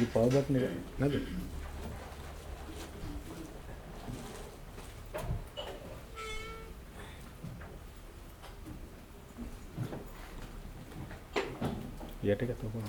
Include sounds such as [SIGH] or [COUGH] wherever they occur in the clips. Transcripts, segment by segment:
ඉතින් power button එක නේද? යට එක තමයි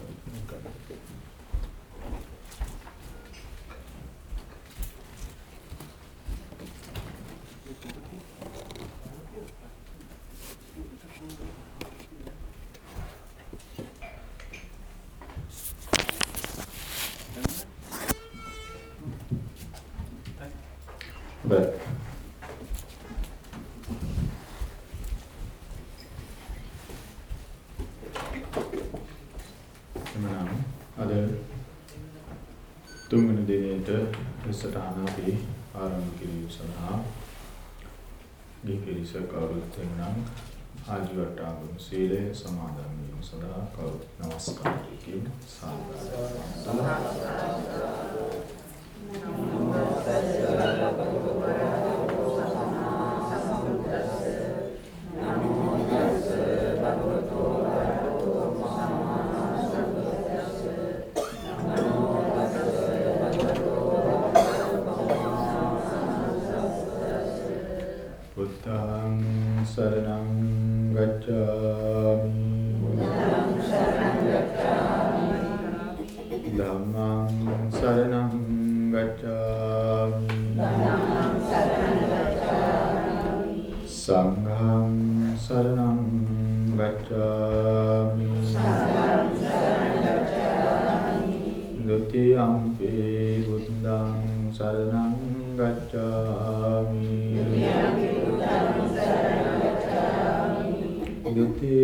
වැඩසටහන අපි ආරම්භ කිරීම සඳහා ගේ පිරිසක් කවුරුත් එනම් ආජීවට්ටාගම සීලය සමාදන් වීම සඳහා කවුරුත් নমස්කාරයෙන් සාදරයෙන් සරණං ගච්ඡාමි ධම්මං සරණං ගච්ඡාමි සංඝං obviamente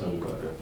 හොඳයි සල්කර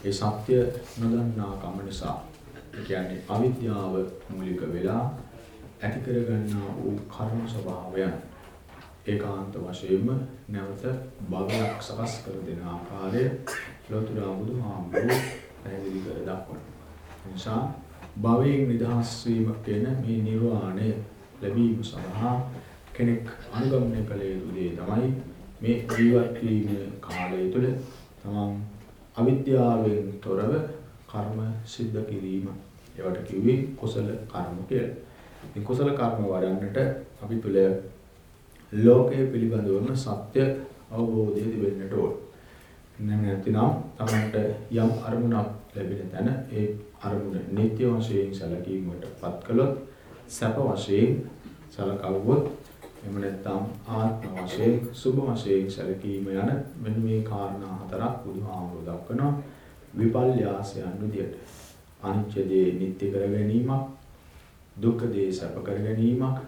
ඒ සත්‍ය නොදන්නා කම නිසා ඒ කියන්නේ අවිද්‍යාව මූලික වෙලා ඇති කරගන්නා වූ කර්ම ස්වභාවයන් ඒකාන්ත වශයෙන්ම නැවත භවයක් සකස් කර දෙන ආකාරය ලෝතුරා බුදුහාමුදුරුවෝ පැහැදිලි කර දක්වනවා. නිසා භවයෙන් නිදහස් වීම කියන මේ නිර්වාණය ලැබීම සඳහා කෙනෙක් අනුගමනය කළ යුතු දේ තමයි මේ ජීවත් වීම කාලය තුළ තමන් අවිද්‍යාවෙන් තොරව කර්ම සිද්ධ කිරීම. ඒවට කිව්වේ කුසල කර්ම කියලා. මේ කුසල කර්ම වඩන්නට අපි තුළ ලෝකයේ පිළිබඳවම සත්‍ය අවබෝධය තිබෙන්නට ඕන. නැත්නම් තමන්ට යම් අරමුණක් ලැබෙන තැන ඒ අරමුණ නිත්‍ය වශයෙන් සැලකීමට පත් කළොත් සැප වශයෙන් සැලකවුවොත් එහෙම නැත්නම් ආත්ම වශයෙන් සුභ වශයෙන් සැලකීම යන මෙන්න මේ කාරණා හතරක් බුදුහාමුදුරුවෝ දක්වනවා විපල්යාසයන් විදියට අනිත්‍ය දේ නිත්‍ය කර ගැනීමක් දුක්ඛ දේ සැප කර ගැනීමක්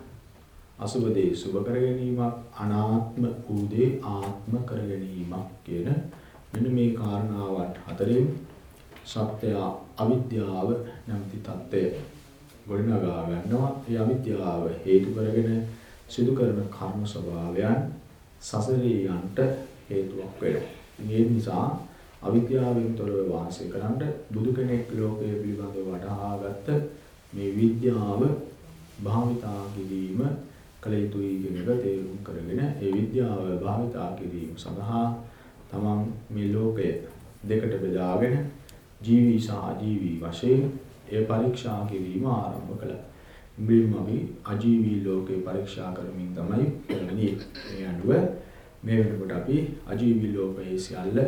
අසුභ දේ සුභ කර ගැනීමක් අනාත්ම වූ දේ ආත්ම කර ගැනීමක් කියන මෙන්න මේ කාරණාවන් හතරෙන් සත්‍ය අවිද්‍යාව නැමැති தත්ත්වය ගොඩනගා ගන්නවා. ඒ අවිද්‍යාව හේතු කරගෙන සිදු කරන කර්ම ස්වභාවයන් සසරේ යන්ට හේතුවක් වෙනවා. ඒ නිසා අවිද්‍යාවෙන් තොරව වාසය කරන්න බුදු කෙනෙක් ලෝකයේ පිළිබඳව වටහාගත්ත මේ විද්‍යාව භාවිතා කිරීම කළ යුතුයි කියන එක තේරුම් කරගෙන ඒ විද්‍යාව භාවිතා කිරීම සඳහා තමන් මේ ලෝකය දෙකට බෙදාගෙන ජීවි සහ අජීවි වශයෙන් ඒ පරීක්ෂා කිරීම ආරම්භ කළා. මුලින්ම අපි අජීවී ලෝකේ පරීක්ෂා කරමින් තමයි කරන්නේ. ඒ අනුව මේ වෙනකොට අපි අජීවී ලෝකයේ සියල්ල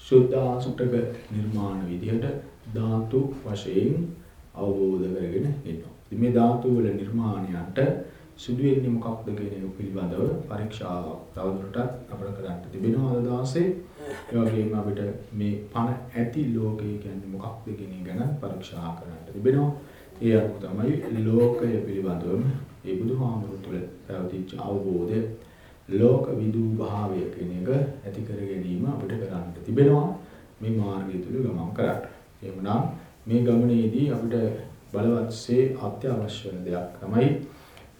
සුද්ධාසුටක නිර්මාණ විදිහට ධාතු වශයෙන් අවබෝධ කරගෙන ඉන්නවා. ඉතින් මේ ධාතු වල නිර්මාණයන්ට සිදු වෙන්නේ මොකක්ද කියන එක පිළිබඳව පරීක්ෂාවක් තවදුරටත් අපිට කරන්න තිබෙනවා අද දවසේ. ඒ වගේම අපිට මේ පණ ඇති ලෝකය කියන්නේ මොකක්ද කියන එක ගැන පරීක්ෂා කරන්න තිබෙනවා. ඒ අනුව තමයි ලෝකය පිළිබඳව මේ බුදුහාමුදුරු තුළ පැවතිච්ච අවබෝධය ලෝක විදූ භාවය කියන එක ඇති කර ගැනීම අපිට කරන්න තිබෙනවා මේ මාර්ගය තුල ගමන් කරන්න. එහෙමනම් මේ ගමනේදී අපිට බලවත්සේ අත්‍යවශ්‍ය වෙන දෙයක් තමයි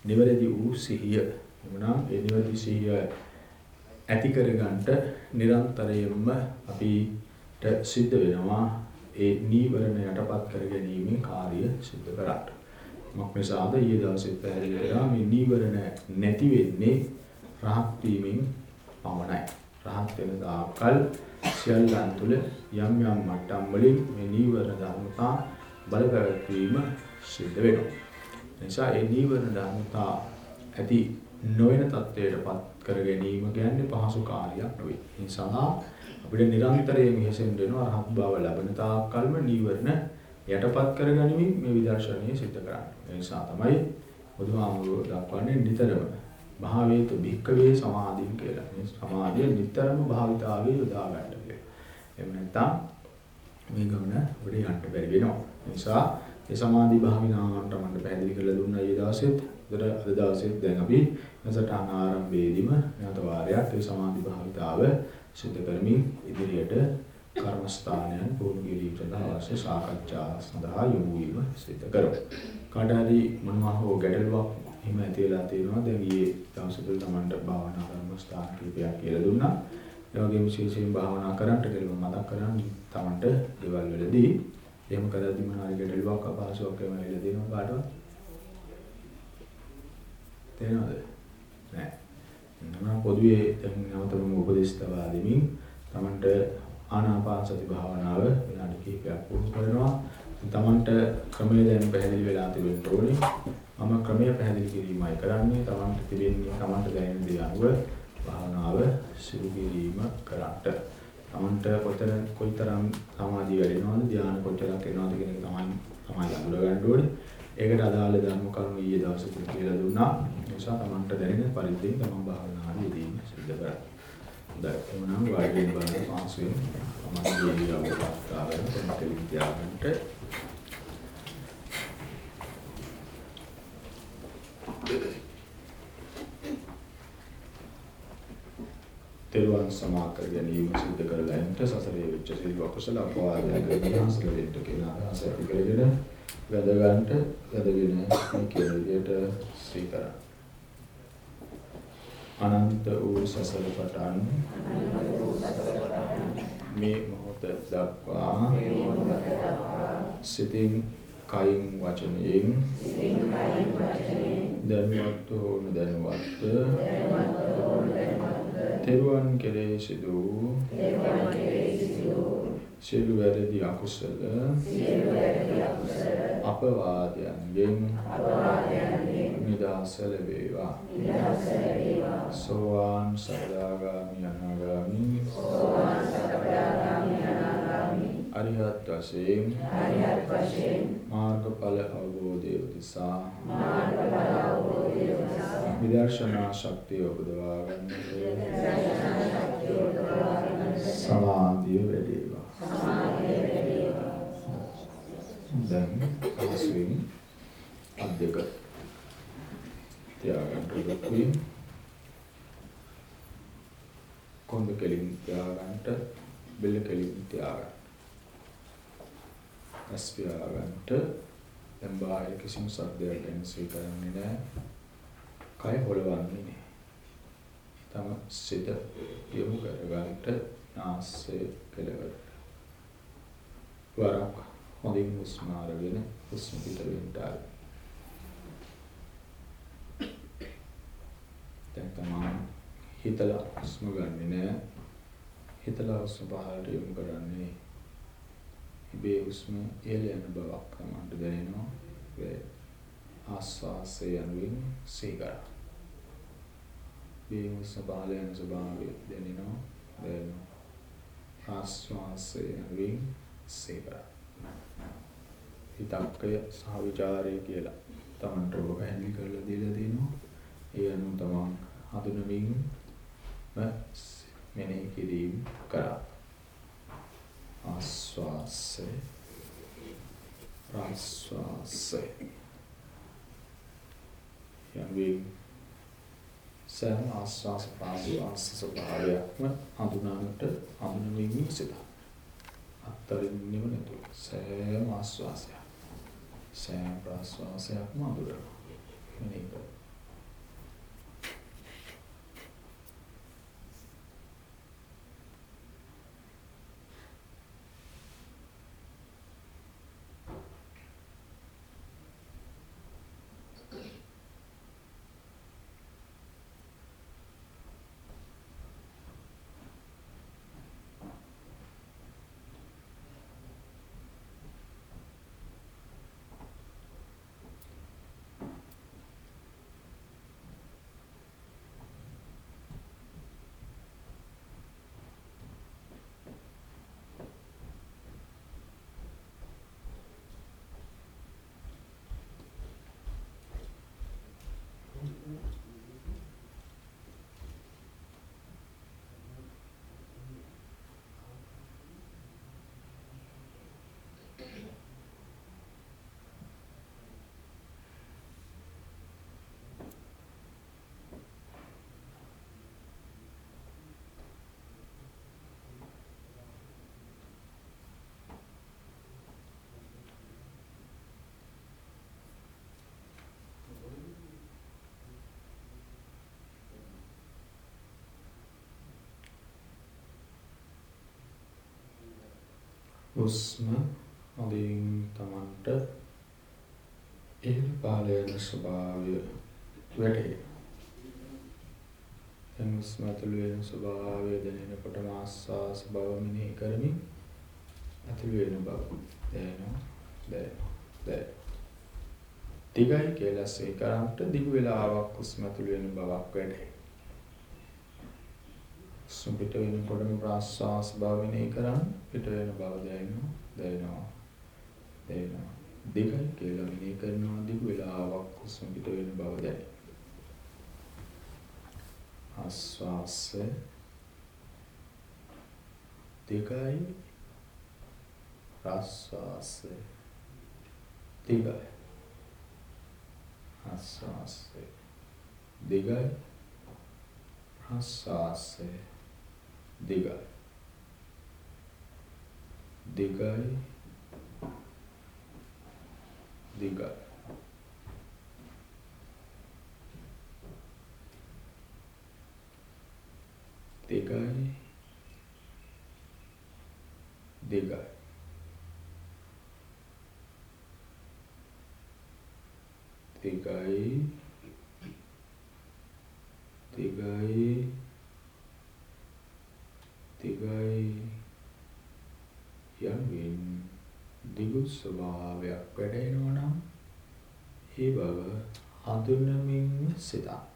නිවැරදි වූ සිහිය. එමුනම් ඒ නිවැරදි සිහිය ඇති කරගන්නට නිරන්තරයෙන්ම අපිට සිද්ධ වෙනවා ඒ නීවරණ යටපත් කර ගැනීමේ කාර්ය සිදු කරන්න. මොකක් නිසාද ඊයේ දවසේ පැහැදිලි කරා මේ නීවරණ නැති වෙන්නේ රහත් වීමෙන් පමණයි. රහත් වෙන තාක්කල් සියල්ලන් තුළ යම් යම් මට්ටම් වලින් මේ නීවරණ ධර්මතා බල පැවැත්වීම සිද්ධ වෙනවා. නිසා ඒ නීවරණ ධර්මතා ඇති නොවන තත්ත්වයටපත් කර ගැනීම කියන්නේ පහසු කාර්යයක් නෙවෙයි. ඒ නිසා අපිට නිරන්තරයෙන් මෙහෙසෙන් දෙනවා රහත් බව ලැබෙන තාක්කල්ම නීවරණ යටපත් කරගනිමින් මේ විදර්ශනය සිද්ධ කරන්නේ. ඒ නිසා තමයි බුදුහාමුදුරුවෝ දක්වන්නේ නිතරම භාවේත භික්කවේ සමාධිය කියලා. මේ සමාධිය නිතරම භාවිතාවේ යොදා ගන්න කියලා. එහෙම නැත්නම් මේ ගමන අපිට යන්න බැරි වෙනවා. ඒ නිසා ඒ සමාධි භාවනාවන්ට මම පැහැදිලි කරලා දුන්නා ඊ දවසෙත්. ඒතර අද දවසෙත් දැන් අපි සටහන ආරම්භයේදීම නැවත වාරයක් ඒ සමාධි භාවිතාව සිදු කරමින් ඉදිරියට කර්මස්ථානයන් පුහුණු කිරීම සඳහා අවශ්‍ය සාකච්ඡා සඳහා යොමු වීම සිදු කරමු. කාට හරි මොනවා හෝ ගැටලුවක් එහෙම ඇති වෙලා තියෙනවා දැන් ඊයේ දවසේ තුල Tamanට භාවනා කර්මස්ථාන කීපයක් කියලා දුන්නා. ඒ වගේම විශේෂයෙන් භාවනා කරන්නට කියලා මතක් කරන් Tamanට දේවල් වලදී එහෙම කරද්දි මොනවා හරි ගැටලුවක් අපහසුයක් එහෙම වෙලා දෙනවා කාටවත්? තේරෙනවද? නෑ. මම පොදුවේ දැන් නැවතම උපදේශ තබා දෙමින් Tamanට ආනාපාන සති භාවනාව විනාඩි කිහිපයක් පුහුණු කරනවා. තමන්ට ක්‍රමය දැන් පැහැදිලි වෙලා තිබෙන්න ඕනේ. මම ක්‍රමය පැහැදිලි කිරීමයි කරන්නේ. තමන්ට තිබෙන්නේ තමන්ට දැනෙන දේ අනුව භාවනාව සිදු කිරීම කරන්නට. තමන්ට කොතන කොයිතරම් සමාධිය වැඩෙනවද ධ්‍යාන කොච්චරක් එනවද කියන එක තමයි තමයි අඳුර ගන්න ඕනේ. ඒකට අදාළ ධර්ම කරුණු ඊයේ දවසේ කියලා දුන්නා. ඒ නිසා තමන්ට දැනෙන පරිද්දෙන් තමන් භාවනාවේදී සිද්ධ කරන්න. හොඳයි. එමුනම් වාඩි වෙන්න බලන්න පාසුවෙන් තමන්ගේ ඉරියව්ව පස්තාවෙන් කෙනෙක් තියාගන්නට තෙරුවන් සමා කර ගැනීම සිද්ධ කරලා එන්ට සසරේ වෙච්ච සිල් වකුසල අපවාදයන් විනාශල වෙන්න කියන අදහස ඇති කරගෙන වැද ගන්නට වැදගෙන මේ කියන විදිහට ශ්‍රී කරා. අනන්ත වූ සසල පටන් මේ මොහොත දක්වා සිතින් කයින් වචනයෙන් දැනුවත් හෝ නොදැනුවත් තෙරුවන් කෙරෙහි සිදු සියලු වැරදි අකුසල අපවාදයන්ගෙන් නිදහස ලැබේවා සෝවාන් සකදාගාමි අනාගාමි. අරිහත් වශයෙන් මාර්ගඵල අවබෝධය උදෙසා විදර්ශනා ශක්තිය උපදවා ගන්නට සමාධිය වැඩේවා දැන් පහසුවෙන් අත් දෙක තියාගන්න පුළුවන් කොන්ද කෙලින් තියාගන්නට බෙල්ල කෙලින් තියාගන්න ඇස් පියාගන්නට දැන් බාහිර කිසිම සද්දයක් ගැන සිතන්නේ නැහැ. කය හොලවන්නේ නැහැ. තම සිත යොමු කරගන්නට නාසය කෙලවර. වරක් හොඳින් හුස්ම අරගෙන හුස්ම පිට වෙන්න ආරම්භ. දැන් තමයි හිතලා හුස්ම ගන්නෙ නෑ. හිතලා හුස්ම පහළට යොමු කරන්නේ. ඉබේ හුස්ම ඉහළ යන බවක් තමයි දැනෙනවා. ඒ ආස්වාසය යනුවෙන් සීකරා. මේ හුස්ම පහළ යන ස්වභාවය දැනෙනවා. දැනෙනවා. ආස්වාසය යනුවෙන් සීකරා. හිතක්කය සහ ਵਿਚාරය කියලා තමන්ට ඔබ පැහැදිලි කරලා දීලා දෙනවා. ඒ අනුව තමන් හඳුනමින් මෙනෙහි කිරීම කරා. ආස්වාසය ප්‍රාස්වාසය යම්වි සෑම ආස්වාස ප්‍රාස්වාස ස්වභාවයක්ම හඳුනාගන්නට හඳුනමින් සිට අත්තරින්නෙම නැතුව සෑම ආස්වාසයක් සෑම ප්‍රාස්වාසයක්ම හඳුනනවා මෙනෙහි හුස්ම හොඳින් Tamanට ඉහළ පහළ යන ස්වභාවය වැටේ. දැන් හුස්ම ඇතුළු වෙන ස්වභාවය දැනෙනකොට ආස්වාස බව මෙනෙහි කරමින් ඇතුළු වෙන බව දැනෙනවා දැනෙනවා දැනෙනවා. දිගයි කියලා සේකරන්ට දිගු වේලාවක් හුස්ම ඇතුළු වෙන බවක් වැටේ. හුස්ම පිට වෙනකොටම ප්‍රාශ්වාස බව මෙනෙහි කරන් පිට වෙන බව දැනෙනවා දැනෙනවා දැනෙනවා. දෙකයි කියලා මෙනෙහි කරනවා දිගු වෙලාවක් හුස්ම පිට වෙන බව දැනෙනවා ආශ්වාස දෙකයි ප්‍රාශ්වාස දෙකයි. ආශ්වාස දෙකයි ප්‍රාශ්වාස देगा। देगा देगा। देगा देगा। देगा දිගු ස්වභාවයක් වැඩෙනවා නම් ඒ බව හඳුනමින් සිතා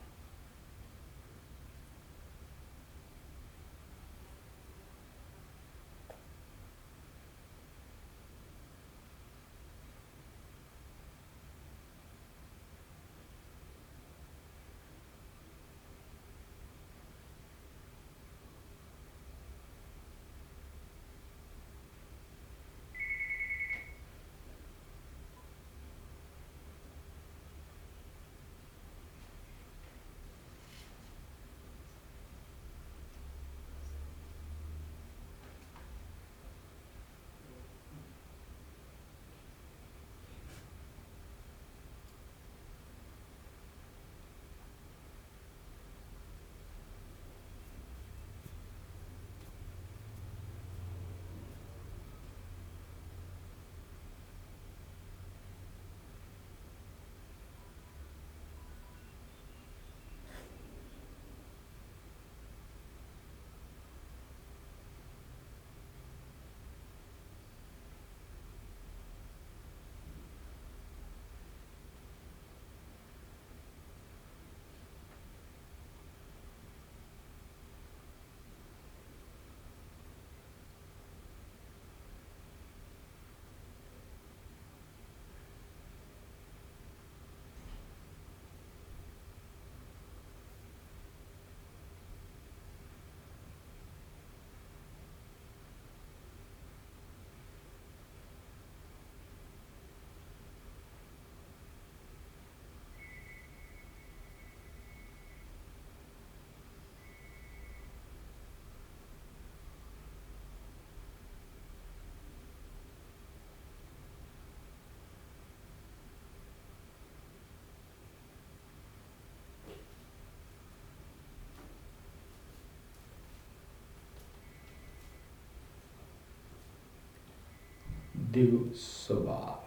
දිව් ස්වභාව.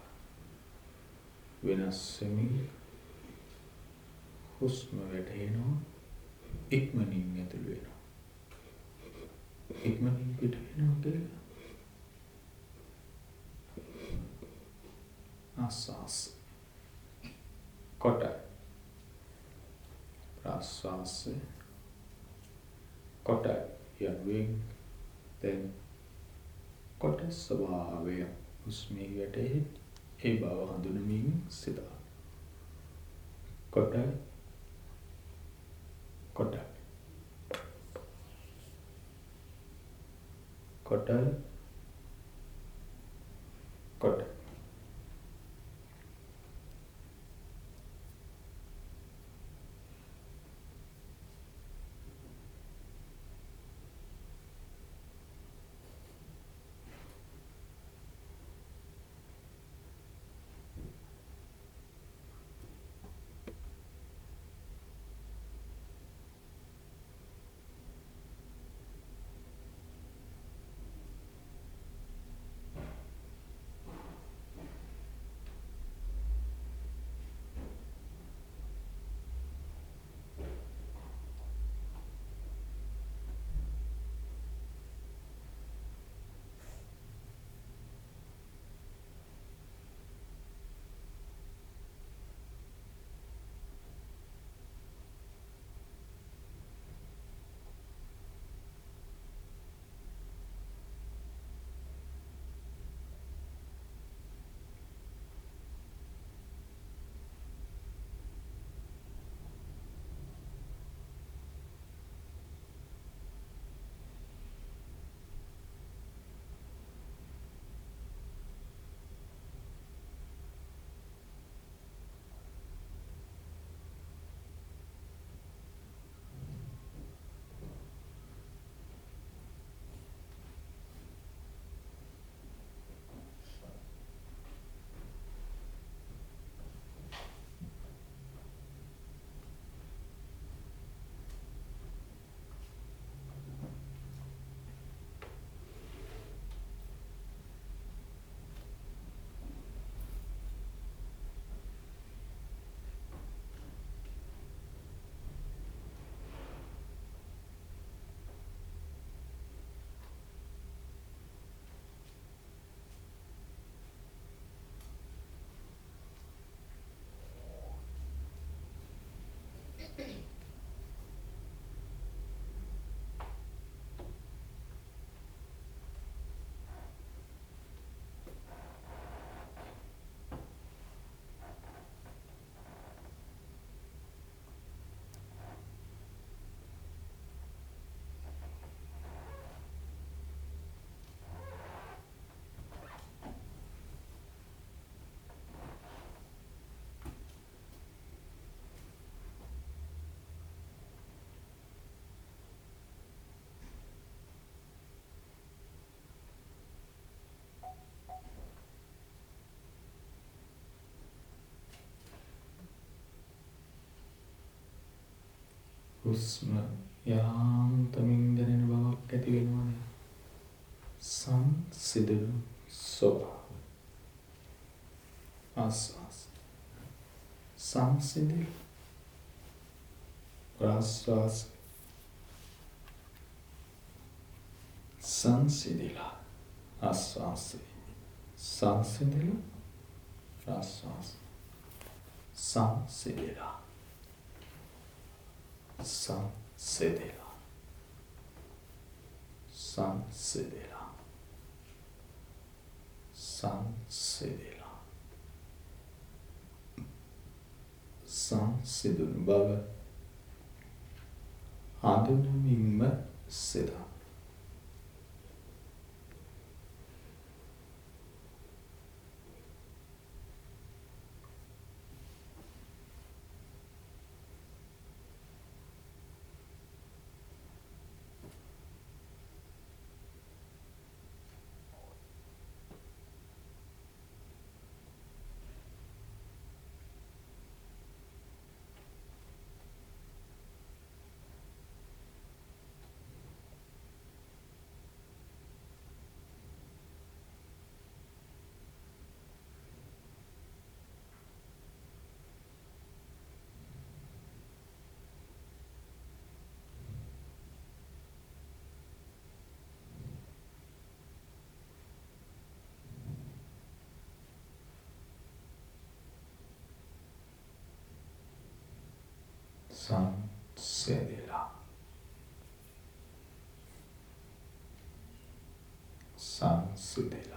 වෙනස් වෙමින් හුස්ම වැටෙනවා. ඉක්මනින් ඇතුළු වෙනවා. ඉක්මනින් පිට වෙනවා කියලා. ආස්වාස්. කොට ප්‍රාස්වාස් කොට යනුවෙන් දැන් කොට ස්වභාවය හුස්මේ වැටෙහි ඒ බව හඳුනමින් සිතා. කොට කොට කොට කොට හුස්ම යාන්තමින් දැනෙන බවක් ඇති වෙනවානේ. සංසිඳුණු ස්වභාව. ආස්වාස්. සංසිඳිල්. ප්‍රාස්වාස්. සංසිඳිලා. ආස්වාසය. සංසිඳිලා. ප්‍රාස්වාස. සංසිඳිලා. Sansedela. Sansedela. Sansedela. සංසිදුණු බව හඳුනමින්ම සිතා සංසිඳිලා සංසිඳිලා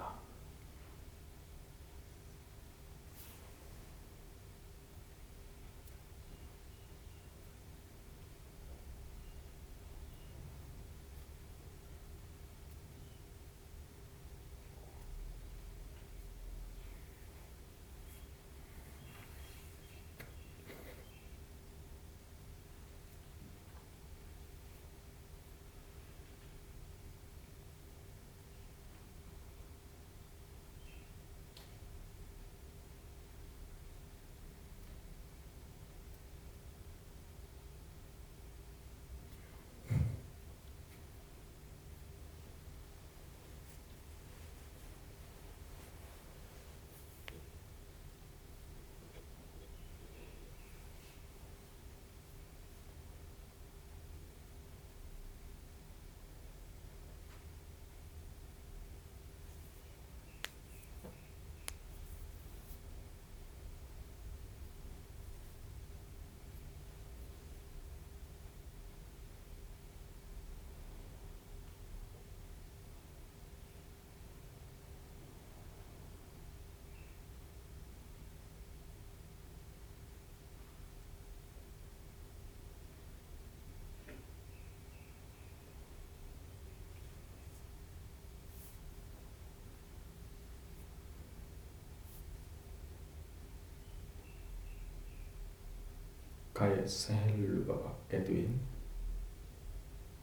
කය සැහැල්ලු බවක් ඇති වෙන.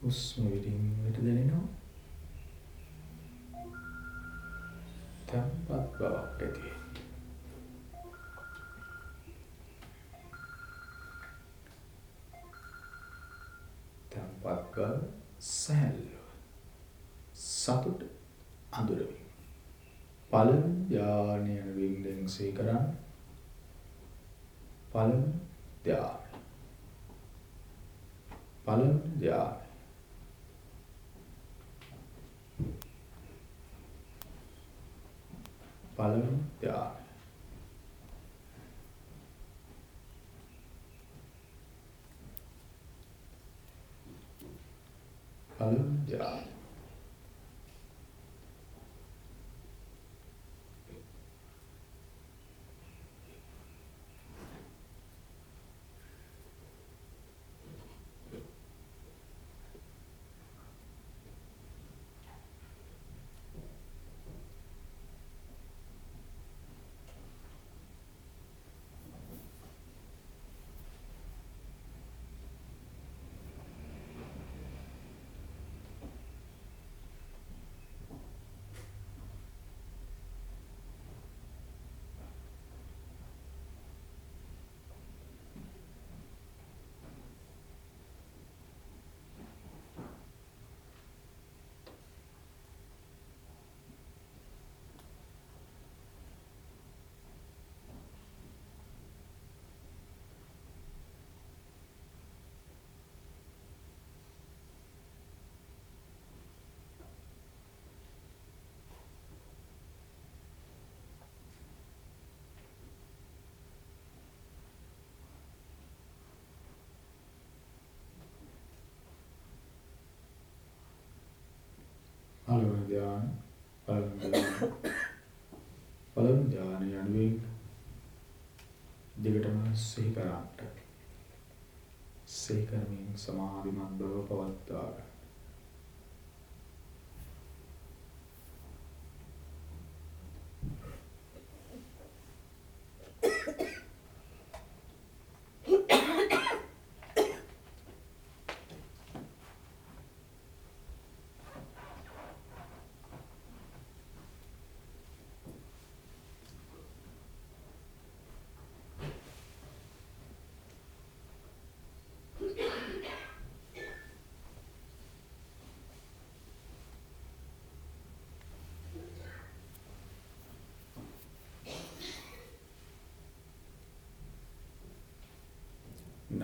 හුස්ම විටින් විට දැනෙනවා. තම්පත් බවක් ඇති වෙන. තම්පත් බව සැහැල්ලු. සතුට අඳුරමින්. පළමු ඥානය වින්දෙන් සීකරන්න. පළමු ධ්‍යාන පළමු ධ්‍යාන පළමු ධ්‍යාන පළමු ධ්‍යාන පළවෙනි ධ්‍යාන පළවෙනි ධ්‍යාන පළවෙනි ධ්‍යාන යනුවෙන් දිගටම සිහි කරාට සිහි කරමින් සමාධිමත් බව පවත්වා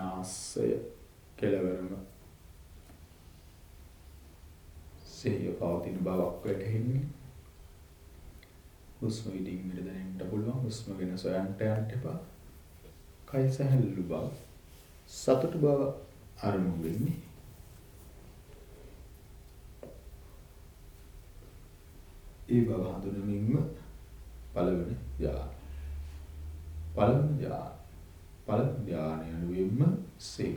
ගන්න. නාසය කෙලවරම සිහිය පවතින බවක් වැටහෙන්නේ හුස්ම ඉදින් මිට දැනෙන්න පුළුවන් හුස්ම වෙනස යන්ට යන්න එපා කය සැහැල්ලු බව සතුට බව අරමුණු වෙන්නේ ඒ බව හඳුනමින්ම පළවෙනි ධ්‍යාන. පළවෙනි ධ්‍යාන. පළවෙනි ධ්‍යානය Sim.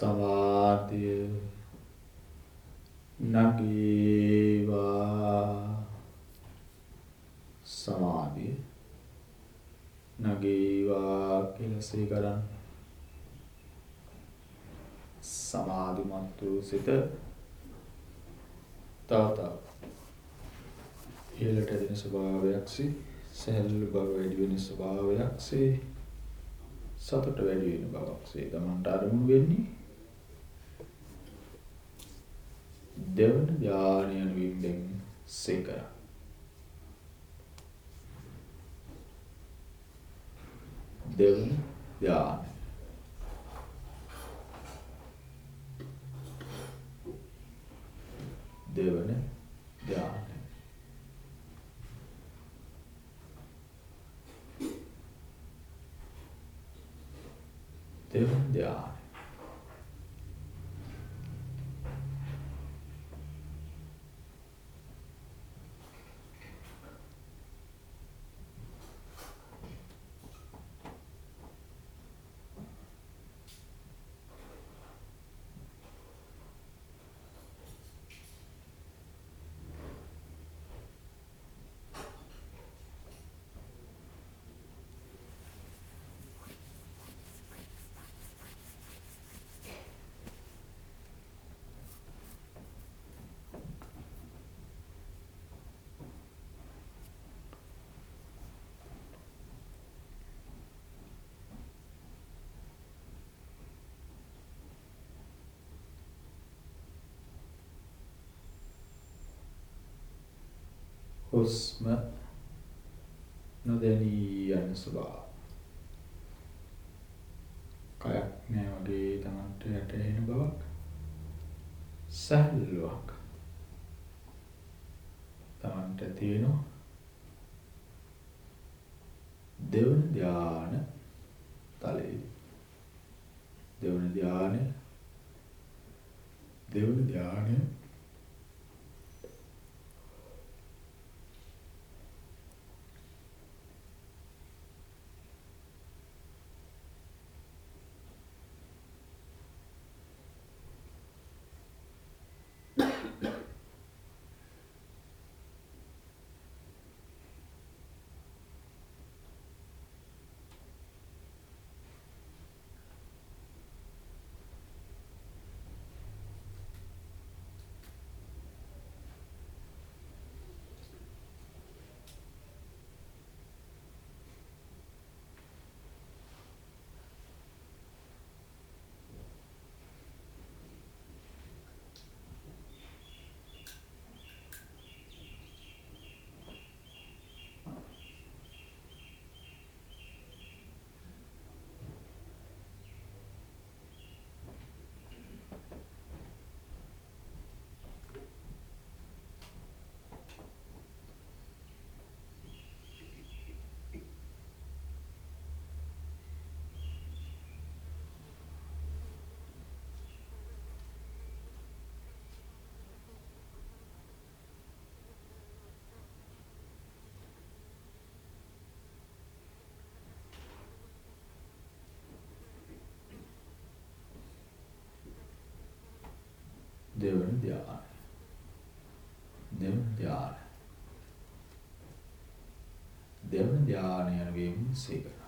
සමාධිය නගීවා. සමාධිය නගීවා කියලා සිහි කරන්න. සමාධිමත් වූ සිත තව තව ඉහළට ඇදෙන ස්වභාවයක්සේ සැහැල්ලු බව වැඩි වෙන ස්වභාවයක්සේ සතුට වැඩි වෙන බවක්සේ තමන්ට අරමුණු වෙන්නේ දෙවන ධානය යනුවෙන් සේකර. දෙවන ධානය. දෙවන ධානය. දෙවන ධානය. හුස්ම නොදැනී යන ස්වභාව. කයක් නෑ වගේ තමන්ට වැටහෙන බවක්. සැහැල්ලුවක්. තමන්ට තියෙනවා. දෙවන ධාන තලයේ දෙවන ධානය දෙවන ධානය දෙවන ධ්‍යාන. දෙවන ධ්‍යාන. දෙවන ධ්‍යාන යන වීම සීකර.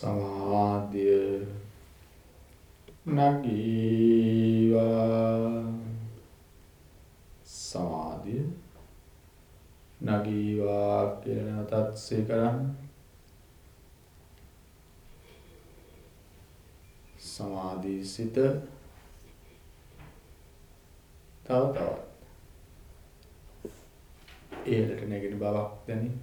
සමාධිය නගීවා. සමාධිය නගීවා කියලා නැවතත් සේ කරන්න. සමාධී සිත තව තවත්. ඉහළට නැගෙන බවක් දැනින්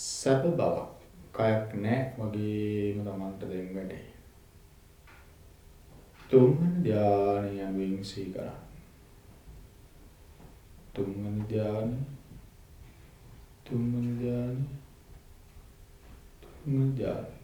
සැප බවක්. කයක් නැහැ වගේම Tamanට දැන් වැඩේ තුන්වෙනි ධානය යනුවෙන් සිහි කරන්න තුන්වෙනි ධානය. තුන්වෙනි ධානය. තුන්වෙනි ධානය.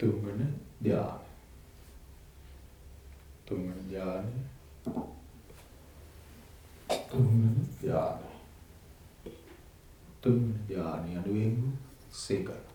තුන්වන ධ්‍යාන. තුන්වන ධ්‍යාන. තුන්වන ධ්‍යාන. තුන්වන ධ්‍යාන යනුවෙන් සේකර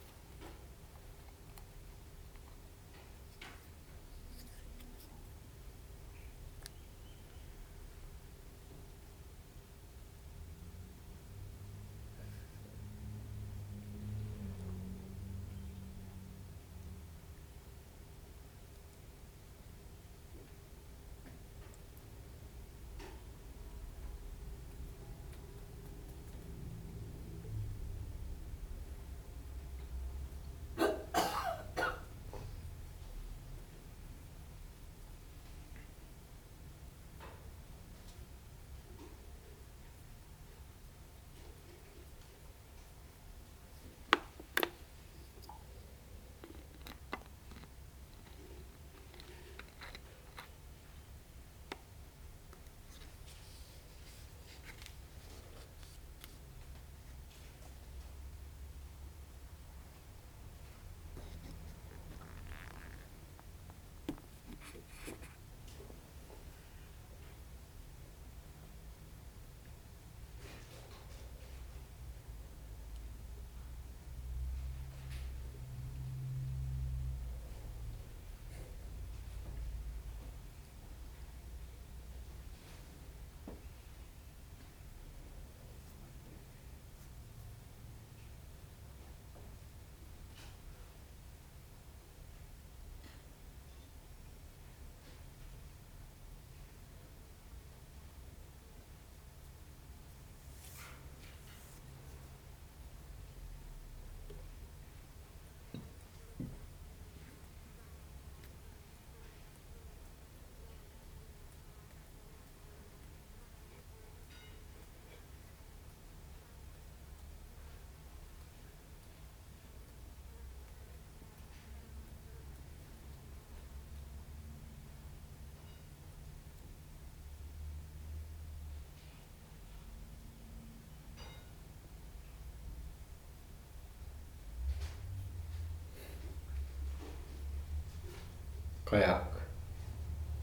කයක්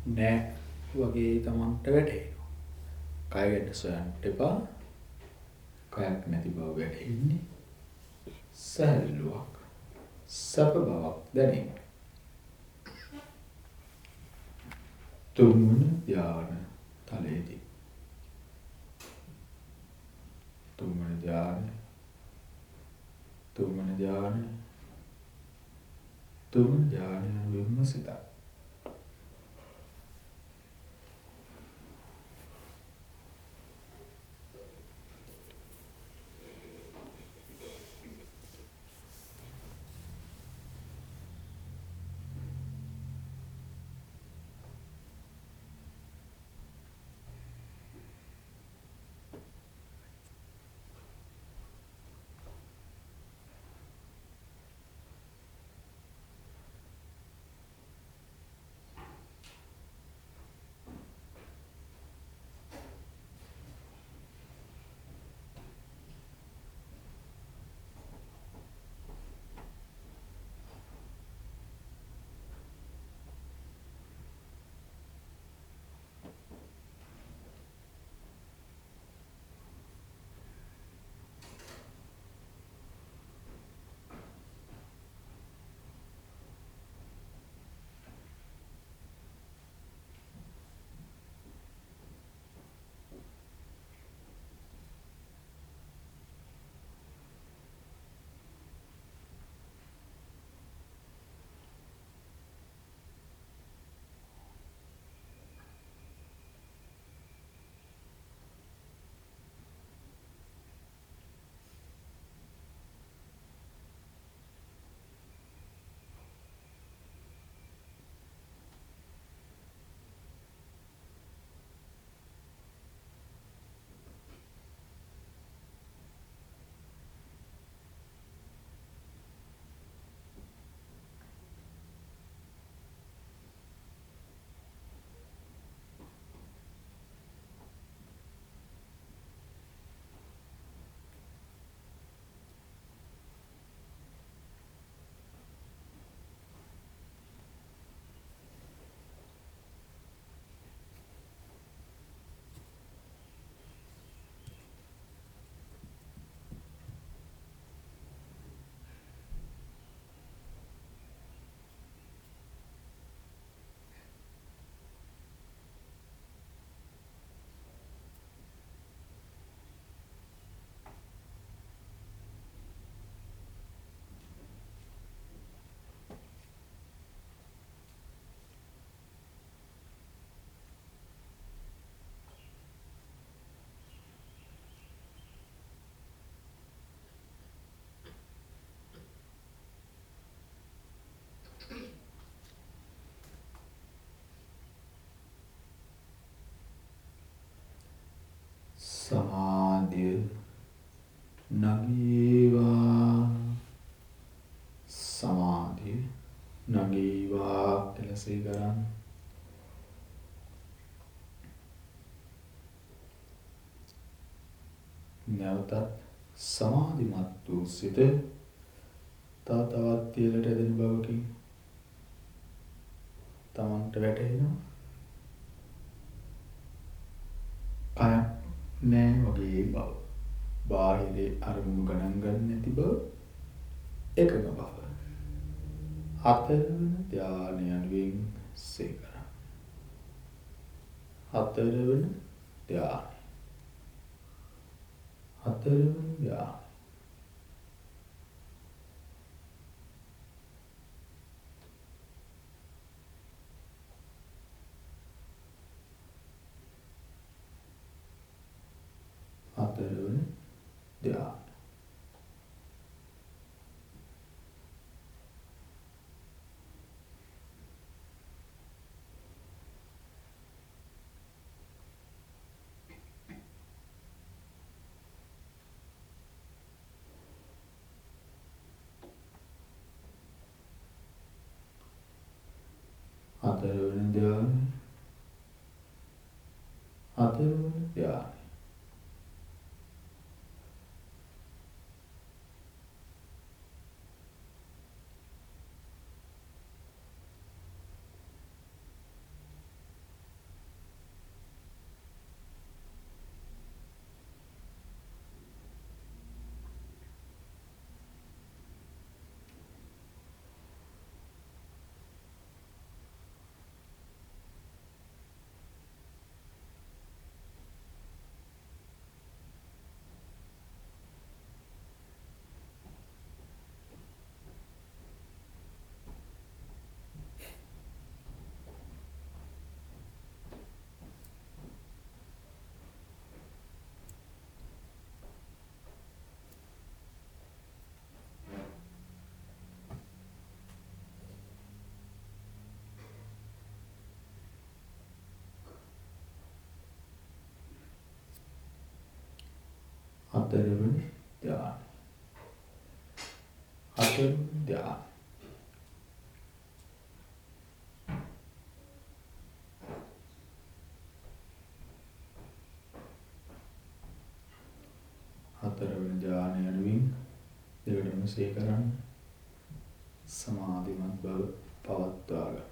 නෑ වගේ තමන්ට වැටහෙනවා. කය ගැන සොයන්න එපා. කයක් නැති බව වැටහෙන්නේ. සැහැල්ලුවක් සැප බවක් දැනෙනවා. තුන්වන ධ්‍යාන තලයේදී තුන්වන ධ්‍යාන තුන්වන ධ්‍යාන තුන්වන ධ්‍යාන විමසිතා සමාධිය නගීවා. සමාධිය නගීවා කෙලසේ කරන්න. නැවතත් සමාධිමත් වූ සිත තව තවත් ඉහළට ඇදෙන බවකින් තමන්ට වැටහෙනවා කයක් නෑ වගේ බව. බාහිරේ අරමුණු ගණන් ගන්න නැති බව එකඟ බව. හතරවන ධානය යනුවෙන් සේකර. හතරවන ධානය. හතරවන ධානය. හතරවන ධ්‍යාන. හතරවන ධ්‍යාන හතරවන ධ්‍යාන හතරවෙනි ධ්‍යාන. හතරවෙනි ධ්‍යාන. හතරවෙනි ධ්‍යානය අනුවින් දෙකටම සේ කරන්න සමාධිමත් බව පවත්වා ගන්න.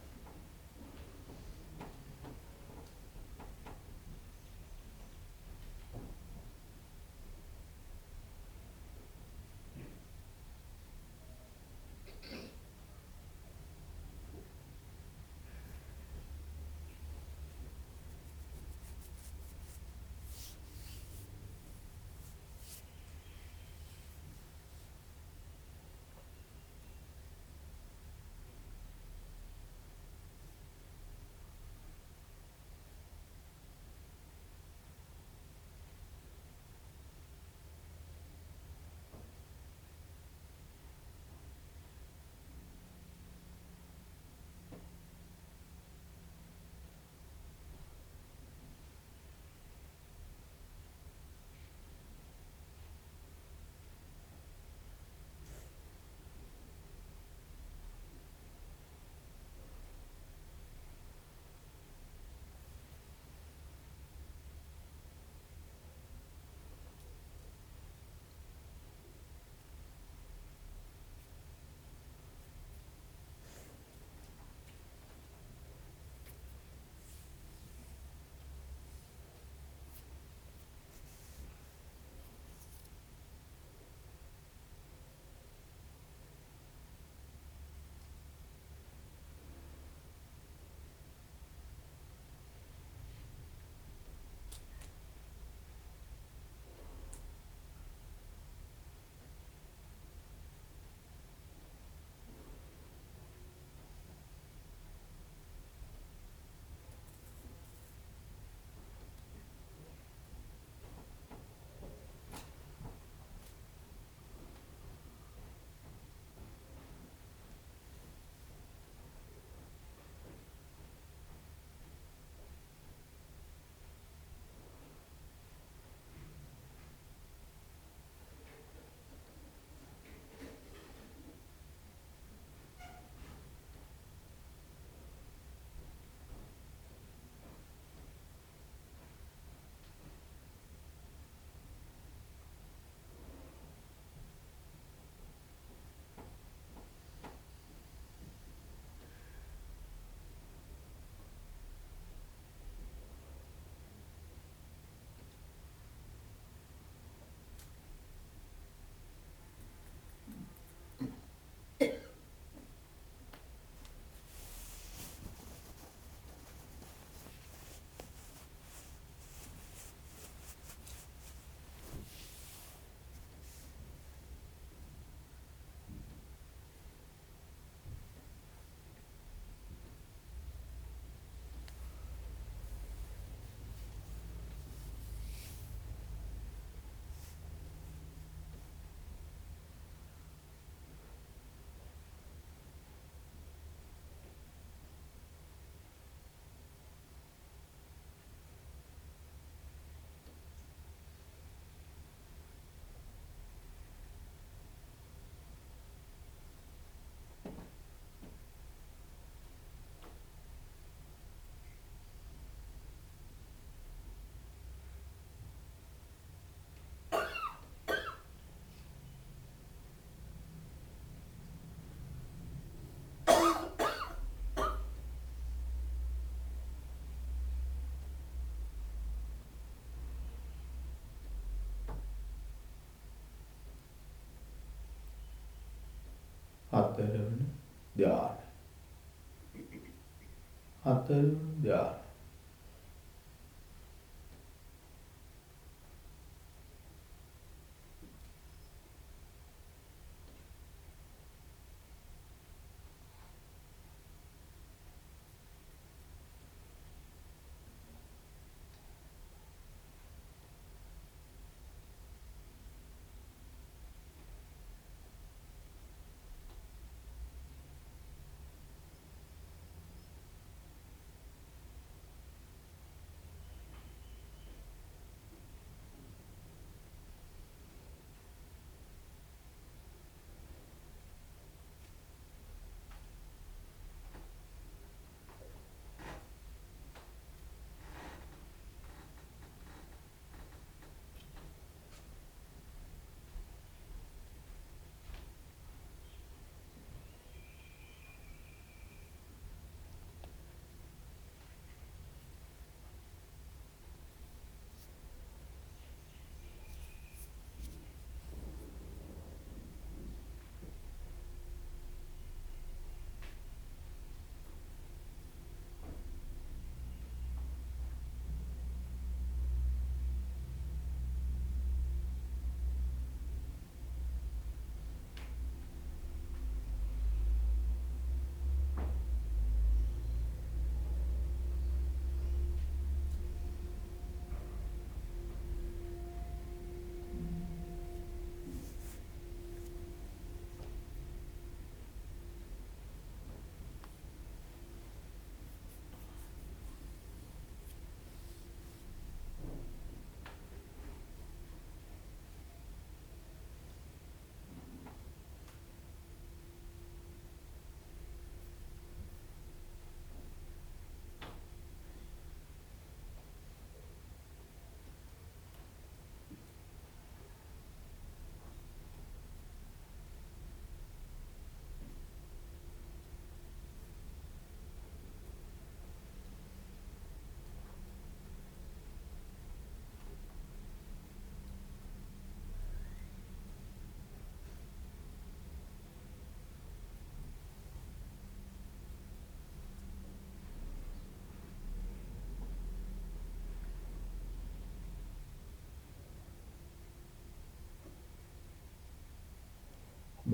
හතරවන ධ්‍යාන. හතරවන ධ්‍යාන.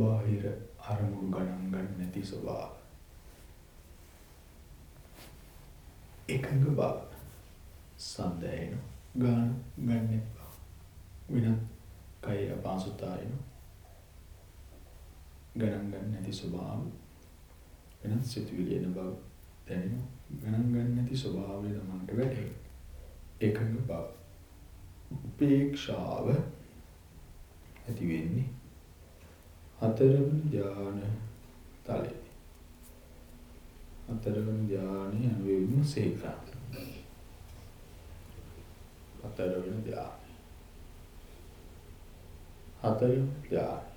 බාහිර අරමුණු ගණන් ගන්න නැති ස්වභාව. එකඟ බව. සද්දයන ගාන ගන්න එපා. වෙනත් කය අපහසුතාවයන ගණන් ගන්න නැති ස්වභාව. වෙනත් සිතුවිලි එන බව දැනෙනවා. ගණන් ගන්න නැති ස්වභාවය තමන්ට වැටහෙනවා. එකඟ බව. උපේක්ෂාව ඇති වෙන්නේ හතරවන ධාන තලයේ. හතරවන ධානය අනුවෙන්න සේකා. හතරවන ධානය. හතරවන ධානය.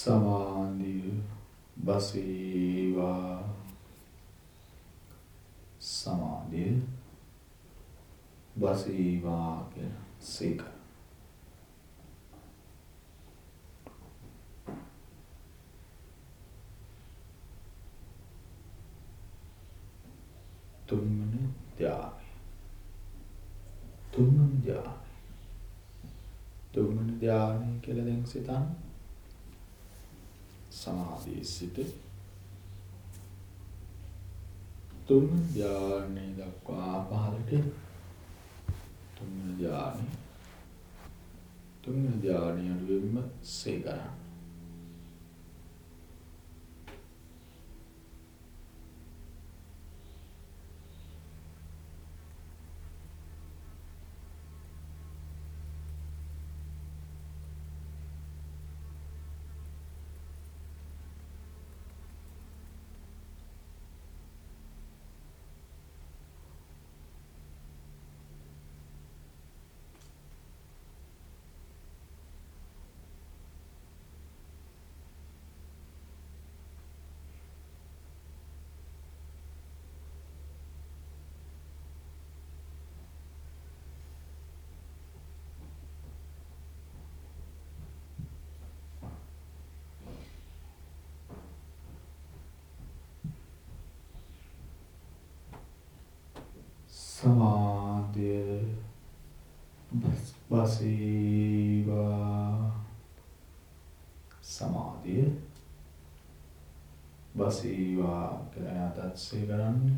සමාධිය බසීවා. සමාධිය බසීවා කියන සීක. තුන්වන ධ්‍යානය. තුන්වන ධ්‍යානය. තුන්වන ධ්‍යානය කියලා දැන් සිතන්න. සමාධියේ සිට තුන්වන ධ්‍යානය දක්වා පහළට තුන්වන ධ්‍යානය තුන්වන ධ්‍යානය අඩුවෙන්ම සේ කරන්න සමාධිය බසීවා සමාධිය බසීවා කියලා නැතත් සේ කරන්නේ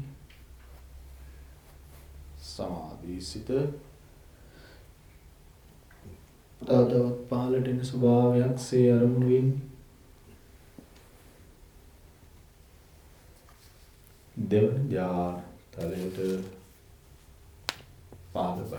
සමාධී සිත තව තවත් පහළට එන ස්වභාවයක් සේ අරමුණු වෙන්නේ දෙවන ධ්‍යාන තලයට 八百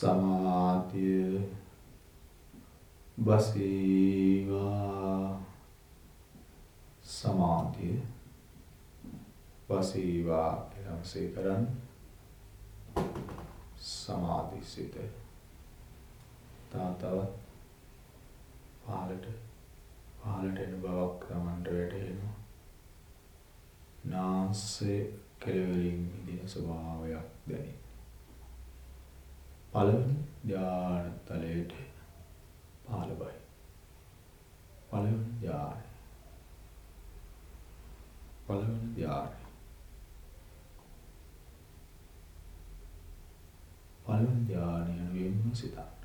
සමාධිය බසීවා සමාධිය බසීවා කියලා සේ කරන්න සමාධි සිත. තාතව පහළට පහළට එන බවක් තමන්ට වැටහෙනවා. නාසයේ කෙළවරින් මිදින ස්වභාවයක් දැනේ. පළවෙනි ධ්‍යාන තලයට පහළ බයි. පළවෙනි ධ්‍යාන. පළවෙනි ධ්‍යාන. පළවෙනි ධ්‍යානය වෙන්න සිතන්න.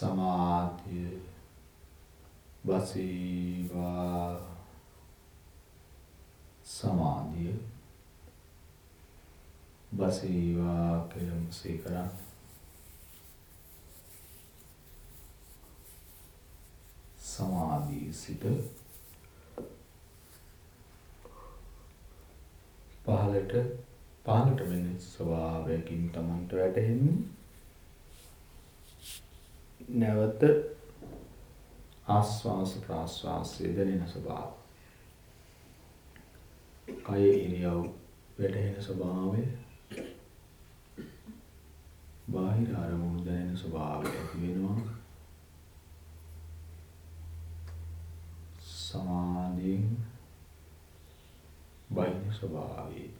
සමාධිය වසීවා සමාධිය වසීවා කියලා මුසේ කරන්නේ. සමාධිය සිට පහළට පහළට වෙන ස්වභාවයකින් Tamanට වැටහෙන්නේ නැවත ආස්වාස ප්‍රාස්වාසයේ දැනෙන ස්වභාවය. කය ඉරියව් වැටෙන ස්වභාවය. බාහිර අරමුණු දැනෙන ස්වභාවය ඇති වෙනවා. සමාධියෙන් බයින ස්වභාවයේ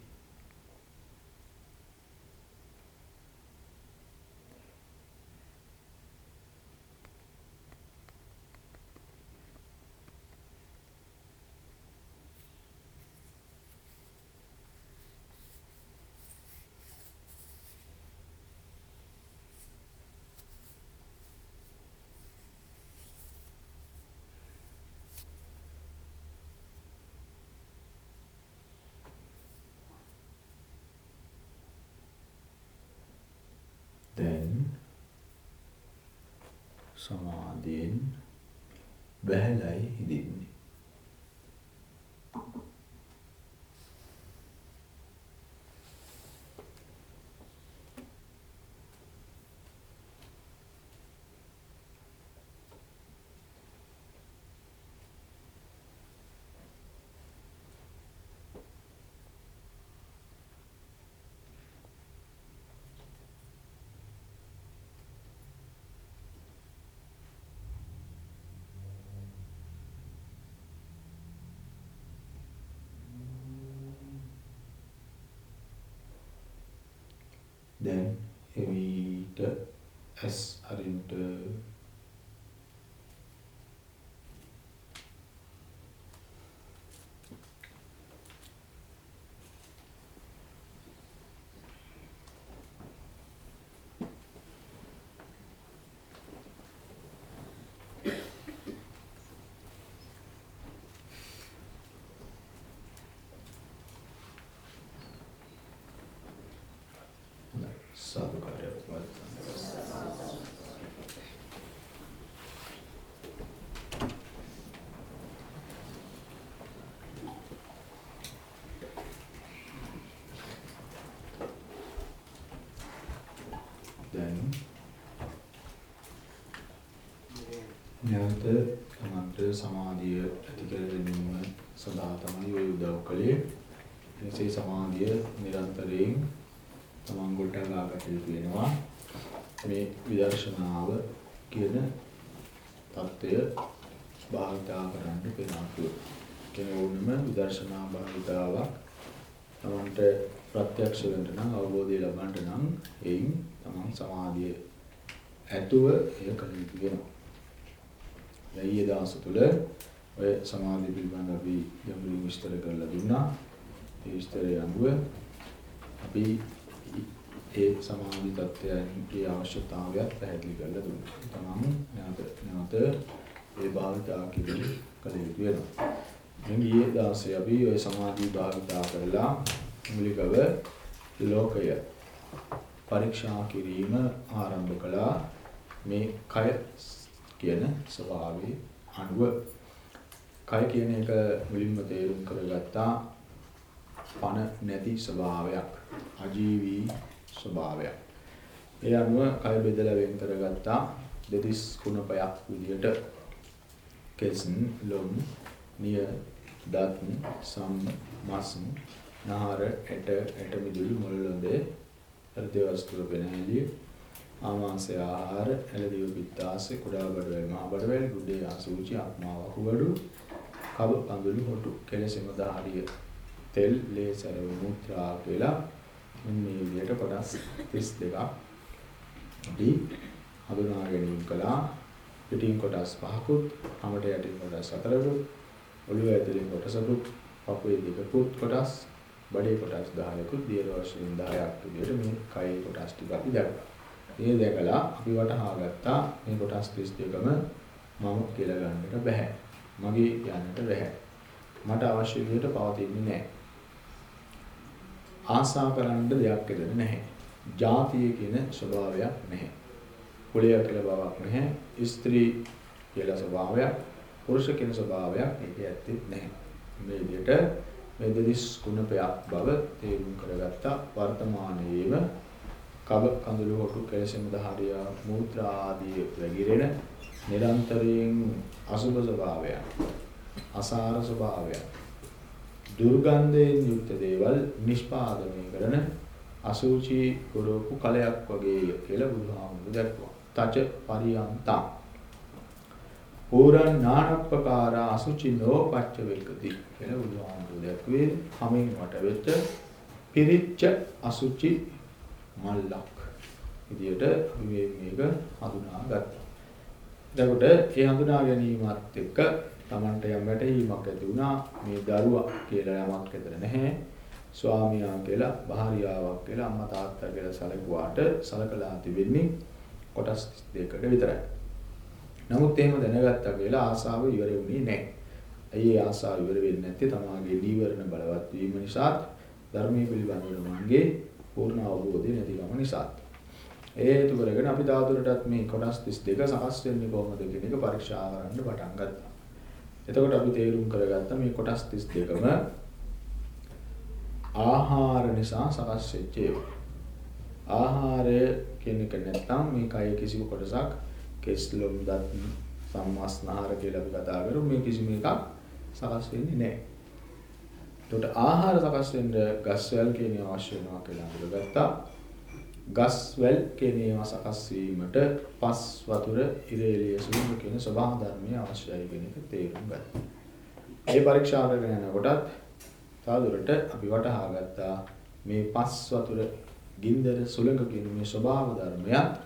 සමාධියෙන් බැහැලයි හිඳින්නේ. දැන් එවිට ඇස් අරින්ට නැවත තමන්ට සමාධිය ඇති කර ගැනීම සඳහා තමයි ඔය උදව් කළේ. එනිසේ සමාධිය නිරන්තරයෙන් තමන් ගොඩක් ආකටයුතු වෙනවා මේ විදර්ශනාව කියන தত্ত্বය භාවිතා කරන්න වෙනවා කියන ඕනම විදර්ශනා භාවිතාවක් තමන්ට ප්‍රත්‍යක්ෂ වෙන්න නම් අවබෝධය ලබන්න නම් එයින් තමන් සමාධිය ඇතුව එය කළ යුතු වෙනවා. ඊයේ දවස තුල ඔය සමාධිය පිළිබඳ අපි ගැඹුරින් විස්තර කරලා දුන්නා. ඒ විස්තරය අනුව අපි ඒ සමාධි තත්ත්වයන්ගේ අවශ්‍යතාවයත් පැහැදිලි කරලා දුන්නා. තමන් නැවත නැවත ඒ භාවිතා කිරීම කළ යුතු වෙනවා. දැන් ඊයේ දවසේ අපි ඔය සමාධි භාවිතා කරලා මූලිකව ලෝකය පරීක්ෂා කිරීම ආරම්භ කළා. මේ කය කියන ස්වභාවයේ අනුව කය කියන එක මුලින්ම තේරුම් කරගත්තා පණ නැති ස්වභාවයක් අජීවී ස්වභාවයක්. ඒ අනුව කය බෙදලා වෙන් කරගත්තා දෙතිස් කුණපයක් විදියට කෙස්න් ලොම් නිය දත් සම් මස් නහර ඇට ඇට මිදුළු මුල් ලොඳේ හෘද වස්තුව පෙනහැලි ආමාශය ආහාර එළදිව පිත්තාශය කුඩා බඩවැල් මහ බඩවැල් ගුඩේ ආසූචි ආත්මා වකුගඩු කබ පඳුළු හොටු කෙලෙසෙම දාහරිය තෙල් ලේ සරව මුත්‍රා කියලා මේ විදිහට කොටස් 32ක් අපි හඳුනා ගැනීම කළා පිටින් කොටස් පහකුත් අමට යටින් කොටස් හතරකුත් ඔළුව ඇතුලේ කොටසකුත් පපුවේ දෙකකුත් කොටස් බඩේ කොටස් 10කුත් දියර වශයෙන් 10ක් විදිහට මේ කයේ කොටස් ටික අපි දැක්කා ඒ දැකලා අපි වටහා ගත්තා මේ කොටස් 32ම මම කියලා ගන්නට බෑ. මගේ යන්නට බෑ. මට අවශ්‍ය විදිහට පවතින්නේ නැහැ. ආසා කරන්න දෙයක් එතන නැහැ. ජාතිය කියන ස්වභාවයක් නැහැ. කුලය කියලා බවක් නැහැ. ස්ත්‍රී කියලා ස්වභාවයක්, පුරුෂ කියන ස්වභාවයක් ඒකේ ඇත්තේ නැහැ. මේ විදිහට මේ දෙදිස් ගුණපයක් බව තේරුම් කරගත්තා වර්තමානයේම කබ කඳුළු හොටු කෙලෙසෙම දහරිය මූත්‍රා ආදී වැగిරෙන නිරන්තරයෙන් අසුභ ස්වභාවයක් අසාර ස්වභාවයක් දුර්ගන්ධයෙන් යුක්ත දේවල් නිෂ්පාදනය කරන අසුචි කරපු කලයක් වගේ කියලා බුදුහාමුදුරු දැක්වුවා. තච පරියන්තං පූරන් නානප්පකාර අසුචිනෝ පච්ච වේකති කියලා බුදුහාමුදුරු දැක්වේ හැමින් වට වෙච්ච පිරිච්ච අසුචි මල්ලක් විදියට අපි මේක හඳුනා ගත්තා. එතකොට ඒ හඳුනා ගැනීමත් එක්ක Tamanට යම් වැටහීමක් ඇති වුණා මේ දරුවා කියලා යමක් ඇතර නැහැ. ස්වාමියා කියලා භාර්යාවක් කියලා අම්මා තාත්තා කියලා සැලකුවාට සලකලා තිබෙන්නේ කොටස් 32කට විතරයි. නමුත් එහෙම දැනගත්තා කියලා ආසාව ඉවර වුණේ නැහැ. ඇයි ඒ ආසාව ඉවර වෙන්නේ නැත්තේ? තමාගේ නීවරණ බලවත් වීම නිසා ධර්මයේ පිළිබඳව මගේ පූර්ණ අවබෝධය නැතිකම නිසා. ඒ හේතු කරගෙන අපි තාදුරටත් මේ කොටස් 32 සකස් වෙන්නේ කොහොමද කියන එක පරීක්ෂා කරන්න පටන් ගත්තා. එතකොට අපි තේරුම් කරගත්තා මේ කොටස් 32ම ආහාර නිසා සකස් වෙච්ච ඒවා. ආහාරය කියන එක නැත්තම් මේ කය කිසිම කොටසක් කෙස්ලොම් දත් සම්මස්නහර කියලා අපි කතා කරමු මේ කිසිම එකක් සකස් වෙන්නේ නැහැ. එතකොට ආහාර සකස් වෙන්න ගස්වැල් කියන අවශ්‍ය වෙනවා කියලා අඳුරගත්තා. ගස්වැල් කියන ඒවා සකස් වීමට පස් වතුර ඉරේලිය සුළු කියන ස්වභාව ධර්මයේ අවශ්‍යයි කියන එක තේරුම් ගත්තා. ඒ පරීක්ෂා කරගෙන යනකොටත් තවදුරට අපි වටහා ගත්තා මේ පස් වතුර ගින්දර සුළඟ කියන මේ ස්වභාව ධර්මයත්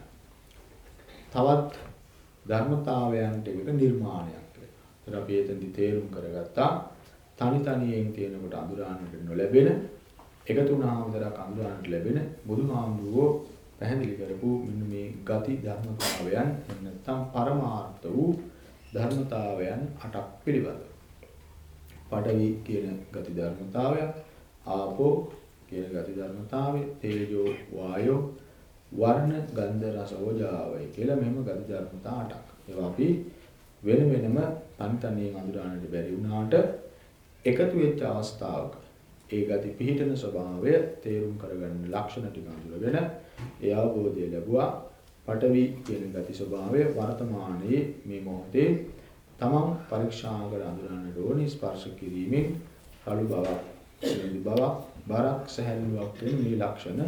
තවත් ධර්මතාවයන්ට එක නිර්මාණයක් කියලා. ඒතර අපි එතෙන්දි තේරුම් කරගත්තා තනි තනියෙන් තියෙනකොට අඳුරාන්නට නොලැබෙන එකතු වුණාම විතරක් අඳුරාන්නට ලැබෙන බුදුහාමුදුරුවෝ පැහැදිලි කරපු මෙන්න මේ ගති ධර්මතාවයන් නැත්නම් පරමාර්ථ වූ ධර්මතාවයන් අටක් පිළිබඳව. පඨවි කියන ගති ධර්මතාවය, ආපෝ කියන ගති ධර්මතාවය, තේජෝ වායෝ වර්ණ ගන්ධ රස ඕජාවයි කියලා මෙහෙම ගති ධර්මතා අටක්. ඒවා අපි වෙන වෙනම තනි තනියෙන් අඳුරාන්නට බැරි වුණාට එකතු වෙච්ච අවස්ථාවක ඒ ගති පිහිටන ස්වභාවය තේරුම් කරගන්න ලක්ෂණ ටික අඳුරගෙන ඒ අවබෝධය ලැබුවා. පඨවි කියන ගති ස්වභාවය වර්තමානයේ මේ මොහොතේ තමන් පරීක්ෂා කර අඳුරන්නට ඕනි. ස්පර්ශ කිරීමෙන් කළු බවක් සිඳි බවක් බරක් සහැල්ලුවක් වෙන මේ ලක්ෂණ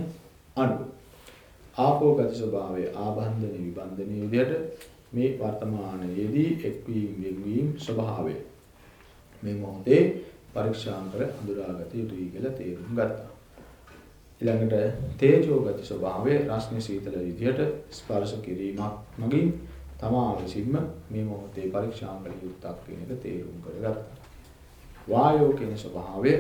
අනුව ආපෝ ගති ස්වභාවය ආබන්ධන විබන්ධනයේ විදිහට මේ වර්තමානයේදී එක්වීම වෙන්වීම ස්වභාවය. මේ මොහොතේ පරීක්ෂා කර අඳුරාගත යුතුයි කියලා තේරුම් ගත්තා. ඊළඟට තේජෝ ගති ස්වභාවය රස්නේ සීතල විදිහට ස්පර්ශ කිරීමක් මගින් තමා විසින්ම මේ මොහොතේ පරීක්ෂා කළ යුත්තක් කියන එක තේරුම් කරගත්තා. වායෝ කියන ස්වභාවය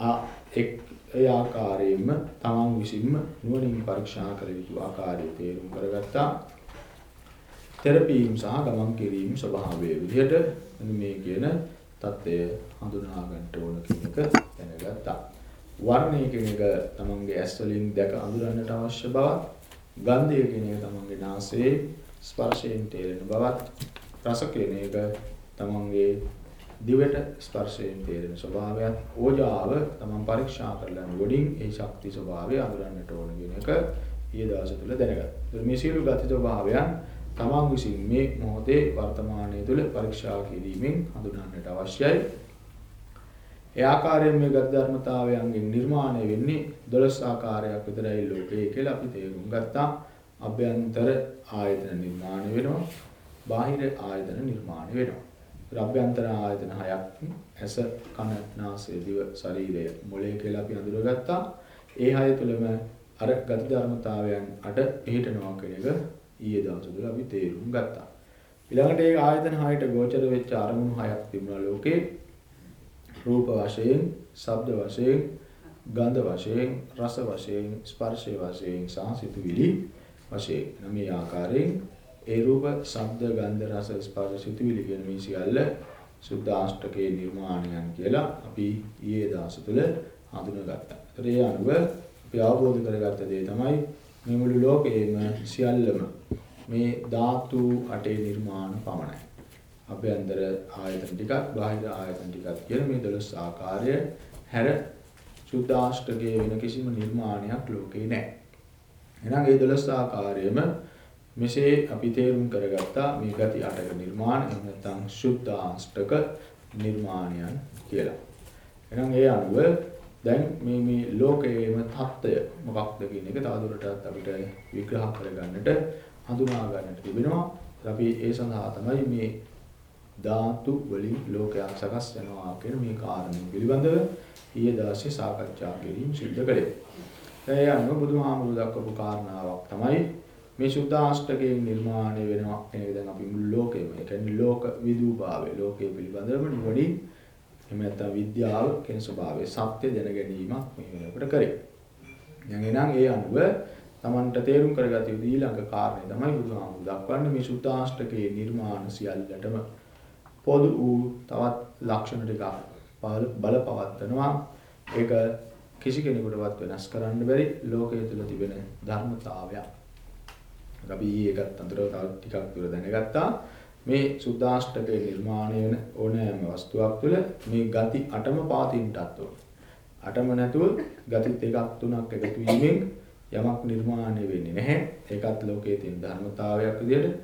ආ එක් ඒ ආකාරයෙන්ම තමන් විසින්ම නුවණින් පරීක්ෂා කළ යුතු ආකාරය තේරුම් කරගත්තා. තෙරපීම් සහ ගමන් කිරීම ස්වභාවය විදිහට මේ කියන தත්ත්වය හඳුනා ගන්නට ඕන කියන එක දැනගත්තා. වර්ණය කියන එක තමන්ගේ ඇස් වලින් දැක අඳුරන්නට අවශ්‍ය බවත්, ගන්ධය කියන එක තමන්ගේ නාසයේ ස්පර්ශයෙන් තේරෙන බවත්, රස කියන එක තමන්ගේ දිවට ස්පර්ශයෙන් තේරෙන ස්වභාවයත්, ඕජාව තමන් පරීක්ෂා කරලා වඩින් ඒ ශක්ති ස්වභාවය අඳුරන්නට ඕන කියන එක ඊයේ දවස් තුල දැනගත්තා. මේ සියලු ගති ස්වභාවයන් තමන් විසින් මේ මොහොතේ වර්තමානයේ තුල පරීක්ෂා කිරීමෙන් හඳුනන්නට අවශ්‍යයි. ඒ ආකාරයෙන් මේ ගත් ධර්මතාවයන්ගෙන් නිර්මාණය වෙන්නේ 12 ආකාරයක් විතරයි ලෝකේ කියලා අපි තේරුම් ගත්තා. අභ්‍යන්තර ආයතන නිර්මාණය වෙනවා. බාහිර ආයතන නිර්මාණය වෙනවා. අභ්‍යන්තර ආයතන හයක් ඇස, කන, නාසය, දිව, ශරීරය, මොළය කියලා අපි හඳුනගත්තා. ඒ හය තුළම අර ගති ධර්මතාවයන් අට පිළිටනවා කියන එක ඊයේ දවසේදී අපි තේරුම් ගත්තා. ඊළඟට ඒ ආයතන හයට ගෝචර වෙච්ච අරමුණු හයක් තිබුණා ලෝකේ. රූප වශයෙන්, ශබ්ද වශයෙන්, ගන්ධ වශයෙන්, රස වශයෙන්, ස්පර්ශ වශයෙන් සහ සිතුවිලි වශයෙන් මේ ආකාරයෙන් ඒ රූප, ශබ්ද, ගන්ධ, රස, ස්පර්ශ, සිතුවිලි කියන මේ සියල්ල සුද්ධාෂ්ටකේ නිර්මාණයන් කියලා අපි ඊයේ දවස තුල හඳුනාගත්තා. ඒතර ඒ අනුව අපි අවබෝධ කරගත්ත දේ තමයි මේ මුළු ලෝකයේම සියල්ලම මේ ධාතු අටේ නිර්මාණ පමණයි. අභ්‍යන්තර ආයතන ටිකක්, බාහිර ආයතන ටිකක් කියන මේ 12 ආකාරය හැර සුද්ධාෂ්ටකයේ වෙන කිසිම නිර්මාණයක් ලෝකේ නැහැ. එහෙනම් මේ 12 ආකාරයෙම මෙසේ අපි තේරුම් කරගත්තා මේ ගති අටක නිර්මාණ එහෙම නැත්නම් සුද්ධාෂ්ටක නිර්මාණයන් කියලා. එහෙනම් ඒ අනුව දැන් මේ මේ ලෝකයේම தত্ত্বය මොකක්ද කියන එක තවදුරටත් අපිට විග්‍රහ කරගන්නට හඳුනා ගන්නට තිබෙනවා. අපි ඒ සඳහා තමයි මේ ධාතු වලින් ලෝකයක් සකස් වෙනවා කියන මේ කාරණය පිළිබඳව ඊයේ දවසේ සාකච්ඡා කිරීම සිද්ධ කළේ. ඒ අනුව බුදුහාමුදුරුවෝ දක්වපු කාරණාවක් තමයි මේ සුද්ධාෂ්ටකයෙන් නිර්මාණය වෙනවා කියන එක දැන් අපි මුළු ලෝකෙම ඒ කියන්නේ ලෝක විදූභාවය ලෝකයේ පිළිබඳව නිවඩින් එහෙම නැත්නම් විද්‍යාව කියන ස්වභාවය සත්‍ය දැන ගැනීමක් මේ වෙනකොට කරේ. දැන් එනං ඒ අනුව Tamanට තේරුම් කරගත යුතු ඊළඟ කාරණේ තමයි බුදුහාමුදුරු දක්වන්නේ මේ සුද්ධාෂ්ටකයේ නිර්මාණ සියල්ලටම පොදු වූ තවත් ලක්ෂණ ටිකක් බලපවත්වනවා. ඒක කිසි කෙනෙකුටවත් වෙනස් කරන්න බැරි ලෝකයේ තුල තිබෙන ධර්මතාවයක්. අපි ඒකත් අතරව තව ටිකක් දුර දැනගත්තා. මේ සුද්ධාෂ්ටකයේ නිර්මාණය වෙන ඕනෑම වස්තුවක් තුළ මේ ගති අටම පාතින්ටත් ඕන. අටම නැතුව ගති දෙකක් තුනක් එකතු වීමෙන් යමක් නිර්මාණය වෙන්නේ නැහැ. ඒකත් ලෝකයේ තියෙන ධර්මතාවයක් විදිහට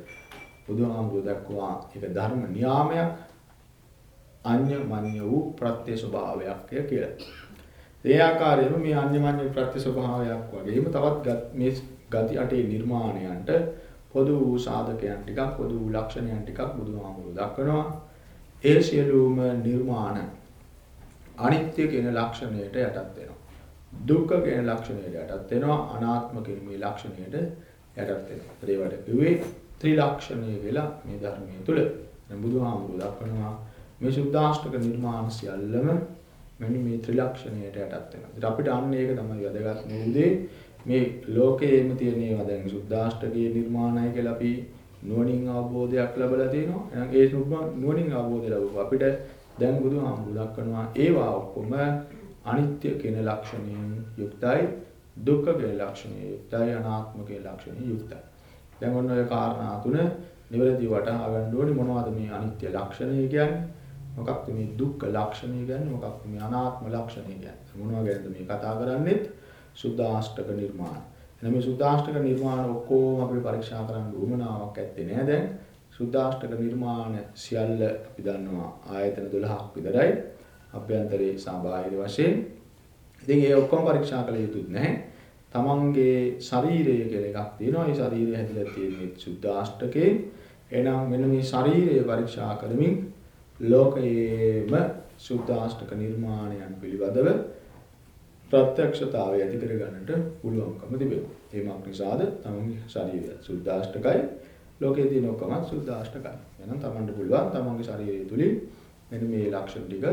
බුදුහාමුදුරුවෝ දක්වා ඒක ධර්ම නියාමයක් අඤ්ඤමඤ්ඤ වූ ප්‍රත්‍ය ස්වභාවයක් කියලා. ඒ ආකාරයෙන්ම මේ අඤ්ඤමඤ්ඤ ප්‍රත්‍ය ස්වභාවයක් වගේම තවත් මේ ගති අටේ නිර්මාණයන්ට පොදු වූ සාධකයන් ටිකක් පොදු වූ ලක්ෂණයන් ටිකක් බුදුහාමුදුරුවෝ දක්වනවා. ඒ සියලුම නිර්මාණ අනිත්‍ය කියන ලක්ෂණයට යටත් වෙනවා. දුක්ඛ කියන ලක්ෂණයට යටත් වෙනවා. අනාත්ම කියන මේ ලක්ෂණයට යටත් වෙනවා. ඒවට කිව්වේ ත්‍රිලක්ෂණය කියලා මේ ධර්මයේ තුල. දැන් බුදුහාමුදුරුවෝ දක්වනවා මේ සුද්ධාෂ්ටක නිර්මාණ සියල්ලම මෙන්න මේ ත්‍රිලක්ෂණයට යටත් වෙනවා. ඉතින් අපිට අන්න ඒක තමයි වැදගත් නෙවෙයි මේ ලෝකයේම තියෙන ඒවා දැන් සුද්ධාෂ්ටකයේ නිර්මාණය කියලා අපි නුවණින් අවබෝධයක් ලැබලා තියෙනවා. එහෙනම් ඒ නුවණින් අවබෝධය ලැබුවා අපිට දැන් බුදුහාමුදුරුවෝ දක්වනවා ඒවා ඔක්කොම අනිත්‍ය කියන ලක්ෂණයෙන් යුක්තයි, දුක්ඛ කියන ලක්ෂණයෙන් යුක්තයි, අනාත්ම කියන ලක්ෂණයෙන් යුක්තයි. දැන් ඔන්න ඔය කාරණා තුන නිවැරදිව වටහා ගන්න ඕනේ මොනවද මේ අනිත්‍ය ලක්ෂණය කියන්නේ? මොකක්ද මේ දුක්ඛ ලක්ෂණය කියන්නේ? මොකක්ද මේ අනාත්ම ලක්ෂණය කියන්නේ? මොනවා ගැනද මේ කතා කරන්නේ? සුද්ධාෂ්ටක නිර්මාණ. එහෙනම් මේ සුද්ධාෂ්ටක නිර්මාණ ඔක්කොම අපිට පරීක්ෂා කරන්න උවමනාවක් ඇත්තේ නෑ දැන්. සුද්ධාෂ්ටක නිර්මාණ සියල්ල අපි දන්නවා ආයතන 12ක් විතරයි. අභ්‍යන්තරේ සබාහිර වශයෙන්. ඉතින් ඒ ඔක්කොම පරීක්ෂා කළ යුතුත් නැහැ. තමන්ගේ ශරීරය කියලා එකක් තියෙනවා. ඒ ශරීරය හැදිලා තියෙන්නේ සුද්ධාෂ්ටකේ. එහෙනම් මෙන්න මේ ශරීරය පරීක්ෂා කරමින් ලෝකයේම සුද්ධාෂ්ටක නිර්මාණයන් පිළිබඳව ප්‍රත්‍යක්ෂතාවය ඇති කර ගන්නට පුළුවන්කම තිබෙනවා. ඒමක් නිසාද තමන්ගේ ශරීරය සුද්ධාෂ්ටකයි ලෝකයේ තියෙන ඔක්කොම සුද්ධාෂ්ටකයි. එහෙනම් තමන්ට පුළුවන් තමන්ගේ ශරීරය තුලින් මෙන්න මේ ලක්ෂණ ටික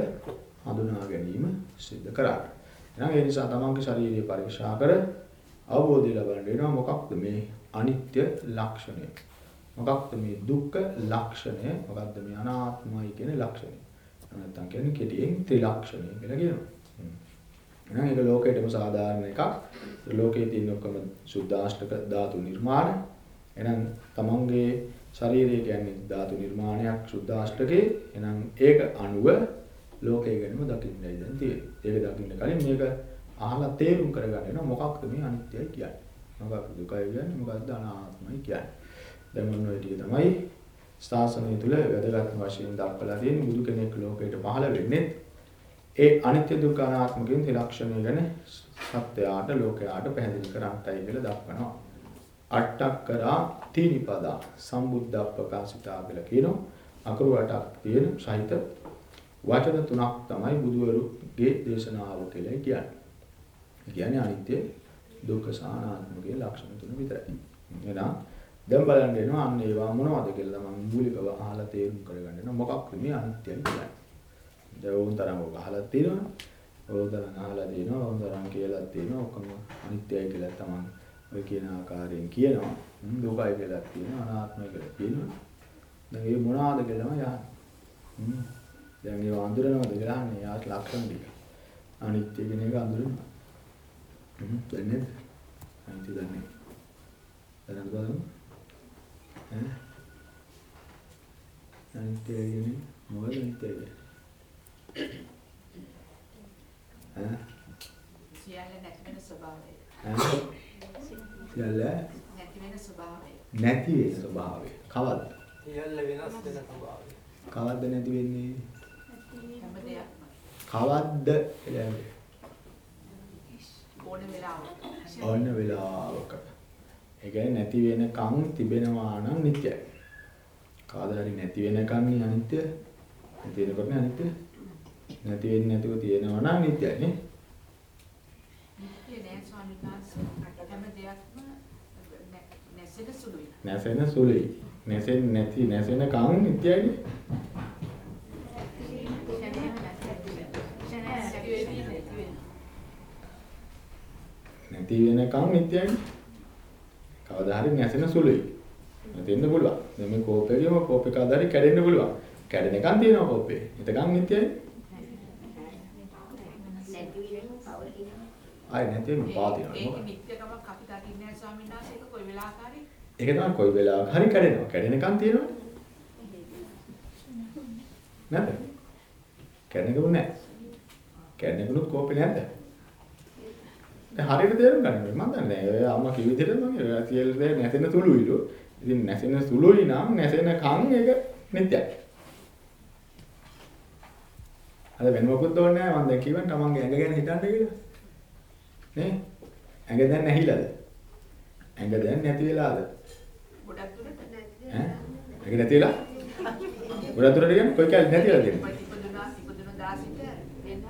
හඳුනා ගැනීම සිද්ධ කරන්න. එහෙනම් ඒ නිසා තමන්ගේ ශරීරය පරීක්ෂා කර අවබෝධය ලබන්න වෙනවා මොකක්ද මේ අනිත්‍ය ලක්ෂණය. මොකක්ද මේ දුක්ඛ ලක්ෂණය? මොකක්ද මේ අනාත්මයි කියන ලක්ෂණය? නැත්නම් කියන්නේ කෙටියෙන් ත්‍රිලක්ෂණය කියලා කියනවා. එහෙනම් ඒක ලෝකයේම සාධාරණ එකක්. ලෝකයේ තියෙන ඔක්කොම සුද්ධාෂ්ටක ධාතු නිර්මාණ. එහෙනම් තමන්ගේ ශරීරය කියන්නේ ධාතු නිර්මාණයක් සුද්ධාෂ්ටකේ. එහෙනම් ඒක අනුව ලෝකය ගැනම දකින්නයි දැන් තියෙන්නේ. ඒක දකින්න කලින් මේක අහලා තේරුම් කරගන්න වෙනවා මොකක්ද මේ අනිත්‍යයි කියන්නේ. මොකක්ද දුකයි කියන්නේ මොකක්ද අනාත්මයි කියන්නේ. දැන් මොන ඔය ටික තමයි ශාසනය තුල වැදගත් වශයෙන් දක්වලා තියෙන බුදු කෙනෙක් ලෝකයට පහළ වෙන්නේ ඒ අනිත්‍ය දුක්ඛ අනාත්ම කියන ත්‍රිලක්ෂණය ගැන සත්‍යයට ලෝකයට පැහැදිලි කරන්ටයි කියලා දක්වනවා. අට්ටක් කරා තීනිපදා සම්බුද්ධප්පකාසිතා කියලා කියනවා. අකුරු අටක් තියෙන සහිත වචන තුනක් තමයි බුදුවරුගේ දේශනාව කියලා කියන්නේ. කියන්නේ අනිත්‍ය දුක්ඛ සානාත්ම කියන ලක්ෂණ තුන විතරයි. එහෙනම් දැන් බලන්න එනවා අන්න ඒවා මොනවද කියලා තමයි මූලිකව අහලා තේරුම් කරගන්න වෙනවා. මොකක්ද මේ අනිත්‍යයි කියන්නේ? දැන් ඕන් තරම් ඔක අහලා තියෙනවා. ඕන් තරම් අහලා තියෙනවා. ඕන් තරම් කියලා තියෙනවා. ඔක්කොම අනිත්‍යයි කියලා තමයි ඔය කියන ආකාරයෙන් කියනවා. හ්ම්, දුකයි කියලා කියනවා අනාත්මයි කියලා කියනවා. දැන් ඒ මොනවාද කියලාම යහන. හ්ම්. දැන් ඒව අඳුරනවද කියලා අහන්නේ යාට ලක්ෂණ ටික. අනිත්‍ය කියන එක අඳුරනවා. හ්ම් දන්නේ නැද්ද? අනිත්‍ය දන්නේ. දැනගන්න බලමු. ඈ? අනිත්‍ය කියන්නේ මොකද අනිත්‍ය කියන්නේ? සියල්ල නැති වෙන ස්වභාවය. සියල්ල නැති වෙන ස්වභාවය. නැති වෙන ස්වභාවය. කවද්ද? සියල්ල වෙනස් වෙන ස්වභාවය. කවද්ද නැති වෙන්නේ? හැම දෙයක්ම කවද්ද. ඕන වෙලාවක. ඕන වෙලාවක. ඒ කියන්නේ නැති වෙනකන් තිබෙනවා නම් නිට්ටයයි. කවදා හරි නැති වෙනකන් අනිත්‍ය. නැති වෙනකොට නේ අනිත්‍ය. නැති වෙන්නේ නැතුව තියෙනවා නම් නිට්ටයයි නේ. නිත්‍ය නෑ ස්වාමීන් වහන්සේ. හැම දෙයක්ම නැසෙන සුළුයි. නැසෙන සුළුයි. නැසෙන්නේ නැති නැසෙනකන් නිට්ටයයි නේ. ක්ෂණයක් නැති නැති වෙවි නැති වෙන. නැති වෙනකන් නිට්ටයයි. කවදා හරි නැසෙන සුළුයි. නැතෙන්න පුළුවන්. දැන් මේ කෝපෙකම කෝපේ කවදා හරි කැඩෙන්න පුළුවන්. කැඩෙනකන් තියෙනවා කෝපේ. එතකන් නිට්ටයයි. ආයි නැති වෙන පාදිනවා. ඒක? නිත්‍යකමක් අපි දකින්නේ නැහැ ස්වාමීන් වහන්සේ. ඒක කොයි වෙලාවකරි ඒක තමයි කොයි වෙලාවක හරි කැඩෙනවා. කැඩෙනකන් තියෙනවනේ. නැද්ද? කැඩෙනකුත් නැහැ. කැඩෙනකුත් කෝපේ නැද්ද? දැන් හරියට තේරුම් ගන්න ඕනේ. මම දන්නේ නැහැ. ඔය අම්මා කිව්ව විදිහට මම ඔය සියලු දේ නැසෙන සුළුයිලු. ඉතින් නැසෙන සුළුයි නම් නැසෙන කන් ඒක නිත්‍යයි. අද වෙන මොකුත් ඕනේ නැහැ. මම දැන් කිව්වන් තමන්ගේ ඇඟ ගැන හිතන්න කියලා. නේ? ඇඟ දැන් නැහිලාද? ඇඟ දැන් නැති වෙලාද? ගොඩක් දුරට ඈ? ඇඟ නැති වෙලා? ගොඩක් දුරට කියන්නේ කොයි කාලේ නැති වෙලා තියෙන්නේ? ඉපදුනා ඉපදුන දාසිට වෙන-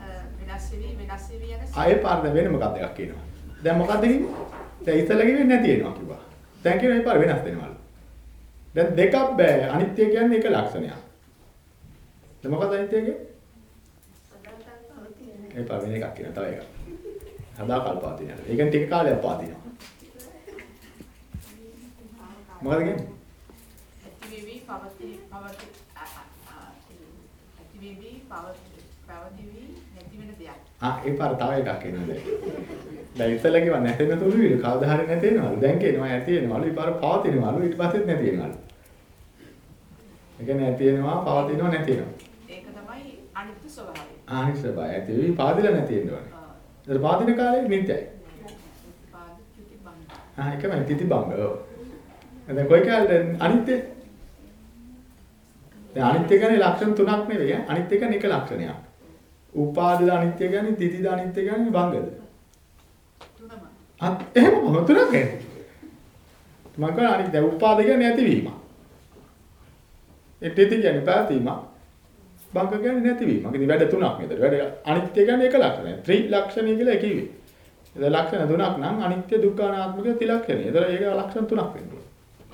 වෙනස් වෙවි වෙනස් වෙවි යන ආයේ පාර දැන් වෙන මොකක්ද එකක් කියනවා. දැන් මොකක්ද කිව්වේ? දැන් ඉස්සෙල්ලා කිව්වේ නැති වෙනවා කිව්වා. දැන් කියනවා මේ පාර වෙනස් වෙනවලු. දැන් දෙකක් බෑ. අනිත්‍ය කියන්නේ එක ලක්ෂණයක්. දැන් මොකක්ද අනිත්‍ය කියන්නේ? ඒ පාර වෙන එකක් කියනවා තව එකක්. හදා කල්පාතින යනවා. ඒකෙන් ටික කාලයක් පාතිනවා. මොකද කියන්නේ? ඇති වෙවි පවති පවති අ- අ- අ- ඇති වෙවි පවති පවතිවි නැති වෙන දෙයක්. ආ ඒ පාර තව එකක් කියනවා දැන්. දැන් ඉස්සෙල්ලා කිව්වා නැතෙන තුරු විල කවදා හරි නැති වෙනවලු. දැන් කියනවා ඇති වෙනවලු. පස්සේ පවතිනවලු. ඊට පස්සෙත් නැති වෙනවලු. ඒ කියන්නේ ඇති වෙනවා, පවතිනවා, නැති වෙනවා. ඒක තමයි අනිත්‍ය ස්වභාවය. ආනිසබය ඇති වෙවි පාදිලා නැති ඒතර පාදින කාලේ නිත්‍යයි. ආ එකමයි තිතිබංග. ඔව්. දැන් කොයි කාලේ අනිත්‍ය? දැන් අනිත්‍ය කියන්නේ ලක්ෂණ තුනක් නෙවෙයි. අනිත්‍ය කියන්නේ එක ලක්ෂණයක්. උපාදිත අනිත්‍ය කියන්නේ තිතිද අනිත්‍ය කියන්නේ බංගද. තුනම. අත් එහෙම කොහොමද තුනක් කියන්නේ? මම කියන්නේ අනිත් දැන් උපාද කියන්නේ නැතිවීම. ඒ තිති කියන්නේ පැවතීම. බංග කියන්නේ නැතිවීම. ඉතින් වැඩ තුනක් නේද? වැඩ අනිත්‍ය කියන්නේ එක ලක්ෂණය. ත්‍රි ලක්ෂණය කියලා කිව්වේ. ඒ ලක්ෂණ තුනක් නම් අනිත්‍ය දුක්ඛ අනාත්මික ත්‍රිලක්ෂණය. ඒතර ඒක ලක්ෂණ තුනක් වෙනවා.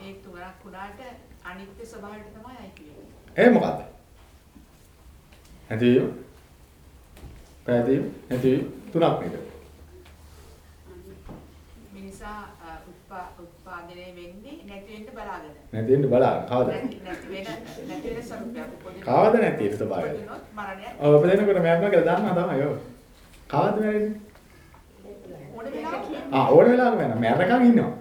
ඒ තුනක් වුණාට අනිත්‍ය ස්වභාවයට තමයි අයිති වෙන්නේ. ඒ මොකද්ද? නැතිවීම. පැවතීම නැතිවීම තුනක් නේද? වෙන්නේ නැති වෙන්න බලාගෙන. නැති වෙන්න බලන්න. කවදාද? නැති වෙන නැති වෙන ස්වરૂපයක් උපදින. කවද නැති වෙන ස්වභාවය? මරණය ඔව් උපදිනකොට මරනවා කියලා දන්නවා තමයි ඔව්. කවද මැරෙන්නේ? ඕන වෙලාවක ආ ඕන වෙලාවක වෙනවා. මැරෙනකන් ඉන්නවා.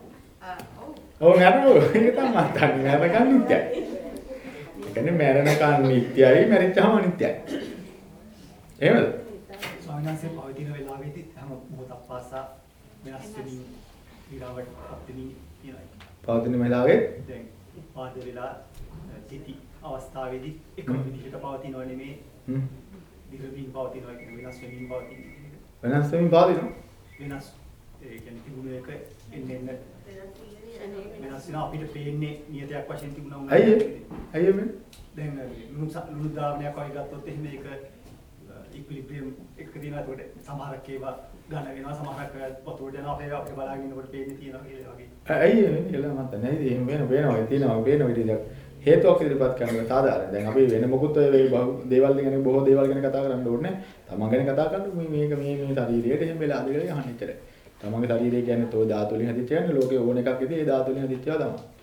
ඔව් ඔව් මැරෙනවා. ඒක තමයි මම දන්නේ. මැරෙනකන් නිත්‍යයි. ඒ කියන්නේ මැරෙනකන් නිත්‍යයි, මැරිච්චාම අනිත්‍යයි. එහෙමද? ස්වාමීන් වහන්සේ පවතින වෙලාවෙදී හැම මොහොතක් පාසා වෙනස් වෙමින් ඊළඟට කියනයි. පවතින වෙලාවේ දැන් උපාද වෙලා තිති අවස්ථාවේදී එකම විදිහට පවතිනව නෙමේ දිගින් පවතිනවා කියන්නේ වෙනස් වෙමින් පවතින. වෙනස් වෙමින් පවතිනවා. වෙනස් ඒ කියන්නේ තිබුණ එක එන්න එන්න වෙනස් වෙනවා අපිට පේන්නේ නියතයක් වශයෙන් තිබුණා. ඇයි ඒ? ඇයි එමෙ? දැන් ලුණු ලුණු දාමයක් වගේ ගත්තොත් එහෙම ඒක ඉක්විලිබ්‍රියම් එක දිනකට සමහරක් ඒවා ඝන වෙනවා සමහරක් වතුරට යනවා අපේ අපිට බලාගෙන ඉන්නකොට පේන්නේ තියෙනවා කියලා වගේ. ඇයි එමෙ? කියලා මම දන්නේ නැහැ. එහෙම වෙන වෙනවා. ඒ තියෙනවා වෙන විදිහක්. හේතුවක් ඉදිරිපත් කරනවා සාධාරණ. දැන් අපි වෙන මොකුත් ඔය දේවල් ගැන බොහෝ දේවල් ගැන කතා කරන්න ඕනේ නැහැ. තමන් ගැන කතා කරන්න මේ මේක මේ මේ ශරීරයට එහෙම වෙලාද කියලා අහන්න ඉතරයි. තමන්ගේ ශරීරය කියන්නේ තෝ ධාතු වලින් හැදිච්ච එකනේ ලෝකේ ඕන එකක් ඉතින් ඒ ධාතු වලින් හැදිච්ච ඒවා තමයි.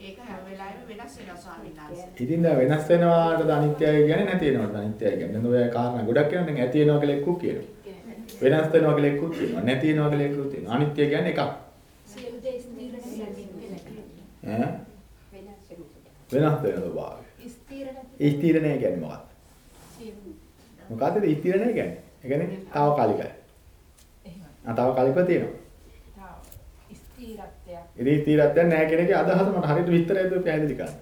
ඒක හැම වෙලාවෙම වෙනස් වෙනවා ස්වාමීන් වහන්සේ. ඉතින් දැන් වෙනස් වෙනවාට අනිත්‍යයි කියන්නේ නැති වෙනවාට අනිත්‍යයි කියන්නේ. ඔය කාරණා ගොඩක් කියනවා දැන් ඇති වෙනවා කියලා එක්කුත් කියනවා. වෙනස් වෙනවා කියලා එක්කුත් කියනවා. නැති වෙනවා කියලා එක්කුත් කියනවා. අනිත්‍ය කියන්නේ එකක්. සියලු දේ ස්ථිර නැති ඈ වෙනස් වෙන ස්වභාවය. ස්ථිර නැති ස්ථිර නැහැ කියන්නේ මොකක්ද? මොකද්ද ස්ථිර නැහැ කියන්නේ? ඒ කියන්නේ తాවකාලිකයි. එහෙම. ආ తాවකාලිකව තියෙනවා. තාව ස්ථිරත්වයක් ඉතින් ස්ථිරත්වයක් නැහැ කියන එකේ අදහස මට හරියට විස්තරයක් දුක පැහැදිලි කරන්න.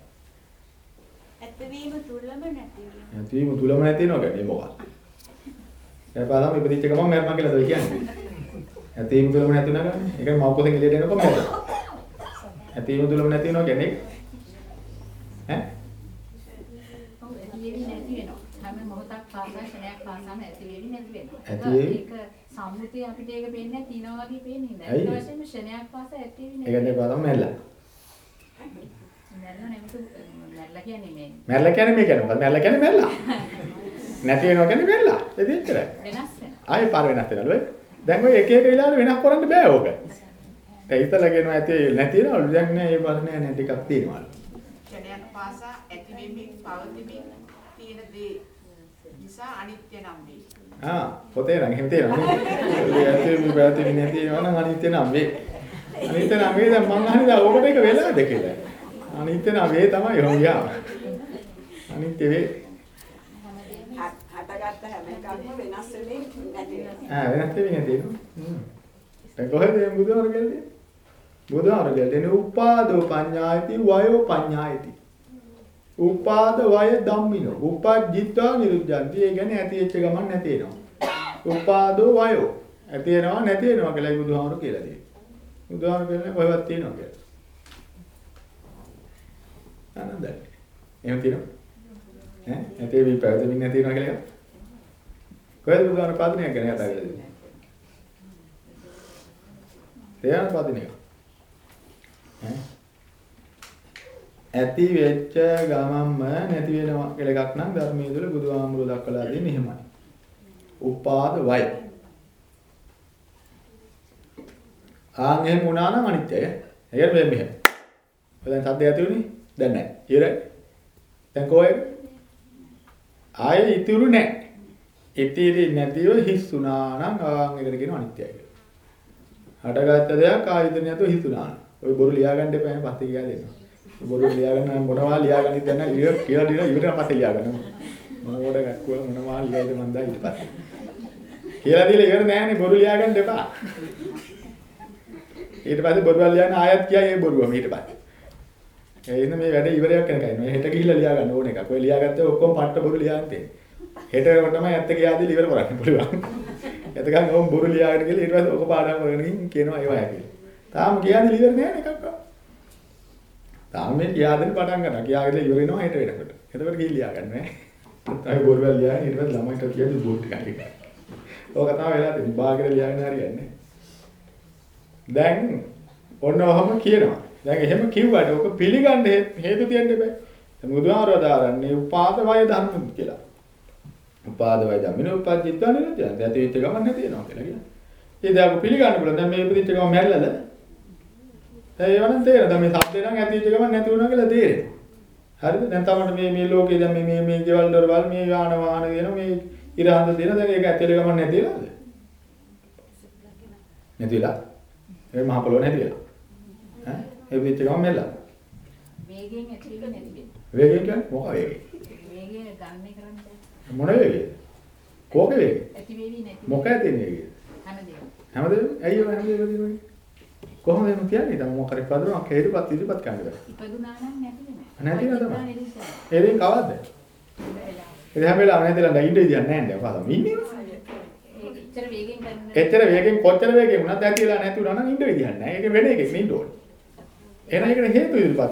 ඇත්තවීම තුලම නැතිවීම. නැතිවීම තුලම නැති වෙනවා කියන්නේ මොකක්ද? බලන්න ඉපදිච්ච ගමන් මරනවා කියලාද ඔය කියන්නේ? නැතිවීම තුලම නැති වෙනවා කියන්නේ. ඒ කියන්නේ මව්කුසෙන් එළියට එනකොට මරනවා. නැතිවීම තුලම නැති වෙනවා කියන්නේ ඈ? ඔව් ඇතිවෙවි නැති වෙනවා. හැම මොහොතක් පාසා ක්ෂණයක් පාසාම ඇතිවෙවි නැති වෙනවා. ඒක සම්මුතිය අපිට ඒක පේන්නේ තියනවා වගේ පේන්නේ නැහැ. ඊට පස්සේම ක්ෂණයක් පාසා ඇතිවෙවි ඒ නැති කියන්නේ බලන්න මැල්ලා. මැරෙලා නෙමෙයි මැරලා කියන්නේ මේ මැල්ලා කියන්නේ මේ කියන්නේ මොකක්ද? මැල්ලා කියන්නේ මැල්ලා. [LAUGHS] නැති වෙනවා කියන්නේ මැල්ලා. ඒක එච්චරයි. වෙනස් වෙනවා. ආයෙ පාර වෙනස් වෙනවලු. දැන් ඔය එක එක වෙලාවට වෙනස් කරන්න බෑ ඕක. දැන් ඉතලා කියනවා ඇති නැති වෙනවලු. දැන් නෑ ඒ පාර නෑ නෑ ටිකක් තියෙනවලු. ක්ෂණයක් පාසා ඇති වෙමින් පවතිමින් තියෙන දේ නිසා අනිත්‍ය නම් වේ. ආ පොතේ නම් එහෙම තියෙනවා නේ. ඇති මේ පැති නැති වෙනවා නම් අනිත්‍ය නම් වේ. අනිත්‍ය නම් වේ දැන් මං අහන්නේ දැන් ඕකට එක වෙලාද කියලා. අනිත්‍ය නම් වේ තමයි හොම් යා. අනිත්‍ය වේ. හටගත්ත හැම එකක්ම වෙනස් වෙමින් නැති වෙනවා. ආ වෙනස් වෙන්නේ තියෙනවා. හ්ම්. දැන් කොහෙද මේ බුදුහාර කියන්නේ? බුදුහාර කියන්නේ උපාදෝ පඤ්ඤායති වයෝ පඤ්ඤායති. උපාද වය ධම්මිනෝ. උපජ්ජිත්වා නිරුද්ධಂತಿ. ඒ කියන්නේ ඇති වෙච්ච ගමන් නැති වෙනවා. උපාදෝ වයෝ. ඇති වෙනවා නැති වෙනවා කියලා බුදුහාර කියලා තියෙනවා. බුදුහාර කියන්නේ කොහෙවත් තියෙනවා කියලා. ආනන්දයි. එහෙම තියෙනවා. ඈ ඇතේ වි පැවතෙමින් නැති වෙනවා කියලා එකක්. කොහෙද බුදුහාර පාදනය ගැන කතා කරන්නේ? තේරෙන පදින එක. ඈ ඇති වෙච්ච ගමන්ම නැති වෙනවා කියලා එකක් නම් ධර්මයේ තුල බුදුහාමුදුරුවෝ දක්වලා දෙන්නේ එහෙමයි. උපාද වය. ආන් එහෙම වුණා නම් අනිත්‍යය. ඒකට මෙහෙම මෙහෙම. දැන් සද්ද ඇති උනේ? දැන් නැහැ. ඉවරයි. දැන් කොහෙද? ආයේ ඉතුරු නැහැ. ඉතිරි නැතිව හිස් වුණා නම් ආන් එකට කියනවා අනිත්‍යයි කියලා. හටගත්ත දෙයක් ආයතන නැතුව හිස් වුණා. ඔය බොරු ලියා ගන්න එපා නේ පස්සේ කියලා දෙනවා. බොරු ලියා ගන්න මොනවා ලියා ගන්නද දැන් ඉවර කියලා දින ඉවරට පස්සේ ලියා ගන්න. මොනවට ගැක්කුවා මොනවා ලියයිද මන් දා ඊට පස්සේ. කියලා දීලා ඉවර නෑනේ බොරු ලියා ගන්න එපා. ඊට පස්සේ බොරුවල් ලියන්න ආයත් කියයි ඒ බොරුවම ඊට පස්සේ. ඒ ඉන්න මේ වැඩේ ඉවරයක් කරනකයි. මේ හෙට ගිහිල්ලා ලියා ගන්න ඕන එකක්. ඔය ලියාගත්තේ ඔක්කොම පට්ට බොරු ලියාන්න තියෙන්නේ. හෙට වෙනකොට තමයි ඇත්ත කියාදී ඉවර කරන්න පුළුවන්. එතකන් ඕම් බොරු ලියාගෙන ගිහලා ඊට පස්සේ ඔක පාඩම් කරගෙන කියනවා ඒවා කියලා. තාම කියන්නේ ඉවර නෑ නේ එකක්වත්. තාම මේ කියා දෙන්න පටන් ගන්නවා. කියාගෙන ඉවර වෙනවා හෙට වෙනකොට. එතකොට ගිහින් ලියා ගන්න ඈ. තමයි බොරුවල් ලියාගෙන ඊට පස්සේ ළමයිට කියන්නේ බොරු ටිකක්. ඕක තමයි වෙලා තියෙන්නේ. බාගෙට ලියාගෙන හරියන්නේ දැන් ඔන්න ඔහම කියනවා. දැන් එහෙම කිව්වට ඔක පිළිගන්න හේතු තියන්න බෑ. බුදුහාරව දාරන්නේ උපාද වය ධර්ම කියලා. උපාද වය ධම්මින උපජ්ජිත්ව නිරුද්ධය. දැන් තේිට ගමන් නැති වෙනවා කියලා කියනවා. ඒ දැන් ඔක පිළිගන්න පුළුවන්. දැන් මේ ඉපදිච්ච ගමන් මැරෙලාද? දැන් ඒව නම් තේරෙනවා. දැන් මේ සද්දේ නම් ඇතිච්ච ගමන් නැති වුණා කියලා තේරෙනවා. හරිද? දැන් තමයි මේ මේ ලෝකේ දැන් මේ මේ මේ ගෙවල් දොරවල් මේ යාන වාහන දෙන මේ ඉරහඳ දෙන දැන් ඒක ඇතුලේ ගමන් නැති වෙලාද? නැති වෙලා. ඒ මහ පොළොව නැති වෙලා. ඈ ඒ පිට ගමන් මෙල්ලා. වේගයෙන් ඇතිවෙවි නැති වෙනවා. වේගයෙන් කියන්නේ මොකක් වේගය? වේගය ගන්න කරන්නේ මොන වේගයද? කෝක වේගය? ඇතිවෙවි නැති මොකද තියෙන වේගය? හැමදේම. හැමදේම ඇයි ඔය හැමදේම තියෙන්නේ? කොහොමද එහෙම කියන්නේ? දැන් මොකක් හරි පදනමක් හේතුපත් ඉදිරිපත් කරන්න බෑ. ඉපදුනා නම් නැති වෙනවා. නැති වෙනවා තමයි. දෙයින් කවද්ද? ඒ හැම වෙලාවෙම නැතිලා නැගින්න විදියක් නැහැ නේද? පාසම ඉන්නේ. ඒක ඉච්චර වේගෙන් කරන එච්චර වේගෙන් කොච්චර වේගෙන් වුණත් ඇතිලා නැති වුණා නම් ඉන්න විදියක් නැහැ. ඒක වෙන එකක් නෙන්න ඕනේ. එහෙනම් ඒකට හේතු වෙනස් වෙනවා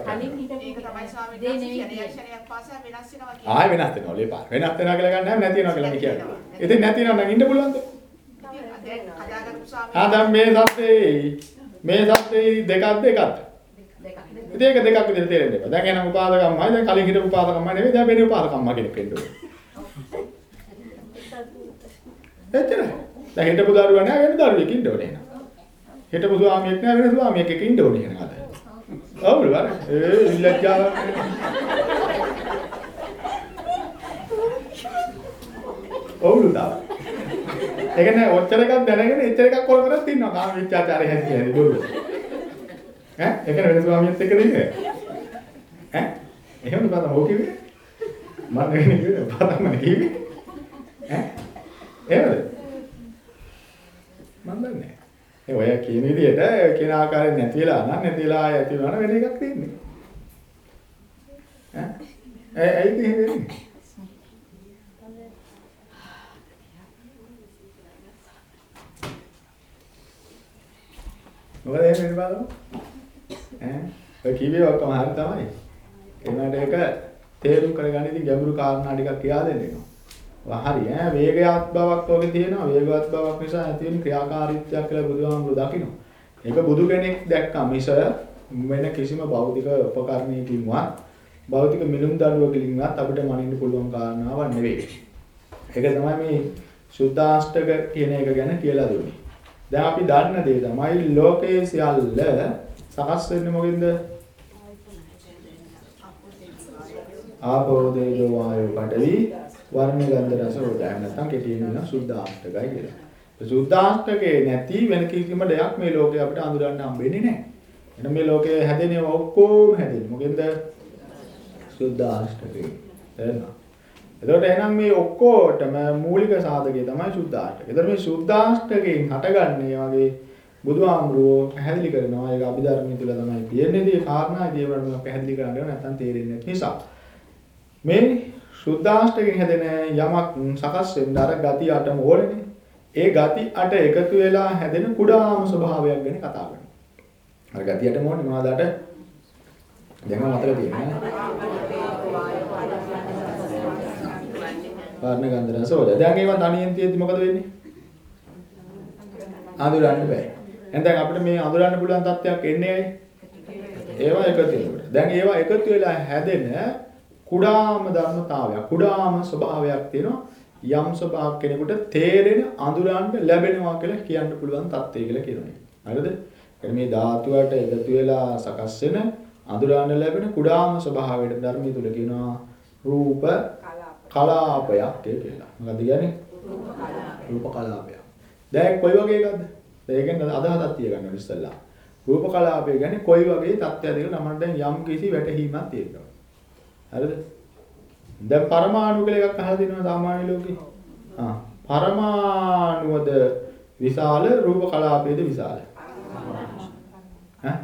ආයෙ වෙනස් වෙනවා ලේපා. වෙනස් වෙනවා කියලා ගන්න නැහැ නැති වෙනවා කියලා කියන්නේ. ඉතින් නැති වෙනවා නම් ඉන්න පුළුවන්ද? ආ දැන් මේ සත්‍යේ මේ සත්‍යේ එකක්ද? දෙකක් ඉතින් ඒක දෙකක් විදිහට තේරෙන්න එපා. දැන් එනම් උපාදකම්මයි දැන් කලින් හිටපු උපාදකම්මයි නෙවෙයි දැන් වෙන උපාදකම්ම කෙනෙක් වෙන්න ඕනේ. එච්චරයි. දැන් හිටපු දරුවා නෑ වෙන දරුවෙක් ඉන්න ඕනේ එහෙනම්. හිටපු ස්වාමියෙක් නෑ වෙන ස්වාමියෙක් එක්ක ඉන්න ඕනේ කියන කතාව. ඔව් බල. ඒ විලජ්ජාවක්. ඔව් තා. ඒ කියන්නේ ඔච්චර එකක් දැනගෙන එච්චර එකක් කොල් කරත් ඉන්නවා කාම විචාචාරය හැටි කියන්නේ දුර්වල. ඈ ඒක වෙන ස්වාමියෙක් එක්ක දෙන්නේ. ඈ එහෙමද බතම ඕක කිව්වේ? මම නෙවෙයි කිව්වේ බතම කිව්වේ. ඈ එහෙමද? මම දන්නේ නැහැ. ඒ ඔය කියන විදිහට කියන ආකාරයෙන් නැති වෙලා නම් නැති වෙලා ආය ඇති වෙනවා වෙන එකක් තියෙන්නේ. ඈ ඒ ඇයිද එහෙම වෙන්නේ? මොකද එහෙම වෙන්නේ බලමු. ඈ ඔය කිව්වේ ඔක්කොම හරි තමයි. ඒනට ඒක තේරුම් කරගන්න ඉතින් ගැඹුරු කාරණා ටිකක් කියා දෙන්නවා. හරි ඈ වේගවත් බවක් වගේ තියෙනවා. වේගවත් බවක් නිසා ඇති වෙන ක්‍රියාකාරීත්වයක් කියලා බුදුහාමුදුරු දකිනවා. ඒක බුදු කෙනෙක් දැක්කා මිස වෙන කිසිම භෞතික උපකරණයකින්වත් භෞතික මිනුම් දඬුවකින්වත් අපිට මනින්න පුළුවන් කාරණාවක් නෙවෙයි. ඒක තමයි මේ සුද්ධාෂ්ටක කියන එක ගැන කියලා දුන්නේ. දැන් අපි දන්න දේ තමයි ලෝකයේ සියල්ල සකස් වෙන්නේ මොකෙන්ද? ආපෝ තේජෝ වායෝ පඨවි වර්ණ ගන්ධ රස ඕජාය නැත්නම් කෙටියෙන් කියන සුද්ධාෂ්ටකයි කියලා. ඒ සුද්ධාෂ්ටකේ නැති වෙන කිසිම දෙයක් මේ ලෝකේ අපිට අඳුරන්න හම්බෙන්නේ නැහැ. එහෙනම් මේ ලෝකේ හැදෙනේ ඔක්කොම හැදෙන්නේ මොකෙන්ද? සුද්ධාෂ්ටකේ. එහෙනම් එතකොට එහෙනම් මේ ඔක්කොටම මූලික සාධකය තමයි සුද්ධාෂ්ටකය. එතකොට මේ සුද්ධාෂ්ටකයෙන් හටගන්නේ වගේ බුදුහාමුදුරුවෝ පැහැදිලි කරනවා ඒක අභිධර්මයේ තුල තමයි තියෙන්නේ. ඒ කාරණා දේවල් පැහැදිලි කරන්න නැත්නම් තේරෙන්නේ නැති නිසා. මේ සුද්ධාෂ්ටකයෙන් හැදෙන යමක් සකස් වෙන්න අර ගති අටම ඕනේ. ඒ ගති අට එකතු වෙලා හැදෙන කුඩාම ස්වභාවයක් ගැන කතා කරනවා. අර ගති අටම ඕනේ මොනවද අට? දැන් මම අතර තියෙනවා. වර්ණ ගන්ධ රස ඕජා. දැන් ඒවා තනියෙන් තියෙද්දි මොකද වෙන්නේ? අඳුරන්න බෑ. එහෙනම් අපිට මේ අඳුරන්න පුළුවන් තත්ත්වයක් එන්නේ ඇයි? ඒවා එකතු වෙනකොට. දැන් ඒවා එකතු වෙලා හැදෙන කුඩාම ධර්මතාවයක්, කුඩාම ස්වභාවයක් තියෙනවා. යම් ස්වභාවයක් කෙනෙකුට තේරෙන අඳුරන්න ලැබෙනවා කියලා කියන්න පුළුවන් තත්ත්වය කියලා කියනවා. හරිද? මේ ධාතුවට එකතු වෙලා සකස් වෙන අඳුරන්න ලැබෙන කුඩාම ස්වභාවයට ධර්මයේ තුල කියනවා රූප කලාපයක් කියලා. මොකද කියන්නේ? රූප කලාපයක්. දැන් කොයි වගේ එකක්ද? ඒකෙන් අදහසක් තියගන්න ඉස්සෙල්ලා. රූප කලාපය කියන්නේ කොයි වගේ තත්ත්වයක්ද කියලා නම් දැන් යම් කිසි වැටහීමක් තියෙනවා. හරිද? දැන් පරමාණු කියලා එකක් අහලා තියෙනවා සාමාන්‍ය ලෝකේ. ආ පරමාණුවද විශාල රූප කලාපයේද විශාල? ඈ?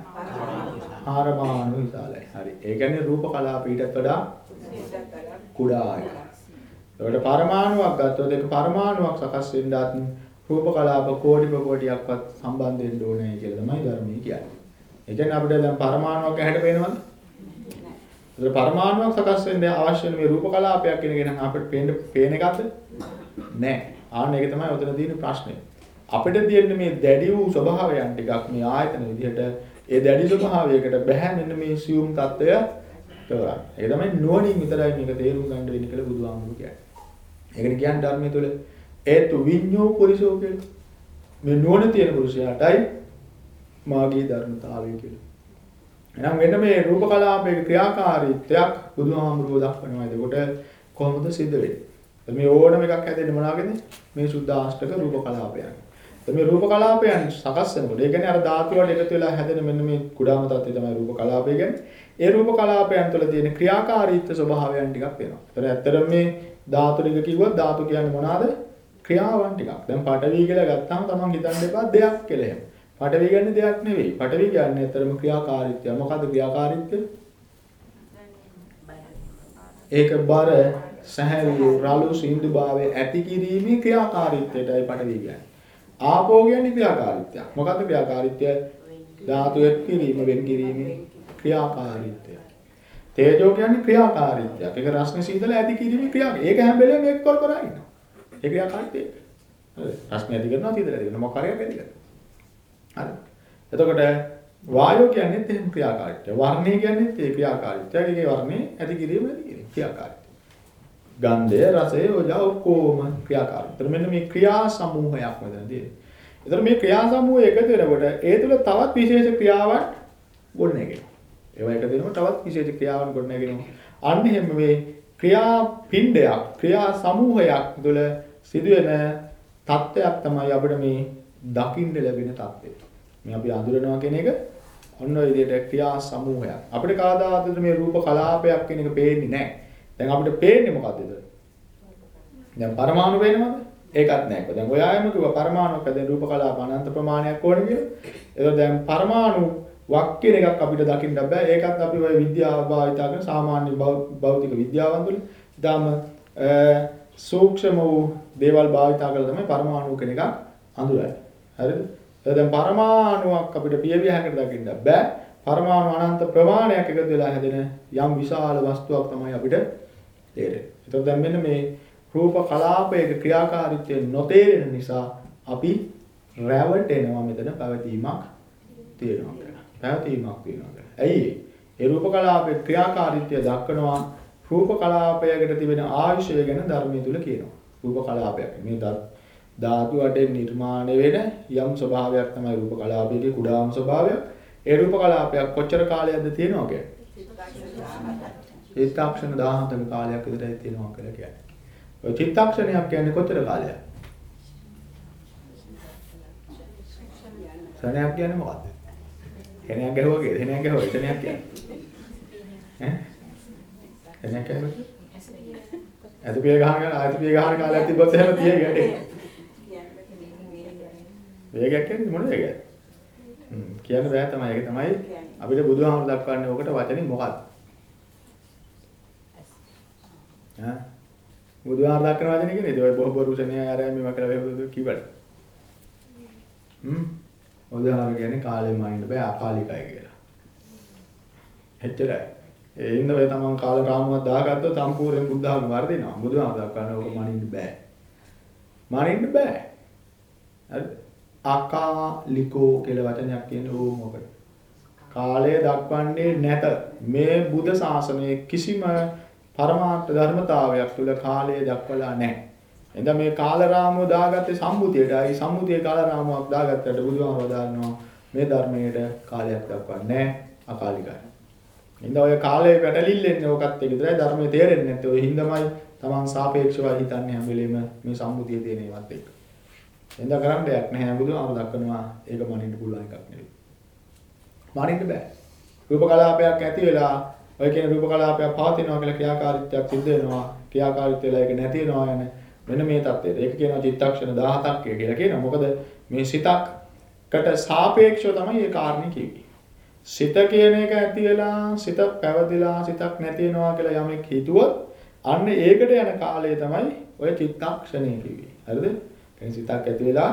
පරමාණු විශාලයි. හරි. ඒ කියන්නේ රූප කලාපීටත් වඩා කුඩායි. ඒකට පරමාණුවක් ගත්තොත් ඒක පරමාණුවක් සකස් වෙන්නත් රූප කලාප කෝටි ප්‍රකෝටියක්වත් සම්බන්ධ වෙන්න ඕනේ කියලා තමයි ධර්මයේ කියන්නේ. ඒ කියන්නේ අපිට දැන් පරමාණුවක් ඇහැට පේනවද? ඒතර පරමාණුවක් සකස් වෙන්න අවශ්‍ය වෙන මේ රූප කලාපයක් කියන එක නම් අපිට පේන්න පේන එකක්ද? නෑ. ආන්න ඒක තමයි උතන තියෙන ප්‍රශ්නේ. අපිට තියෙන්නේ මේ දැඩි වූ ස්වභාවයන් ටිකක් මේ ආයතන විදිහට ඒ දැඩි ස්වභාවයකට බැහැ මෙන්න මේ සියුම් తত্ত্বය කරගන්න. ඒ තමයි නුවණින් විතරයි මේක තේරුම් ගන්න වෙන්නේ කියලා බුදුහාමුදුරු කියන්නේ. ඒකනේ කියන්නේ ධර්මයේ තුල ඒතු විඤ්ඤෝ පුරිසෝ කියලා. මේ නුවණ තියෙන පුරුෂයාටයි මාගේ ධර්මතාවය කියලා. එහෙනම් මෙන්න මේ රූප කලාපයේ ක්‍රියාකාරීත්වයක් බුදුහාමුදුරුවෝ දක්වනවා. එතකොට කොහොමද සිද්ධ වෙන්නේ? මේ ඕනම එකක් හැදෙන්නේ මොනවාගෙන්ද? මේ සුද්ධාෂ්ටක රූප කලාපයන්. මේ රූප කලාපයන් සකස් වෙනකොට ඒ කියන්නේ අර ධාතු වල එකතු වෙලා හැදෙන මෙන්න මේ කුඩාම තත්ත්වය තමයි රූප කලාපය කියන්නේ. ඒ රූප කලාපයන් තුළ තියෙන ක්‍රියාකාරීත්ව ස්වභාවයන් ටිකක් වෙනවා. ඒතර ඇත්තටම මේ ධාතු ටික කිව්වොත් ධාතු කියන්නේ මොනවාද? ක්‍රියාවන් ටිකක්. දැන් පඨවි කියලා ගත්තාම තමන් හිතන්න එපා දෙයක් කියලා එහෙම. පඨවි කියන්නේ දෙයක් නෙවෙයි. පඨවි කියන්නේ ඇත්තටම ක්‍රියාකාරීත්වය. මොකද්ද ක්‍රියාකාරීත්වය? ඒක බර සහැල්ලු රළු සින්දු භාවයේ ඇති කිරීමේ ක්‍රියාකාරීත්වයටයි පඨවි කියන්නේ. ආපෝ කියන්නේ ක්‍රියාකාරීත්වය. මොකද්ද ක්‍රියාකාරීත්වය? ධාතු එක් කිරීම වෙන් කිරීමේ ක්‍රියාකාරීත්වය. තේජෝ කියන්නේ ක්‍රියාකාරීත්වයක්. ඒක රස්නේ සීතල ඇති කිරීමේ ක්‍රියාව. ඒක හැම වෙලේම එක් කර කර ඉන්නවා. ඒ ක්‍රියාකාරීත්වය. හරි. රස්නේ ඇති කරනවා සීතල ඇති කරනවා. මොකක් හරි ඇති කරනවා. හරි. එතකොට වායෝ කියන්නේත් එහෙම ක්‍රියාකාරීත්වය. වර්ණය කියන්නේත් ඒ ක්‍රියාකාරීත්වය. ඒකේ වර්ණේ ඇති කිරීම ඇති කිරීම ක්‍රියාකාරීත්වය. ගන්ධය, රසය, ඕජා ඔක්කොම ක්‍රියාකාරීත්වය. මෙන්න මේ ක්‍රියා සමූහයක් මෙතන තියෙන්නේ. ඒතර මේ ක්‍රියා සමූහය එකතු වෙනකොට ඒ තුල තවත් විශේෂ ක්‍රියාවක් ගොඩනැගෙනවා. ඒවා එකතු වෙනකොට තවත් විශේෂ ක්‍රියාවක් ගොඩනැගෙනවා. අන්න එහෙම මේ ක්‍රියා පිණ්ඩයක්, ක්‍රියා සමූහයක් තුළ සිදුවෙන தත්වයක් තමයි අපිට මේ දකින්න ලැබෙන தත්ත්වය. මේ අපි අඳුරනවා කියන එක ඔන්න ඔය විදිහට ක්‍රියා සමූහයක්. අපිට කාදාතර මේ රූප කලාපයක් කියන එක පේන්නේ නැහැ. දැන් අපිට පේන්නේ මොකද්ද? දැන් පරමාණු වෙනවද? ඒකත් නැහැ. දැන් ඔයායම කිව්වා පරමාණුක දැන් රූප කලාප අනන්ත ප්‍රමාණයක් ඕනේ කියලා. ඒක දැන් පරමාණු වක් කියන එකක් අපිට දකින්න බෑ. ඒකත් අපි ඔය විද්‍යාව භාවිතා කරන සාමාන්‍ය භෞතික විද්‍යාවන් තුළ ඉතාලම සූක්ෂම වූ දේවල් භාවිතා කරලා තමයි පරමාණු කියන එක හඳුනන්නේ. හරිද? දැන් පරමාණුවක් අපිට පියවිහකට දකින්න බෑ. පරමාණු අනන්ත ප්‍රමාණයක් එකතු වෙලා හැදෙන යම් විශාල වස්තුවක් තමයි අපිට තේරෙන්නේ. ඒතකොට දැන් මෙන්න මේ රූප කලාපයක ක්‍රියාකාරීත්වය නොතේරෙන නිසා අපි රැවටෙනවා මෙතන පැවතීමක් තියෙනවා කියලා. පැවතීමක් තියෙනවා කියලා. ඇයි ඒ රූප කලාපයේ ක්‍රියාකාරීත්වය දක්වනවා රූප කලාපයකට තිබෙන ආයුෂය ගැන ධර්මයේ තුල කියනවා. රූප කලාපයක්. මේ ධාතු වටෙන් නිර්මාණය වෙන යම් ස්වභාවයක් තමයි රූප කලාපයේ කුඩාම ස්වභාවය. ඒ රූප කලාපයක් කොච්චර කාලයක්ද තියෙනවා කියන්නේ? චිත්තක්ෂණ 17ක කාලයක් විතරයි තියෙනවා කියලා කියන්නේ. ඔය චිත්තක්ෂණයක් කියන්නේ කොච්චර කාලයක්ද? ශරණයක් කියන්නේ මොකද්ද? හෙනයක් ගැහුවා කියලා. හෙනයක් ගැහුවා ශරණයක් කියන්නේ. ඈ? හෙනයක් කියන්නේ? අතුපිය ගහන අතුපිය ගහන කාලයක් තිබ්බොත් එහෙම තියේ ගැටේ. වේගයක් කියන්නේ මොන වේගයක්ද? කියන්න බෑ තමයි. ඒක තමයි අපිට බුදුහාමුදුර දක්වන්නේ ඔකට වචනේ මොකක්ද? ඈ බුදුහාම දක්වන වචනේ කියන්නේ ඔය බොහෝ බොරු සෙනෙහ ආරයන් මේවා කියලා වෙහුදු කිව්වට. හ්ම්. බුදුහාම කියන්නේ කාලෙම අයින්න බෑ අකාලිකයි කියලා. එච්චරයි. ඒ ඉන්න ඔය තමන් කාල රාමුවක් දාගත්තොත් සම්පූර්ණ බුද්ධහම වර්ධිනවා. බුදුහාම දක්වන්නේ ඕක මනින්න බෑ. මනින්න බෑ. හරිද? අකාලිකෝ කියලා වචනයක් කියන්නේ ඕක මොකද? කාලය දක්වන්නේ නැත. මේ බුද්ධ ශාසනයේ කිසිම පරමාර්ථ ධර්මතාවයක් තුල කාලය දක්වලා නැහැ. එඳ මේ කාලරාමුව දාගත්තේ සම්මුතියටයි සම්මුතියේ කාලරාමුවක් දාගත්තට බුදුහාම දාන්නවා මේ ධර්මයට කාලයක් දක්වන්නේ අකාලිකයි. එඳ ඔය කාලේ වැටලිල්ලෙන්නේ ඕකත් එක විතරයි ධර්මයේ තේරෙන්නේ නැත්තේ ඔය හින්දාමයි Taman සාපේක්ෂව හිතන්නේ හැම වෙලෙම මේ සම්මුතිය තියෙන ඒවත් එක්ක. එඳ කරන්න දෙයක් නැහැ බුදුහාම දක්වනවා ඒක මනින්න පුළුවන් එකක් නෙවෙයි. මනින්න බෑ. රූප කලාපයක් ඇති වෙලා ඔය කියන රූප කලාපයක් පවතිනවා කියලා ක්‍රියාකාරීත්වයක් සිද්ධ වෙනවා. ක්‍රියාකාරීත්වය වෙලා ඒක නැති වෙනවා යන මෙන්න මේ தත්ත්වයට. ඒක කියනවා චිත්තක්ෂණ 17ක් කියලා කියනවා. මොකද මේ සිතක්කට සාපේක්ෂව තමයි ඒ කාරණේ කිව්වේ. සිත කියන එක ඇති වෙලා සිත පැවතිලා සිතක් නැති වෙනවා කියලා යමෙක් හිතුවොත් අන්න ඒකට යන කාලය තමයි ඔය චිත්තක්ෂණය කිව්වේ. හරිද? කියන්නේ සිතක් ඇති වෙලා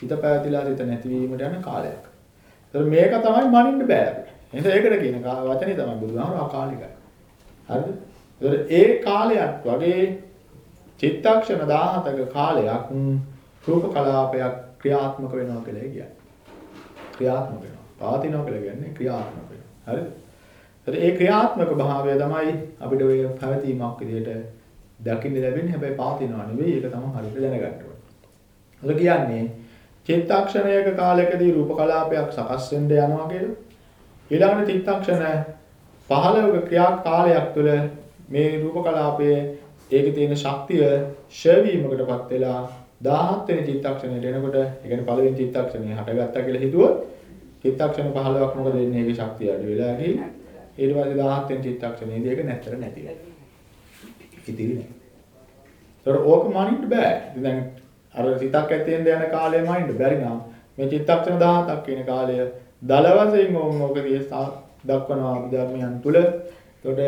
සිත පැවතිලා සිත නැතිවීමට යන කාලයක්. ඒතර මේක තමයි මනින්න බෑ අපිට. එහෙනම් ඒකට කියන වචනේ තමයි බුදුහාමර අකාලිකයි. හරිද? ඒතර ඒ කාලයක් වගේ චිත්තක්ෂණ 17ක කාලයක් රූප කලාපයක් ක්‍රියාත්මක වෙනවා කියලා කියන්නේ. ක්‍රියාත්මක වෙනවා. පවතිනවා කියලා කියන්නේ ක්‍රියාත්මක වෙනවා. හරිද? ඒතර ඒ ක්‍රියාත්මක භාවය තමයි අපිට ඔය පැවතීමක් විදිහට දකින්න ලැබෙන්නේ. හැබැයි පවතිනවා නෙවෙයි. ඒක තමයි හරියට දැනගන්න ඕනේ. ඒක කියන්නේ චිත්තක්ෂණයක කාලයකදී රූප කලාපයක් සකස් වෙන්න යනවා කියලා ඊළඟ චිත්තක්ෂණ 15ක ක්‍රියා කාලයක් තුළ මේ රූප කලාපයේ ඒකේ තියෙන ශක්තිය ෂවීමකටපත් වෙලා 17 වෙනි චිත්තක්ෂණයට එනකොට ඒ කියන්නේ පළවෙනි චිත්තක්ෂණය හටගත්තා කියලා හිතුවොත් චිත්තක්ෂණ 15ක් මොකද වෙන්නේ ඒකේ ශක්තිය අඩු වෙලා ගිහින් ඊට පස්සේ 17 වෙනි චිත්තක්ෂණයේදී ඒක නැත්තර නැති වෙනවා. ඉතිරි නෑ. ඒතර ඕක මනින්න බෑ. දැන් අර සිතක් ඇත්තෙන්ද යන කාලය මනින්න බැරි නම් මේ චිත්තක්ෂණ 17ක් කියන කාලය දල වශයෙන් ඕකදී දක්වනවා අභිධර්මයන් තුල. එතකොට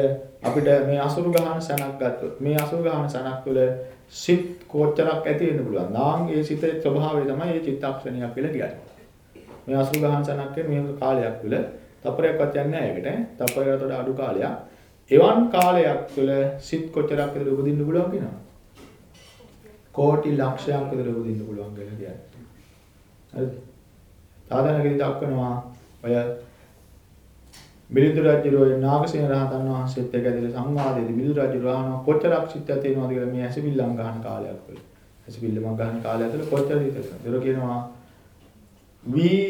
අපිට මේ අසුරු ගහන සනක් ගත්තොත් මේ අසුරු ගහන සනක් තුල සිත් කොච්චරක් ඇති වෙන්න පුළුවන්. නාං ඒ සිතේ ස්වභාවය තමයි මේ චිත්තක්ෂණයක් කියලා කියන්නේ. මේ අසුරු ගහන සනක් මේ කාලයක් තුල තප්පරයක්වත් යන්නේ නැහැ ඒකට. තප්පරයකට අඩු කාලයක්. එවන් කාලයක් තුල සිත් කොච්චරක් විතර උපදින්න පුළුවන් කියනවා. කෝටි ලක්ෂයක් විතර උපදින්න පුළුවන් කියලා කියන්නේ. හරිද? සාධනකදී දක්වනවා ඔය මිලිඳු රජුගේ නාගසේන රහතන් වහන්සේත් එක්ක ඇදලා සංවාදයේදී මිලිඳු රජු රහනවා කොච්චරක් සිත් ඇතේනවද කියලා මේ ඇසිවිල්ලම් ගන්න කාලයක් වෙයි. ඇසිවිල්ලම ගන්න කාලය ඇතුළත කොච්චර විතරද? ඒතර කියනවා වී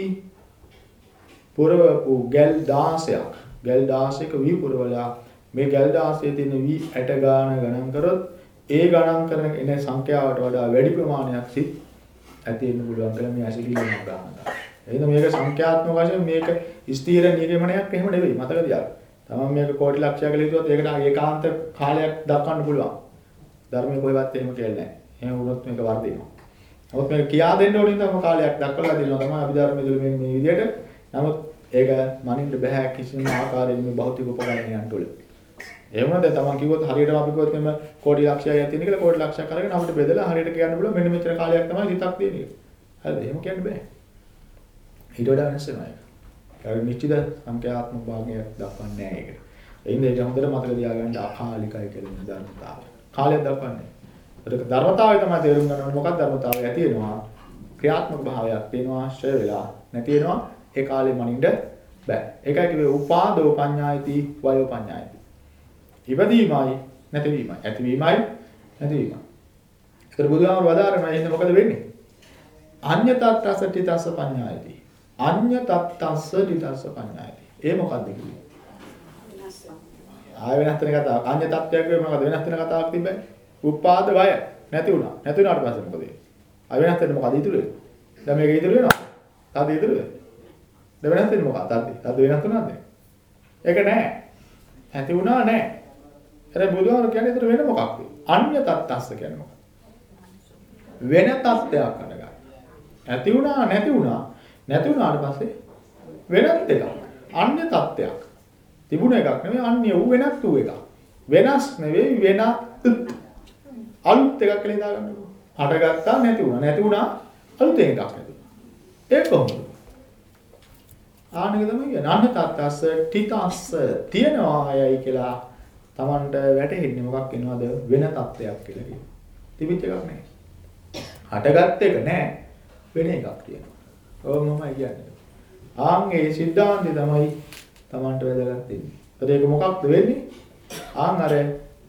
පුරවපු ගල් 16ක් ගල් 16ක වී පුරවලා මේ ගල් 16 තියෙන වී ඇට ගාන ගණන් කරොත් ඒ ගණන් කරන එන සංඛ්‍යාවට වඩා වැඩි ප්‍රමාණයක් සිත් ඇති වෙන්න පුළුවන් කියලා මේ ඇසිලිම ගන්නවා. එහෙනම් මේක සංඛ්‍යාත්මක වශයෙන් මේක ස්ථීර නිගමනයක් එහෙම නෙවෙයි මතක තියාගන්න. තමන් මේක කෝටි ලක්ෂයක් හිතුවොත් ඒකට ඒකාන්ත කාලයක් දක්වන්න පුළුවන්. ධර්මයේ කොහෙවත් එහෙම කියලා නැහැ. එහෙම වුණොත් මේක වර්ධිනවා. නමුත් මේක කියා දෙන්න ඕනේ නම් කාලයක් දක්වලා දෙනවා තමයි අභිධර්මයේ මේ මේ විදිහට. නමුත් ඒක මනින්න බෑ කිසිම ආකාරයෙන් මේ භෞතික උපකරණයන් තුළ. එහෙම නැත්නම් තමන් කිව්වොත් හරියටම අපි කිව්වොත් මෙන්න කෝටි ලක්ෂයක් තියෙන කියලා කෝටි ලක්ෂයක් අරගෙන අපිට බෙදලා හරියට කියන්න පුළුවන් මෙන්න මෙච්චර කාලයක් තමයි හිතක් තියෙන්නේ. හරිද? එහෙම කියන්න බෑ. ඊට වඩා වෙනස් වෙනවා ඒක. ඒක නිශ්චිත සංඛ්‍යාත්මක භාගයක් දක්වන්නේ නැහැ ඒක. එයින් ඒක හොඳට මතක තියාගන්න අකාලිකයි කියලා ධර්මතාවය. කාලයක් දක්වන්නේ. ඒක ධර්මතාවය තමයි තේරුම් ගන්න ඕනේ මොකක්ද ධර්මතාවය ඇති වෙනවා. ක්‍රියාත්මක භාවයක් තියෙනවා ශ්‍රය වෙලා නැති වෙනවා ඒ කාලේ මනින්න බෑ. ඒකයි කිව්වේ උපාදෝ පඤ්ඤායති වයෝ පඤ්ඤායති. ඉපදීමයි නැතිවීමයි. ඇතිවීමයි නැතිවීමයි. ඒතර බුදුහාමර වදාරනවා එහෙනම් මොකද වෙන්නේ? අඤ්ඤ තත්තස තිතස්ස පඤ්ඤායති. අඤ්ඤ තත්තස්ස තිතස්ස පඤ්ඤායති. ඒ මොකද්ද කිව්වේ? ආය වෙනස් වෙන කතාවක්. අඤ්ඤ තත්ත්වයක් වෙයි මොකද වෙනස් වෙන කතාවක් තිබ්බයි. උපාද වය නැති වුණා. නැති වුණාට පස්සේ මොකද වෙන්නේ? ආය වෙනස් වෙන්නේ මොකද ඉතුරු වෙන්නේ? දැන් මේක ඉතුරු වෙනවා. තද ඉතුරු වෙන්නේ. දැන් වෙනස් වෙන්නේ මොකක්ද? තද. තද වෙනස් වුණාද? ඒක නෑ. ඇති වුණා නෑ. හැබැයි බුදුහාම කියන්නේ ඒතර වෙන මොකක්ද? අන්‍ය තත්ත්ස්ස කියන්නේ මොකක්ද? වෙන තත්ත්වයක් අරගන්න. ඇති වුණා නැති වුණා. නැති වුණාට පස්සේ වෙනත් එකක්. අන්‍ය තත්ත්වයක්. තිබුණ එකක් නෙවෙයි අන්‍ය වූ වෙනත් වූ එකක්. වෙනස් නෙවෙයි වෙනත් අලුත් එකක් කියලා හිතා ගන්න ඕනේ. හටගත්තා නැති වුණා. නැති වුණා අලුතෙන් එකක් නැති වුණා. ඒක කොහොමද? ආනික තමයි කියන්නේ. අන්‍ය තත්ත්ස්ස තිතස්ස තියනවායයි කියලා Tamanට වැටහෙන්නේ මොකක් වෙනවද වෙන තත්ත්වයක් කියලා කියනවා. තිබිච්ච එකක් නෑ. හටගත් එක නෑ වෙන එකක් තියෙනවා. ඕමමයි කියන්නේ. ආන් ඒ සිද්ධාන්තය තමයි Tamanට වැදගත් වෙන්නේ. ඒක මොකක්ද වෙන්නේ? ආන් අර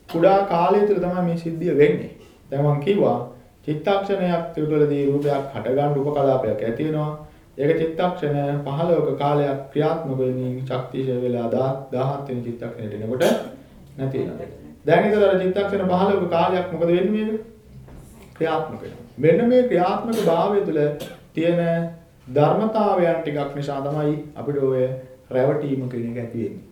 කුඩා කාලය තුළ තමයි මේ සිද්ධිය වෙන්නේ. දැන් මම කිව්වා චිත්තක්ෂණයක් තුළදී රූපයක් හටගන්න උපකලාපයක් ඇති වෙනවා. ඒක චිත්තක්ෂණ 15ක කාලයක් ක්‍රියාත්මක වෙමින් ශක්තිශය වෙලා 17 වෙනි චිත්තක්ෂණයට එනකොට නැති වෙනවා. දැන් ඉතල අර චිත්තක්ෂණ 15ක කාලයක් මොකද වෙන්නේ මේක? ක්‍රියාත්මක වෙනවා. මෙන්න මේ ක්‍රියාත්මක භාවය තුළ තියෙන ධර්මතාවයන් ටිකක් නිසා තමයි අපිට ඔය රැවටීම කියන එක ඇති වෙන්නේ.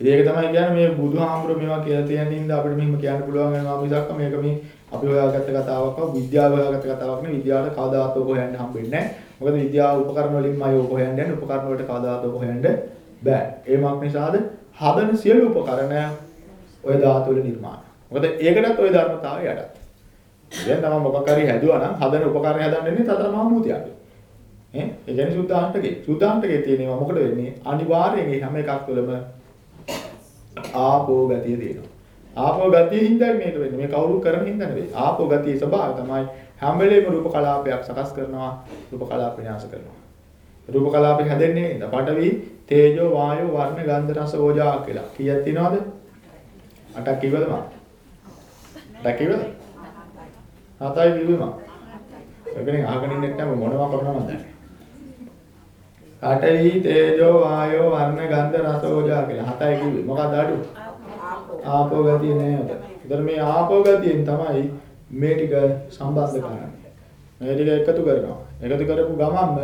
ඉතින් ඒක තමයි කියන්නේ මේ බුදුහාමුදුරුවෝ මේවා කියලා තියෙන ඉඳ අපිට මෙහෙම කියන්න පුළුවන් වෙනවා මිසක් මේක මේ අපි හොයාගත්ත කතාවක් හෝ විද්‍යාව හොයාගත්ත කතාවක් නෙවෙයි විද්‍යාවට කවදාවත් ඔක හොයන්න හම්බෙන්නේ නැහැ. මොකද විද්‍යාව උපකරණ වලින්මයි ඔක හොයන්න යන්නේ. උපකරණ වලට කවදාවත් ඔක හොයන්න බෑ. ඒ මොක් නිසාද? හදන සියලු උපකරණ ඔය ධාතු වල නිර්මාණ. මොකද ඒකටත් ඔය ධර්මතාවය යටත්. දැන් තමයි මොකක් හරි හැදුවා නම් හදන උපකරණ හදන්නේ තතර මහ භූතයන්ගේ. ඈ ඒ කියන්නේ සුද්ධාන්තකේ. සුද්ධාන්තකේ තියෙනවා මොකද වෙන්නේ? අනිවාර්යෙන් මේ හැම එකක් තුළම ආපෝ ගතිය තියෙනවා. ආපෝ ගතිය හින්දා මේක වෙන්නේ. මේ කවුරු කරන හින්දා නෙවෙයි. ආපෝ ගතිය ස්වභාවය තමයි හැම වෙලේම රූප කලාපයක් සකස් කරනවා, රූප කලාප විනාශ කරනවා. රූප කලාපේ හැදෙන්නේ ඉඳ පඨවි, තේජෝ, වායෝ, වර්ණ, ගන්ධ, රස, ඕජා කියලා. කීයක් තියෙනවද? අටක් කිව්වද මම? අටක් කිව්වද? හතයි කිව්වේ මම. ඒකෙන් අහගෙන ඉන්න නැත්නම් මොනවා කරනවද දන්නේ. පඨවි, තේජෝ, වායෝ, වර්ණ, ගන්ධ, රස, ඕජා කියලා හතයි කිව්වේ. මොකක්ද අඩු? ආපෝ ගතිය නෑ උතන. ඒතර මේ ආපෝ ගතියෙන් තමයි මේ ටික සම්බන්ධ කරන්නේ. මේ ටික එකතු කරනවා. එකතු කරපු ගමන්ම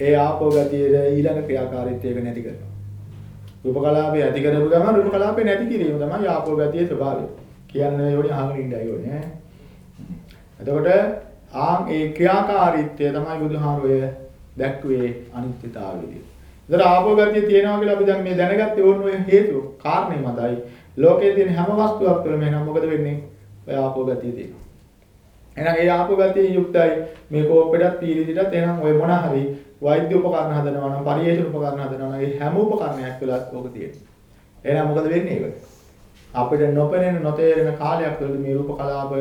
ඒ ආපෝ ගතියේ ඊළඟ ක්‍රියාකාරීත්වයක නැති කරනවා. රූප කලාපේ ඇති කරපු ගමන් රූප කලාපේ නැති කිරීම තමයි ආපෝ ගතියේ ස්වභාවය. කියන්නේ යෝනි අහගෙන ඉන්නයි ඕනේ. එතකොට ආන් ඒ ක්‍රියාකාරීත්වය තමයි බුදුහාමුදුරේ දැක්ුවේ අනිත්‍යතාවයේදී. ඒතර ආපෝ ගතිය තියෙනවා කියලා අපි දැන් මේ දැනගත්තේ ඕන ඔය හේතුව කාරණේ මතයි. ලෝකයේ තියෙන හැම වස්තුවක් තුළම එහෙනම් මොකද වෙන්නේ? ඔය ආපෝ ගතිය තියෙනවා. එහෙනම් ඒ ආපෝ ගතිය යුක්තයි මේ කෝපෙටත් පීරිදිටත් එහෙනම් ඔය මොන හරි වෛද්‍ය උපකරණ හදනවා නම් පරිේශන උපකරණ හදනවා නම් ඒ හැම උපකරණයක් තුළත් ඕක තියෙනවා. එහෙනම් මොකද වෙන්නේ ඒක? අපිට නොපෙනෙන නොතේරෙන කාලයක් තුළ මේ රූප කලාප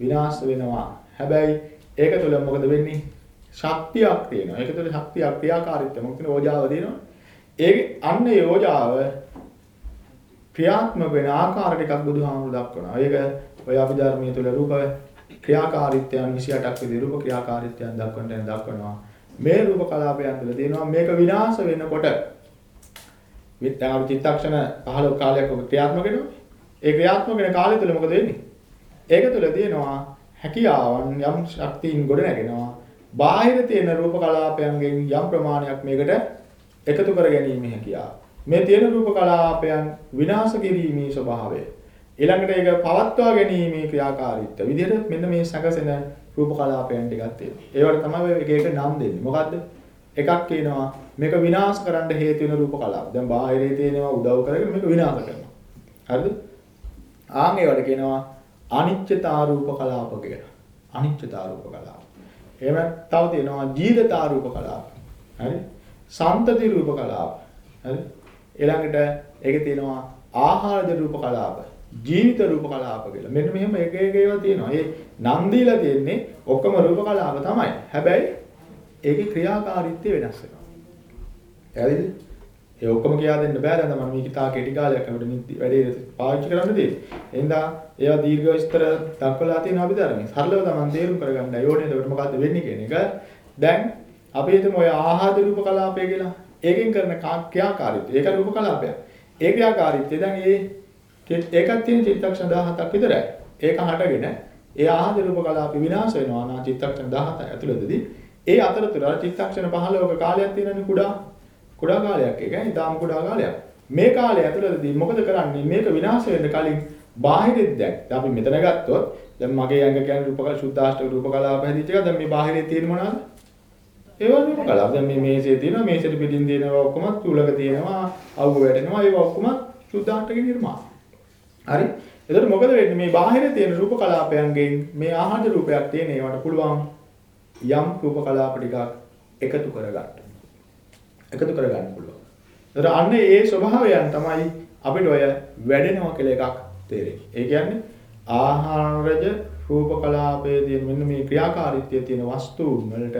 විනාශ වෙනවා. හැබැයි ඒක තුළ මොකද වෙන්නේ? ශක්තියක් තියෙනවා. ඒක තුළ ශක්තියක් ක්‍රියාකාරීත්වය මොකද ඕජාව දෙනවා. ඒ අන්න ඒ ඕජාව ක්‍රියාත්මක වෙන ආකාර ටිකක් බුදුහාමුදුරු දක්වනවා. ඒක ඔය අභිධර්මයේ තුල රූප ක්‍රියාකාරීත්වයන් 28ක් විදිහට රූප ක්‍රියාකාරීත්වයන් දක්වන්න දක්වනවා. මේ රූප කලාපයන් තුළ තියෙනවා මේක විනාශ වෙනකොට විද්‍යාව චිත්තක්ෂණ 15 කාලයක් ඔබ ක්‍රියාත්මක වෙනවා. ඒ ක්‍රියාත්මක වෙන කාලය තුළ මොකද වෙන්නේ? ඒක තුළ තියෙනවා හැකියාවන් යම් ශක්තියින් ගොඩ නැගෙනවා. බාහිර තියෙන රූප කලාපයන්ගෙන් යම් ප්‍රමාණයක් මේකට එකතු කර ගැනීම හැකියාව. මේ තියෙන රූප කලාපයන් විනාශ කිරීමේ ස්වභාවය. ඊළඟට ඒක පවත්වා ගැනීමේ ක්‍රියාකාරීත්වය. විදිහට මෙන්න මේ සැකසෙන රූප කලාපයන් ටිකක් තියෙනවා. ඒවට තමයි එක එක නම් දෙන්නේ. මොකද්ද? එකක් කියනවා මේක විනාශ කරන්න හේතු වෙන රූප කලාප. දැන් බාහිරේ තියෙනවා උදව් කරගෙන මේක විනාශ කරනවා. හරිද? ආන් ඒවට කියනවා අනිච්චතා රූප කලාප කියලා. අනිච්චතා රූප කලාප. එහෙම තව තියෙනවා ජීවිතා රූප කලාප. හරි? සම්තති රූප කලාප. හරි? ඊළඟට ඒකේ තියෙනවා ආහාරජ රූප කලාප. ජීවිත රූප කලාප කියලා. මෙන්න මෙහෙම එක එක ඒවා තියෙනවා. ඒ නම් දීලා තියෙන්නේ ඔක්කොම රූප කලාප තමයි. හැබැයි ඒකේ ක්‍රියාකාරීත්වය වෙනස් වෙනවා. හරිද? ඒ ඔක්කොම කියා දෙන්න බෑ දැන් මම මේක තා කෙටි කාලයක් අපිට වැඩේ පාවිච්චි කරන්න තියෙන්නේ. එහෙනම් ඒවා දීර්ඝ විස්තර දක්වලා තියෙන අපි ධර්මයේ. සරලව තමයි තේරුම් කරගන්නයි ඕනේ. එතකොට මොකද්ද වෙන්නේ කියන එක. දැන් අපි හිතමු ඔය ආහාර රූප කලාපය කියලා. ඒකෙන් කරන ක්‍රියාකාරීත්වය. ඒක රූප කලාපයක්. ඒ ක්‍රියාකාරීත්වය දැන් ඒ ඒකත් තියෙන චිත්තක්ෂණ 17ක් විතරයි. ඒක හටගෙන ඒ ආහාර රූප කලාප විනාශ වෙනවා නා චිත්තක්ෂණ 17 ඇතුළතදී ඒ අතරතුර චිත්තක්ෂණ 15ක කාලයක් තියෙනනේ කුඩා කුඩා කාලයක් ඒ කියන්නේ ඊටාම කුඩා කාලයක්. මේ කාලය ඇතුළතදී මොකද කරන්නේ මේක විනාශ වෙන්න කලින් බාහිරෙත් දැන් අපි මෙතන ගත්තොත් දැන් මගේ ඇඟ කියන්නේ රූපක සුද්ධාෂ්ටක රූප කලාප හැදිච්ච එක දැන් මේ බාහිරේ තියෙන මොනවද? ඒවා රූප කලාප. දැන් මේ මේසේ තියෙනවා මේසෙට පිටින් තියෙනවා ඔක්කොම තුලක තියෙනවා අවුව වැටෙනවා ඒවා ඔක්කොම සුද්ධාෂ්ටක නිර්මාණ. හරි? එතකොට මොකද වෙන්නේ මේ බාහිරේ තියෙන රූප කලාපයන්ගෙන් මේ ආහාර රූපයක් තියෙන ඒවට පුළුවන් යම් රූප කලාප ටිකක් එකතු කරගන්න. එකතු කරගන්න පුළුවන්. ඒතර අන්න ඒ ස්වභාවයන් තමයි අපිට ඔය වැඩෙනවා කියලා එකක් තේරෙන්නේ. ඒ කියන්නේ ආහාරජ රූප කලාපයේ තියෙන මෙන්න මේ ක්‍රියාකාරීත්වයේ තියෙන වස්තුන් වලට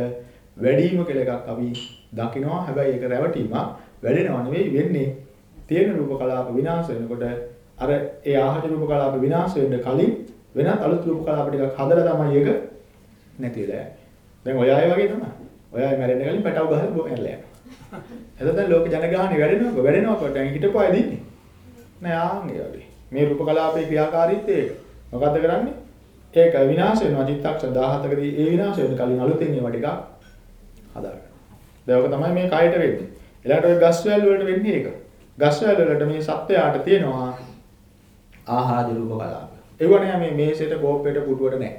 වැඩිම කියලා එකක් අපි දකිනවා. හැබැයි ඒක රැවටීමක් වැඩෙනව නෙවෙයි වෙන්නේ. තියෙන රූප කලාප විනාශ වෙනකොට අර ඒ ආහාර රූප කලාප විනාශ වෙන්න කලින් වෙනත් අලුත් රූප කලාප ටිකක් හදලා තමයි ඒක නැතිලා යන්නේ. දැන් ඔය අය වගේ තමයි. ඔය අය මැරෙන්න කලින් පැටව ගහලා මැරලා යනවා. එතකොට දැන් ලෝක ජනගහණය වැඩෙනවා වැඩෙනවා කොට දැන් හිටපු අය දින්නේ. නෑ ආන් ඒ වගේ. මේ රූප කලාපේ ක්‍රියාකාරීත්වය ඒක. මොකද්ද කරන්නේ? ඒක විනාශ වෙනවා චිත්තක්ෂණ 17කදී ඒ විනාශ වෙන කලින් අලුතෙන් ඒවා ටිකක් හදාගන්න. දැන් ඔක තමයි මේ කයට වෙන්නේ. ඊළඟට ඔය ගස් වැල් වලට වෙන්නේ ඒක. ගස් වැල් වලට මේ සත්වයාට තියෙනවා ආහාර රූප කලාප. ඒව නෑ මේ මේසෙට කෝප්පෙට පුටුවට නෑ.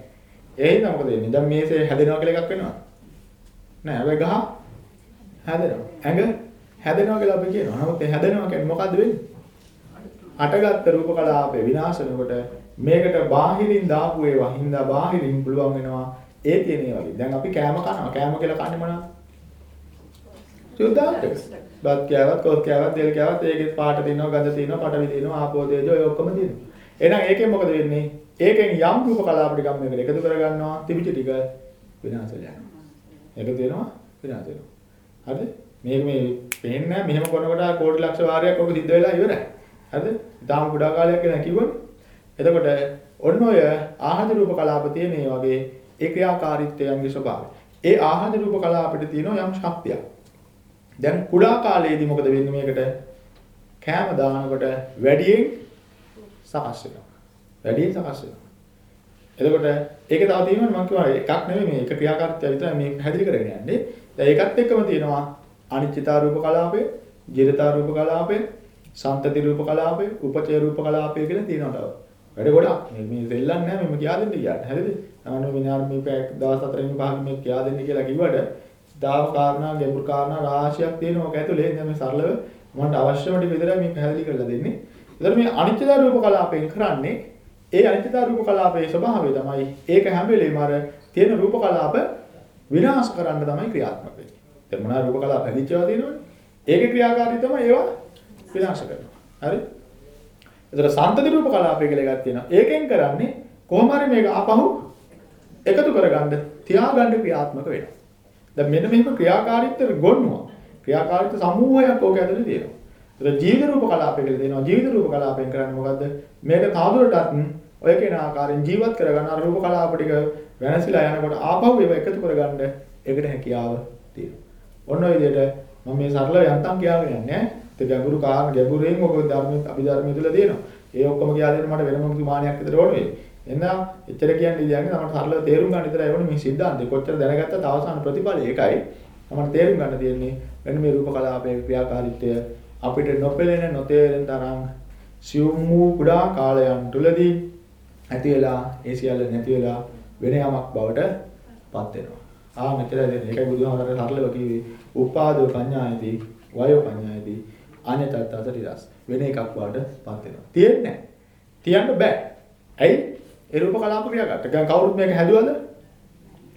ඒ හින්දා මොකද වෙන්නේ? දැන් මේසේ හැදෙනවා කියලා එකක් වෙනවා. නෑ හැබැයි ගහ හැදෙනවා. ඇඟ හැදෙනවා කියලා අපි කියනවා. නමුත් ඒ හැදෙනවා කියන්නේ මොකද්ද වෙන්නේ? අටගත්ත රූප කලාපේ විනාශ වෙනකොට මේකට බාහිරින් දාපු ඒවා හින්දා බාහිරින් පුළුවන් වෙනවා ඒ තියෙන ඒවා. දැන් අපි කෑම කනවා. කෑම කියලා කන්නේ මොනවද? සුද්ධාර්ථක. බත් කෑවත්, කොත් කෑවත්, තෙල් කෑවත් ඒකේ පාට තියෙනවා, ගඳ තියෙනවා, පටවි තියෙනවා, ආපෝ තේජෝ ඔය ඔක්කොම තියෙනවා. එහෙනම් ඒකෙන් මොකද වෙන්නේ? ඒකෙන් යම් රූප කලාප ටිකක් මේකට එකතු කරගන්නවා, තිබිච්ච ටික විනාශ වෙලා යනවා. ඒක තියෙනවා විනාශ වෙනවා. හරිද? මේක මේ පේන්නේ නැහැ මෙහෙම කරනකොට කෝටි ලක්ෂ වාරයක් ඔක සිද්ධ වෙලා ඉවරයි. හරිද? ඊටාම කුඩා කාලයක් කියලා කිව්වනේ. එතකොට ඔන්න ඔය ආහද රූප කලාප තියෙන ඒ වගේ ඒ ක්‍රියාකාරීත්වයන්ගේ ස්වභාවය. ඒ ආහද රූප කලාපෙට තියෙන යම් ශක්තියක්. දැන් කුඩා කාලයේදී මොකද වෙන්නේ මේකට? කෑම දානකොට වැඩියෙන් සකස් වෙනවා. වැඩියෙන් සකස් වෙනවා. එතකොට ඒක තව තියෙනවනේ මම කියවා එකක් නෙමෙයි මේ එක ක්‍රියාකාරීත්වය විතරයි මේ පැහැදිලි කරගෙන යන්නේ. දැන් ඒකත් එක්කම තියෙනවා අනිච්චතා රූප කලාපය, ජිරතා රූප කලාපය, සම්තති රූප කලාපය, උපචය රූප කලාපය කියලා තියෙනවා තව. වැඩ ගොඩක්. මේ මේ දෙල්ලන්නේ නැහැ මම කියා දෙන්න කියන්නේ. හරිද? තමයි මේ ඥාන මේ පැය දවස් හතරෙන් පහකින් මේ කියා දෙන්න කියලා කිව්වට දාව කාරණා, ගැඹුරු කාරණා රාශියක් තියෙනවා ඔක ඇතුලේ. දැන් මේ සරලව මට අවශ්‍යම ටික විතරයි මේ පැහැදිලි කරලා දෙන්නේ. ඒතර මේ අනිච්චතා රූප කලාපයෙන් කරන්නේ ඒ අනිත්‍යතා රූප කලාපයේ ස්වභාවය තමයි ඒක හැම වෙලේම අර තියෙන රූප කලාප විනාශ කරන්න තමයි ක්‍රියාත්මක වෙන්නේ. දැන් මොනවා රූප කලාප හැදිච්චවා තියෙනවනේ. ඒකේ ක්‍රියාකාරී තමයි ඒවා විනාශ කරනවා. හරි? ඒතර සම්තති රූප කලාපය කියලා එකක් තියෙනවා. ඒකෙන් කරන්නේ කොහොම හරි මේක ආපහු එකතු කරගන්න තියාගන්න ක්‍රියාත්මක වෙනවා. දැන් මෙන්න මෙහෙම ක්‍රියාකාරීත්වය ගොන්නවා. ක්‍රියාකාරීත්ව සමූහයක් ඕක ඇතුලේ තියෙනවා. ඒතර ජීවිත රූප කලාපය කියලා දෙනවා. ජීවිත රූප කලාපයෙන් කරන්නේ මොකද්ද? මේක තවදුරටත් ඔය කියන ආකාරයෙන් ජීවත් කරගන්න අර රූප කලාප ටික වෙනසිලා යනකොට ආපහු ඒව එකතු කරගන්න ඒකට හැකියාව තියෙනවා. ඔන්න ඔය විදිහට මම මේ සරලව යන්තම් කියාගෙන යන්නේ ඈ. ඒ ගැඹුරු කාරණ ගැඹුරෙන් ඔක ධර්මයේ අභිධර්මයේ තුල තියෙනවා. ඒ ඔක්කොම කියලා දෙන්න මට වෙනම ප්‍රමාණයක් විතර ඕන වෙයි. එහෙනම් එච්චර කියන්නේ ඉතින් තමයි සරලව තේරුම් ගන්න විතරයි ඕනේ මේ සිද්ධාන්තේ. කොච්චර දැනගත්තත් අවසාන ප්‍රතිඵලය ඒකයි. තමයි තේරුම් ගන්න තියෙන්නේ මෙන්න මේ රූප කලාපයේ ක්‍රියාකාරීත්වය අපිට නොපෙළෙන නොතේරෙන තරම් සියුම් වූ කුඩා කාලයන් තුලදී ඇති වෙලා ඒ සියල්ල නැති වෙලා වෙන යමක් බවට පත් වෙනවා. ආ මෙතන දෙන්නේ ඒකයි බුදුහාමරගේ සරලව කිව්වේ උපාදෝ පඤ්ඤායති වයෝ පඤ්ඤායති අඤ්ඤතත් අතරිරස් වෙන එකක් බවට පත් වෙනවා. තියෙන්නේ නැහැ. තියන්න බෑ. ඇයි? ඒ රූප කලාප ක්‍රියාකට. දැන් කවුරුත් මේක හැදුවද?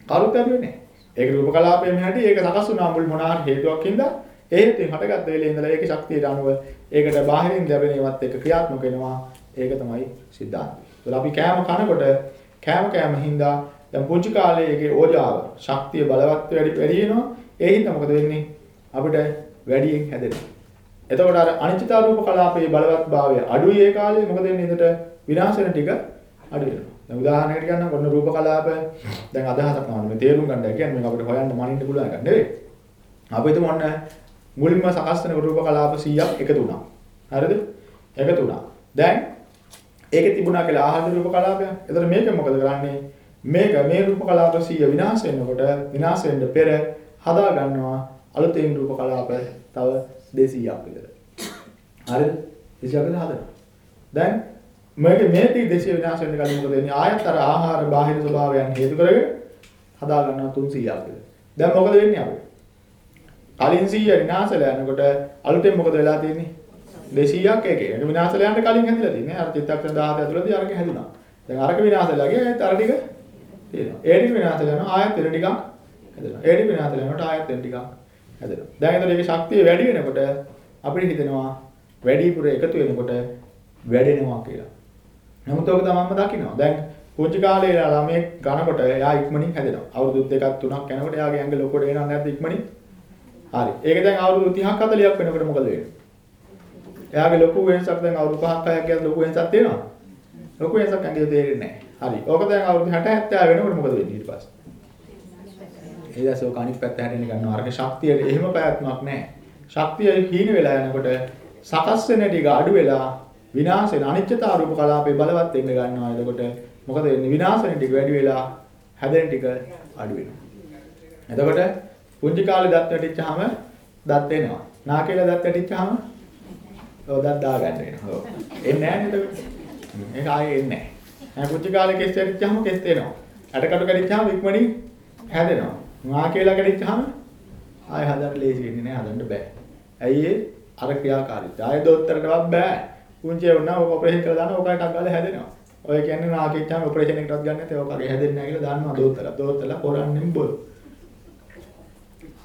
කවුරුත් හැදුවේ නැහැ. ඒක රූප කලාපයෙන් හැටි ඒක සකස් වුණා මුල් මොනවා හේතුවක් හින්දා ඒ හේතුවෙන් හටගත්ත වෙලේ ඉඳලා ඒකේ ශක්තියට අනුව ඒකට බාහිරින් ලැබෙන ඒවත් එක්ක ක්‍රියාත්මක වෙනවා. ඒක තමයි සිද්ධාන්තය. ඒතර අපි කෑම කනකොට කෑම කෑම හින්දා දැන් පුංචි කාලේ ඒකේ ඕජාව ශක්තිය බලවත් වැඩි වැඩි වෙනවා. ඒ හින්දා මොකද වෙන්නේ? අපිට වැඩියෙන් හැදෙනවා. එතකොට අර අනිත්‍යතා රූප කලාපයේ බලවත්භාවය අඩුයි ඒ කාලේ මොකද වෙන්නේ? එතට විනාශ වෙන ටික අඩු වෙනවා. දැන් උදාහරණයකට ගන්නම් ඔන්න රූප කලාප දැන් අදහසක් නෑ මේ තේරුම් ගන්න කියන්නේ මේක අපිට හොයන්න මනින්න පුළුවන් එකක් නෙවෙයි. අපි හිතමු ඔන්න මුලින්ම සකස් වෙන රූප කලාප 100ක් එකතු වුණා. හරිද? එකතු වුණා. දැන් ඒකේ තිබුණා කියලා ආහාර රූප කලාපයක්. එතකොට මේක මොකද කරන්නේ? මේක මේ රූප කලාප 100 විනාශ වෙනකොට විනාශ වෙන්න පෙර හදා ගන්නවා අලුතෙන් රූප කලාප තව 200ක් විතර. හරිද? 200ක් විතර හදනවා. දැන් මේක මේ ටික 200 විනාශ වෙන්න කලින් මොකද වෙන්නේ? ආයත් අර ආහාර බාහිර ස්වභාවයන් හේතු කරගෙන හදා ගන්නවා 300ක් විතර. දැන් මොකද වෙන්නේ අපිට? කලින් 100 විනාශලා යනකොට අලුතෙන් මොකද වෙලා තියෙන්නේ? 200ක් එකේ. ඒක විනාශලා යන්න කලින් හැදිලා තියෙන්නේ. අර චිත්තක්ෂණ 17 ඇතුළතදී අරක හැදුනා. දැන් අරක විනාශලා ගියා ඒත් අර ටික තියෙනවා. ඒ ටික විනාශලා යනවා ආයෙත් වෙන ටිකක් හැදෙනවා. ඒ ටික විනාශලා යනකොට ආයෙත් වෙන ටිකක් හැදෙනවා. දැන් එතකොට මේකේ ශක්තිය වැඩි වෙනකොට අපිට හිතෙනවා වැඩිපුර එකතු වෙනකොට වැඩෙනවා කියලා. නමුත් ඔක තමන්ම දකිනවා. දැන් පුංචි කාලේ ළමයෙක් ගනකොට එයා ඉක්මනින් හැදෙනවා. අවුරුදු දෙකක් තුනක් යනකොට එයාගේ ඇඟ ලොකුට එනවා නැද්ද ඉක්මනින්? හරි. ඒක දැන් අවුරුදු 30ක් 40ක් වෙනකොට මොකද වෙන්නේ? එයාගේ ලොකු වෙනසක් දැන් අවුරුදු 5ක් 6ක් යන ලොකු වෙනසක් තියෙනවා. ලොකු වෙනසක් ඇඟේ තේරෙන්නේ නැහැ. හරි. ඕක දැන් අවුරුදු 60 70 වෙනකොට මොකද වෙන්නේ ඊට පස්සේ? ඊට පස්සේ ඕක අනිත් පැත්ත හැරෙන්න ගන්නවා. අරක ශක්තිය එහෙම පැවැත්මක් නැහැ. ශක්තිය හීන වෙලා යනකොට සකස් වෙන ටික අඩු වෙලා විනාශ වෙන අනිත්‍යතා රූප කලාපේ බලවත් වෙන්න ගන්නවා. එතකොට මොකද වෙන්නේ? විනාශ වෙන ටික වැඩි වෙලා හැදෙන ටික අඩු වෙනවා. එතකොට පුංචි කාලේ දත් වැටිච්චාම දත් එනවා. නාකේල දත් වැටිච්චාම ඔව් දත් දාගන්න වෙනවා. ඔව්. එන්නේ නැහැ නේද? ඒක ආයේ එන්නේ නැහැ. දැන් පුංචි කාලේ කෙස් වැටිච්චාම කෙස් එනවා. ඇටකටු කැඩිච්චාම ඉක්මනින් හැදෙනවා. නාකේල කැඩිච්චාම ආයේ හදන්න ලේසි වෙන්නේ නැහැ. හදන්න බෑ. ඇයි ඒ? අර ක්‍රියාකාරීත්වය. ආයේ දොස්තරටවත් බෑ. පුංචි වුණා ඔක ඔපරේෂන් කරලා දානවා ඔකයි ටක් ගාලා හැදෙනවා. ඔය කියන්නේ නාකෙච්චාම ඔපරේෂන් එකටවත් ගන්න නැත්නම් ඔකගේ හැදෙන්නේ නැහැ කියලා දන්නවා දොස්තර. දොස්තරලා කරන්නේ බොල්.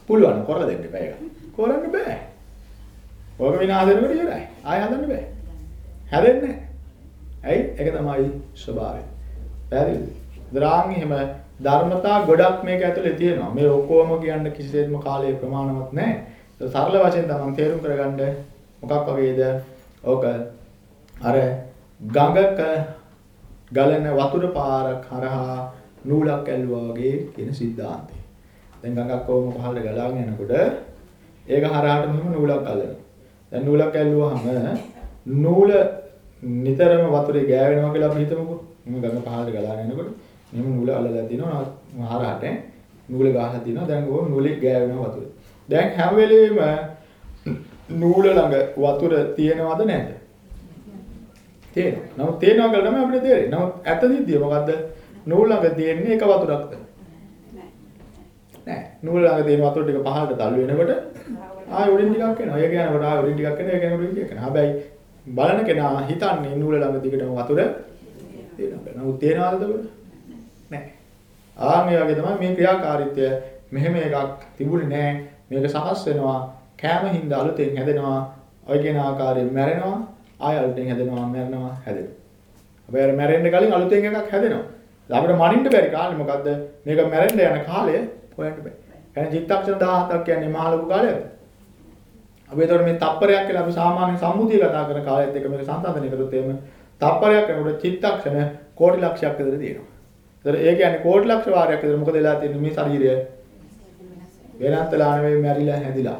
පුළුවන් කරලා දෙන්න බෑ ඒක. කරන්න බෑ. ඔක විනාශ වෙනකොට ඉවරයි. ආයෙ හදන්න බෑ. හැදෙන්නේ නැහැ. ඇයි? ඒක තමයි ස්වභාවය. පැහැදිලිද? දරාන් එහෙම ධර්මතා ගොඩක් මේක ඇතුලේ තියෙනවා. මේ ඔක්කොම කියන්න කිසිසේත්ම කාලයේ ප්‍රමාණවත් නැහැ. ඒක සරල වශයෙන් තමයි තේරුම් කරගන්න මොකක් වගේද? ඕක අර ගඟක ගලන වතුර පාරක් හරහා නූලක් ඇල්ලුවා වගේ කියන සිද්ධාන්තය. දැන් ගඟක් කොහොම පහළට ගලාගෙන යනකොට ඒක හරහාට මෙහෙම නූලක් අල්ලනවා. දැන් නූලක් ඇල්ලුවාම නූල නිතරම වතුරේ ගෑවෙනවා කියලා අපි හිතමුකෝ. මෙහෙම ගඟ පහළට ගලාගෙන යනකොට මෙහෙම නූල අල්ලලා තිනවා හරහාට නූල ගහලා තිනවා. දැන් ඕක නූලේ ගෑවෙනවා වතුරේ. දැන් හැම වෙලෙම නූල ළඟ වතුර තියෙනවද නැද්ද? තියෙනවා. නමුත් තියෙනවා කියලා තමයි අපිට තේරෙන්නේ. නමුත් ඇත්ත සිද්ධිය මොකද්ද? නූල ළඟ තියෙන්නේ එක වතුරක්ද? නෑ. නූල ළඟ තියෙන වතුර ටික පහළට තල්ලු වෙනකොට ආයෙ උඩින් ටිකක් එනවා. ඒක යනකොට ආයෙ උඩින් ටිකක් එනවා. ඒක යනකොට උඩින් ටිකක් එනවා. හැබැයි බලන කෙනා හිතන්නේ නූල ළඟ දිගටම වතුර තියෙනවා. නමුත් තියනවද උඩ? නෑ. ආ මේ වගේ තමයි මේ ක්‍රියාකාරීත්වය මෙහෙම එකක් තිබුණේ නෑ. මේක සකස් වෙනවා. කෑම හින්දා අලුතෙන් හැදෙනවා. ඔය කියන ආකාරයෙන් මැරෙනවා. ආය අලුතෙන් හැදෙනවා මැරෙනවා හැදෙනවා අපි අර මැරෙන්න කලින් අලුතෙන් එකක් හැදෙනවා අපිට මනින්න බැරි කාලේ මොකද්ද මේක මැරෙන්න යන කාලය හොයන්න බෑ එහෙනම් චිත්තක්ෂණ 17ක් කියන්නේ මහ ලොකු කාලයක් අපි එතකොට මේ තප්පරයක් කියලා අපි සාමාන්‍ය සම්මුතිය කතා කරන කාලයත් එක්ක මේක සංසන්දනය කරොත් එහෙම තප්පරයක් යනකොට චිත්තක්ෂණ කෝටි ලක්ෂයක් විතර තියෙනවා. ඒතර ඒ කියන්නේ කෝටි ලක්ෂ වාරයක් විතර මොකද වෙලා තියෙන්නේ මේ ශරීරය? වෙනස් වෙලා නෙවෙයි මැරිලා හැදිලා.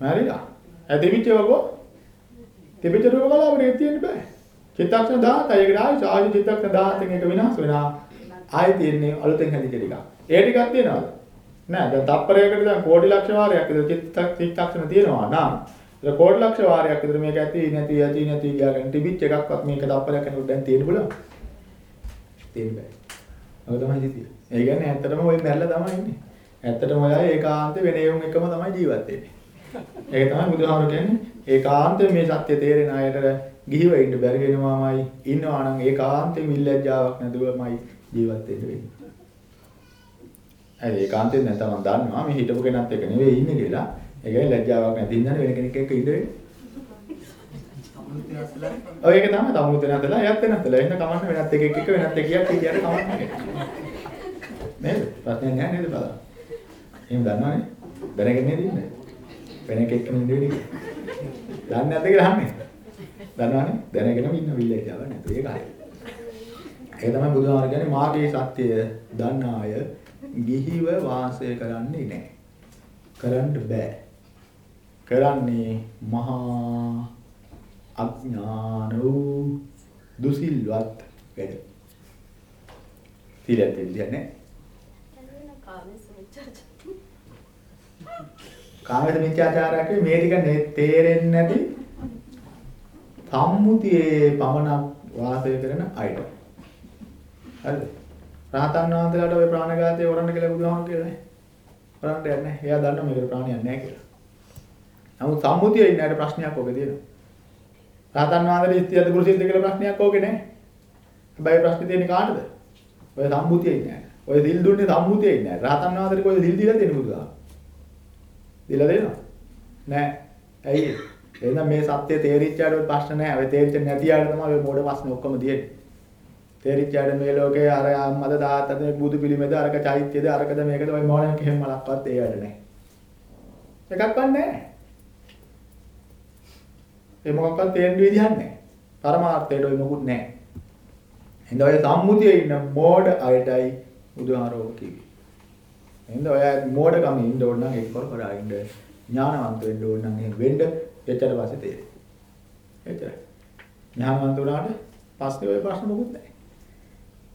මැරිලා. ඇදෙවිච්ච වගෝ තිබිච්ච රූප කලාපේ තියෙන්න බෑ. චිත්තක්ෂණ 17 ඒකට ආයි ආයි චිත්තක්ෂණ 17 එක විනාශ වෙනවා. ආයි තියෙන්නේ අලුතෙන් හැදිච්ච ටිකක්. ඒ ටිකක් තියෙනවද? නෑ දැන් තප්පරයකට දැන් කෝටි ලක්ෂ වාරයක් විතර චිත්තක් චිත්තක්ෂණ තියෙනවා නම් ඒක කෝටි ලක්ෂ වාරයක් විතර මේක ඇති නැති ඇති නැති ගියාගෙන තිබිච්ච එකක්වත් මේක තප්පරයක් යනකොට දැන් තියෙන්න පුළුවන්. තියෙන්න බෑ. ඔය තමයි හිතිය. ඒ කියන්නේ ඇත්තටම ওই මැරලා තමයි ඉන්නේ. ඇත්තටම ඔය අය ඒකාන්තේ වෙන ඒවුන් එකම තමයි ජීවත් වෙන්නේ. ඒක තමයි බුදුහාමුදුරු කියන්නේ. ඒකාන්තයෙන් මේ සත්‍ය තේරෙන අයට ගිහිව ඉන්න බැරි වෙනවාමයි. ඉන්නවා නම් ඒකාන්තයෙන් විල්ලැජ්ජාවක් නැතුවමයි ජීවත් වෙන්න වෙන්නේ. ඒ ඒකාන්තයෙන් දැන් තමයි දන්නවා මේ හිටපු කෙනත් එක නෙවෙයි ඉන්නේ කියලා. ඒකයි ලැජ්ජාවක් නැති ඉඳන් වෙන කෙනෙක් එක්ක ඉඳ වෙන්නේ. ඔය ඒක තමයි තමුත් වෙනතලා එයත් වෙනතලා. එහෙනම් කමන්න වෙනත් එකෙක් එක්ක වෙනත් එකකියක් කියන කමන්න නේද? ප්‍රශ්නයක් නෑ නේද බලන්න. එහෙම දන්නවනේ? දැනගෙන නේද ඉන්නේ. වෙන එකෙක් එක්ක ඉන්නේ නේ දන්නේ නැද්ද කියලා අහන්නේ. දන්නවනේ. දැනගෙනම ඉන්න විල්ලේ කියලා නේද ඒක හරි. ඒක තමයි බුදුහාමර කියන්නේ මාගේ සත්‍යය දන්න අය ගිහිව වාසය කරන්නේ නැහැ. කරන්න බෑ. කරන්නේ මහා අඥාන වූ දුසිල්වත් වැඩ. තීරයක් දෙන්නේ කාමයේ මිත්‍යාචාරයක් මේ ටික තේරෙන්නේ නැති සම්මුතියේ පමණක් වාසය කරන අයට. හරිද? රහතන් වහන්සේලාට ওই ප්‍රාණඝාතය වරන්න කියලා බුදුහාම කියලා නැහැ. වරන්න යන්නේ නැහැ. එයා දන්නවා මේකට ප්‍රාණයක් නැහැ කියලා. නමුත් සම්මුතියේ ඉන්න ප්‍රශ්නයක් ඔබ දෙනවා. රහතන් වහන්සේට ඉස්තියද කුරුසින්ද කියලා ප්‍රශ්නයක් ඕකේ නැහැ. හැබැයි ප්‍රශ්නේ තියෙන්නේ කාටද? ඔය සම්මුතියේ ඉන්නේ නැහැ. ඔය දිල් දුන්නේ සම්මුතියේ ඉන්නේ නැහැ. රහතන් වහන්සේට කොයි දිල් දීලා දෙන්නේ බුදුහාම? දීලා දෙනවා? නැහැ. ඇයි? එහෙනම් මේ සත්‍ය තේරිච්චාට ඔය ප්‍රශ්න නැහැ. ඔය තේරිච්ච නැති යාට තමයි ඔය මෝඩ ප්‍රශ්න ඔක්කොම තියෙන්නේ. තේරිච්චාට මේ ලෝකේ අර අම්මද තාත්තද බුදු පිළිමේද අරක චෛත්‍යද අරකද මේකද ඔය මොනවාක් එහෙම මලක්වත් ඒ වැඩ නැහැ. එකක්වත් නැහැ. ඒ මොකක්වත් තේරෙන්න විදිහක් නැහැ. පරමාර්ථයට ඔය මොකුත් නැහැ. එහෙනම් ඔය සම්මුතියේ ඉන්න මෝඩ අයටයි බුදුහාරෝ කිව්වේ. එහෙනම් ඔයා මෝඩ කම ඉන්න ඕන නම් ඒක කර කර ඉන්න ඥානවන්ත වෙන්න ඕන නම් එහෙම වෙන්න එච්චර පස්සේ තේරෙයි. එච්චරයි. ඥානවන්ත වුණාට පස්සේ ওই ප්‍රශ්න මොකුත් නැහැ.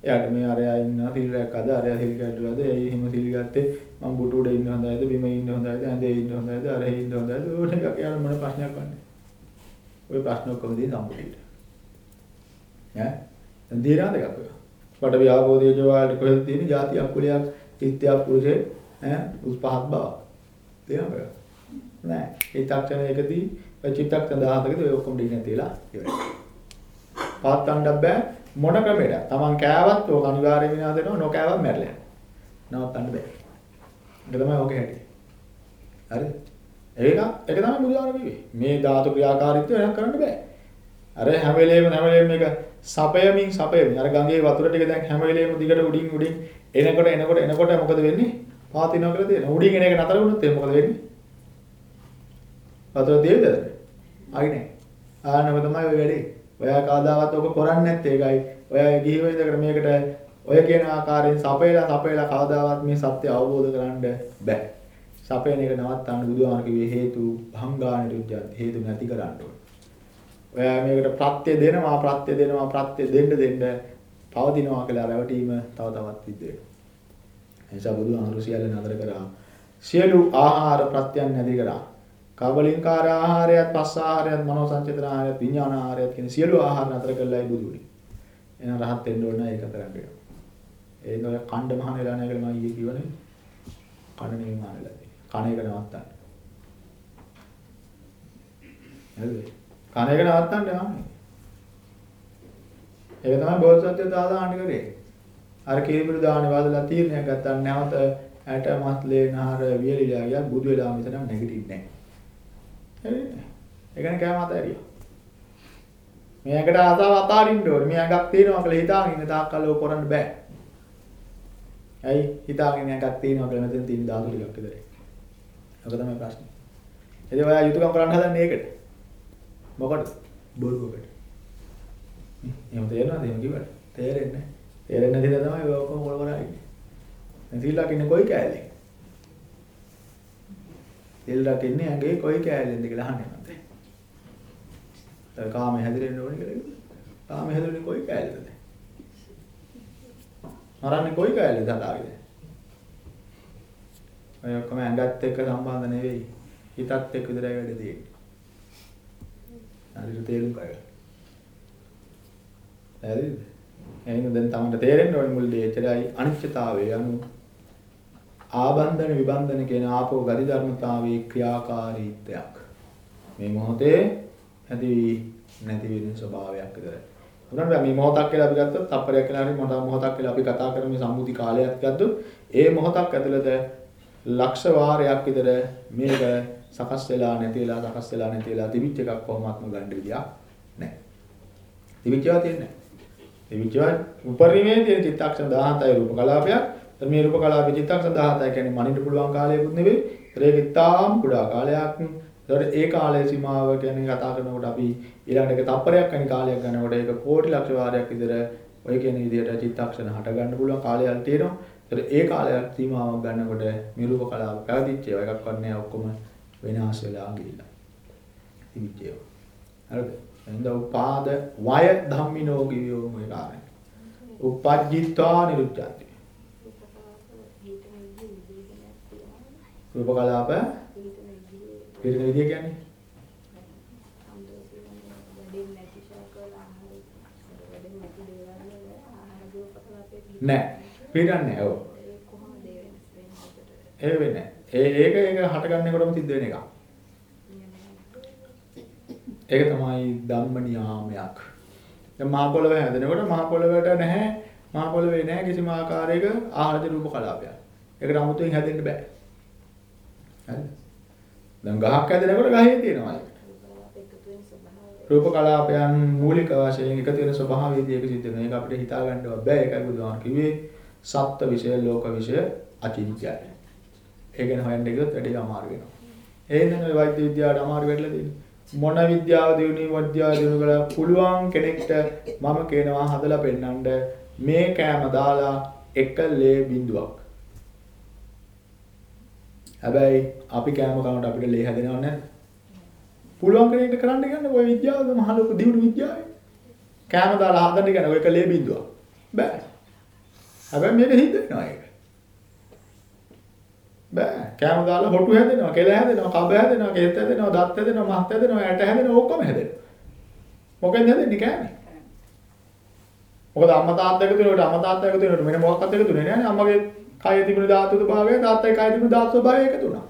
එයාට මේ අරයා ඉන්නවා සිල් රැක්කද අරයා සිල් ගැටුලාද එයි එහෙම සිල් ගත්තේ මම බුටු උඩ ඉන්න හොඳයිද බිම ඉන්න හොඳයිද ඇඳේ ඉන්න හොඳයිද අරහේ ඉන්න හොඳයිද ඕන එකක් එයාට මොන ප්‍රශ්නයක් වන්නේ. ওই ප්‍රශ්න ඔක්කොම දෙන සම්පූර්ණයට. ඈ? දැන් දීරාද එකක් ඔය. පඩ ව්‍යාපෝදයේ ජෝවාලේ කොහෙද තියෙන්නේ? ಜಾති අකුලයක් තිත්‍යක් පුරුෂේ ඈ උස් පහත් බව. තේරෙනවද නෑ. ඒ තාක්ෂණයකදී ඔය චිත්තක්ෂණ 17කදී ඔය ඔක්කොම ඩිග්නි තියලා ඉවරයි. පාත් ගන්න බෑ. මොන ක්‍රමයකට? තමන් කෑවත් ඕක අනිවාර්යයෙන් විනාශ වෙනවා නොකෑවත් මැරලා යනවා. නවත්තන්න බෑ. ඒක තමයි ඕකේ හැටි. හරිද ඒක ඒක තමයි බුදුහාම කිව්වේ. මේ ධාතු ක්‍රියාකාරීත්වය වෙනස් කරන්න බෑ. අර හැම වෙලේම හැම වෙලේම මේක සපයමින් සපයමින්. අර ගඟේ වතුර ටික දැන් හැම වෙලේම දිගට උඩින් උඩින් එනකොට එනකොට එනකොට මොකද වෙන්නේ? පාතිනවා කියලා තියෙනවා. උඩින් එන එක නතර වුණොත් එහෙනම් මොකද වෙන්නේ? වතුර දෙවිද ආයි නෑ. ආනම තමයි ඔය වැඩේ. ඔයා කවදාවත් ඔක කරන්නේ නැත්තේ ඒකයි. ඔයා ගිහිව ඉඳගෙන මේකට ඔය කියන ආකාරයෙන් සපේලා සපේලා කවදාවත් මේ සත්‍ය අවබෝධ කරගන්න බෑ. සපේන එක නවත්තන්න බුදුහාම කිව්වේ හේතු භංගාණිට උද්‍යත් හේතු නැති කරන්න ඕනේ. ඔයා මේකට ප්‍රත්‍ය දෙනවා ප්‍රත්‍ය දෙනවා ප්‍රත්‍ය දෙන්න දෙන්න පවතිනවා කියලා රැවටීම තව තවත් සිද්ධ වෙනවා. එනිසා බුදුහාමුදුරු සියල්ල නතර කරා. සියලු ආහාර ප්‍රත්‍යයන් නැති කරා. කබලින්කාර ආහාරයත් පස්ස ආහාරයත් මනෝ සංචේතන ආහාරයත් විඥාන ආහාරයත් කියන සියලු ආහාර නතර කළායි බුදුනේ. එහෙනම් රහත් වෙන්න ඕන ඒක කරන්න වෙනවා. ඒ නෝ කණ්ඩ මහන වෙලා නැහැ කියලා මම ඊයේ කිව්වනේ. කණ නෙමෙයි මහන වෙලා තියෙන්නේ. කණ එක නවත්තන්න. හරිද? කණ එක නවත්තන්න යන්නේ. ඒක තමයි බෝසත්ත්වය දාදාන්න කරේ. අර කීපිරු දාන්නේ වදලා තීරණයක් ගත්තා නැවත ඇට මස්ලේ නහර වියලිලා ගියා බුදු වෙලා මෙතන නැගිටින්නේ නැහැ. හරිනේ. ඒ කියන්නේ කෑම අතහැරියා. මේකට ආසාව අතාරින්න ඕනේ. මේ ඇඟක් තියෙනවා කියලා හිතාගෙන ඉන්න තාක්කල් ඕක කරන්න බෑ. ඇයි හිතාගෙන ඇඟක් තියෙනවා කියලා මෙතන තියෙන ධාතු ටිකක් විතරයි. ඔක තමයි ප්‍රශ්නේ. එතකොට ඔයා යුතුයකම් කරන්න හදන්නේ ඒකට. මොකටද? බොරුවකට. එහෙම තේරෙනවද එහෙම කිව්වට? තේරෙන්නේ නැහැ. තේරෙන්නේ නැති දේ තමයි ඔය ඔක්කොම මොළ කරා ඉන්නේ. නැතිලා කින්නේ කොයි කෑල්ලේ? තෙල් රකින්නේ ඇඟේ කොයි කෑල්ලෙන්ද කියලා අහන්නේ මන්ද. ඒ කාමේ හැදිරෙන්න ඕනේ කියලා. කාමේ හැදිරෙන්නේ කොයි කෑල්ලෙන්ද? මරන්නේ කොයි කෑල්ලෙන්ද හදාගෙන? ඔය ඔක්කොම ඇඟත් එක්ක සම්බන්ධ නෙවෙයි. හිතත් එක්ක විතරයි වැඩ තියෙන්නේ. හරියට තේරුම් ගන්න. හරිද? එහෙනම් දැන් තමයි තේරෙන්න ඕනේ මුල්දී එච්චරයි අනිත්‍යතාවය anu ආබන්ධන විබන්ධන කියන ආපෝ ගති ධර්මතාවයේ ක්‍රියාකාරීත්වයක්. මේ මොහොතේ ඇති නැති වෙන ස්වභාවයක් විතරයි. උනන මේ මොහොතක් කියලා අපි ගත්තොත් තප්පරයක් කියලා හරි මොහොතක් මොහොතක් කියලා අපි කතා කරන මේ සම්මුති කාලයක් ගත්තොත් ඒ මොහොතක් ඇතුළත ලක්ෂ වාරයක් විතර මේක සකස් වෙලා නැති වෙලා සකස් වෙලා නැති වෙලා තිබිච්ච එකක් කොහොමත්ම ගන්න විදියක් නැහැ. තිබිච්චවා තියෙන්නේ නැහැ. තිබිච්චවා උපරිමයේ තියෙන චිත්තක්ෂණ 17යි රූප කලාපයක්. මේ රූප කලාපේ චිත්තක්ෂණ 17යි කියන්නේ මනින්න පුළුවන් කාලයකුත් නෙවෙයි. ඒක ඉතාම කුඩා කාලයක්. ඒතකොට ඒ කාලයේ සීමාව කියන්නේ කතා කරනකොට අපි ඊළඟට එක තප්පරයක් වැනි කාලයක් ගන්නකොට ඒක කෝටි ලක්ෂ වාරයක් විතර ඔය කියන විදිහට චිත්තක්ෂණ හට ගන්න පුළුවන් කාලයක් තියෙනවා. ඒතකොට ඒ කාලයක් සීමාවක් ගන්නකොට මේ රූප කලාප පැවතිච්ච ඒවා එකක්වත් නෑ ඔක්කොම විනාශ වෙලා ගිහිල්ලා. තිබිච්ච ඒවා. හරිද? එහෙනම් උපාද වය ධම්මිනෝ කිවියෝ මේ කාරණේ. උපජ්ජිත්වා නිරුද්ධಂತಿ. රූප කලාප පිරින විදිය කියන්නේ? නෑ පිරන්නේ ඔව්. ඒ වෙන්නේ ඒ ඒක ඒක හටගන්නකොටම සිද්ධ වෙන එකක්. ඒක තමයි ධම්ම නියාමයක්. දැන් මහ පොළව හැදෙනකොට මහ පොළවට නැහැ මහ පොළවේ නැහැ කිසිම ආකාරයක ආහාරජ රූප කලාපයක්. ඒකට 아무තෙන් හැදෙන්න බෑ. හරි. දැන් ගහක් හැදෙනකොට ගහේ තියෙනවා ඒක. රූප කලාපයන් මූලික වශයෙන් එකතු වෙන ස්වභාවයේදී ඒක සිද්ධ වෙනවා. ඒක අපිට හිතා ගන්නවත් බෑ. ඒකයි බුදුහාම කිව්වේ සත්ත්ව විෂය ලෝක විෂය අචින්ත්‍යයි. ඒක ගැන හොයන්න ගියොත් වැඩි අමාරු වෙනවා. ඒ හින්දා මේ වෛද්‍ය විද්‍යාවට අමාරු වෙලා තියෙන්නේ. මොන විද්‍යාව දිනුනේ විද්‍යාව දිනු කරලා පුළුවන් කෙනෙක්ට මම කියනවා හදලා පෙන්නන්න මේ කෑම දාලා එක ලේ බිඳුවක්. හැබැයි අපි කෑම කනකොට අපිට ලේ හැදෙනව නැහැ. පුළුවන් කෙනෙක්ට කරන්න ගන්න ඔය විද්‍යාව මහ ලොකු දියුණු විද්‍යාවයි. කෑම දාලා හදන්න ගන්න ඔය එක ලේ බිඳුවක්. බෑ. හැබැයි මේක හිත වෙනවා ඒක. බෑ. කෑම දාලා හොටු හැදෙනවා, කෙල හැදෙනවා, කබ හැදෙනවා, කේත් හැදෙනවා, දත් හැදෙනවා, මහත් හැදෙනවා, ඇට හැදෙනවා, ඔක්කොම හැදෙනවා. මොකෙන්ද හැදෙන්නේ කෑමේ? මොකද අම්මා තාත්තා එකතු වෙනකොට අම්මා තාත්තා එකතු වෙනකොට මෙන්න මොකක්වත් එකතු වෙන්නේ නැහැ. අම්මගේ කයේ තිබුණු ධාතු ස්වභාවය තාත්තගේ කයේ තිබුණු ධාතු ස්වභාවය එකතු වුණා.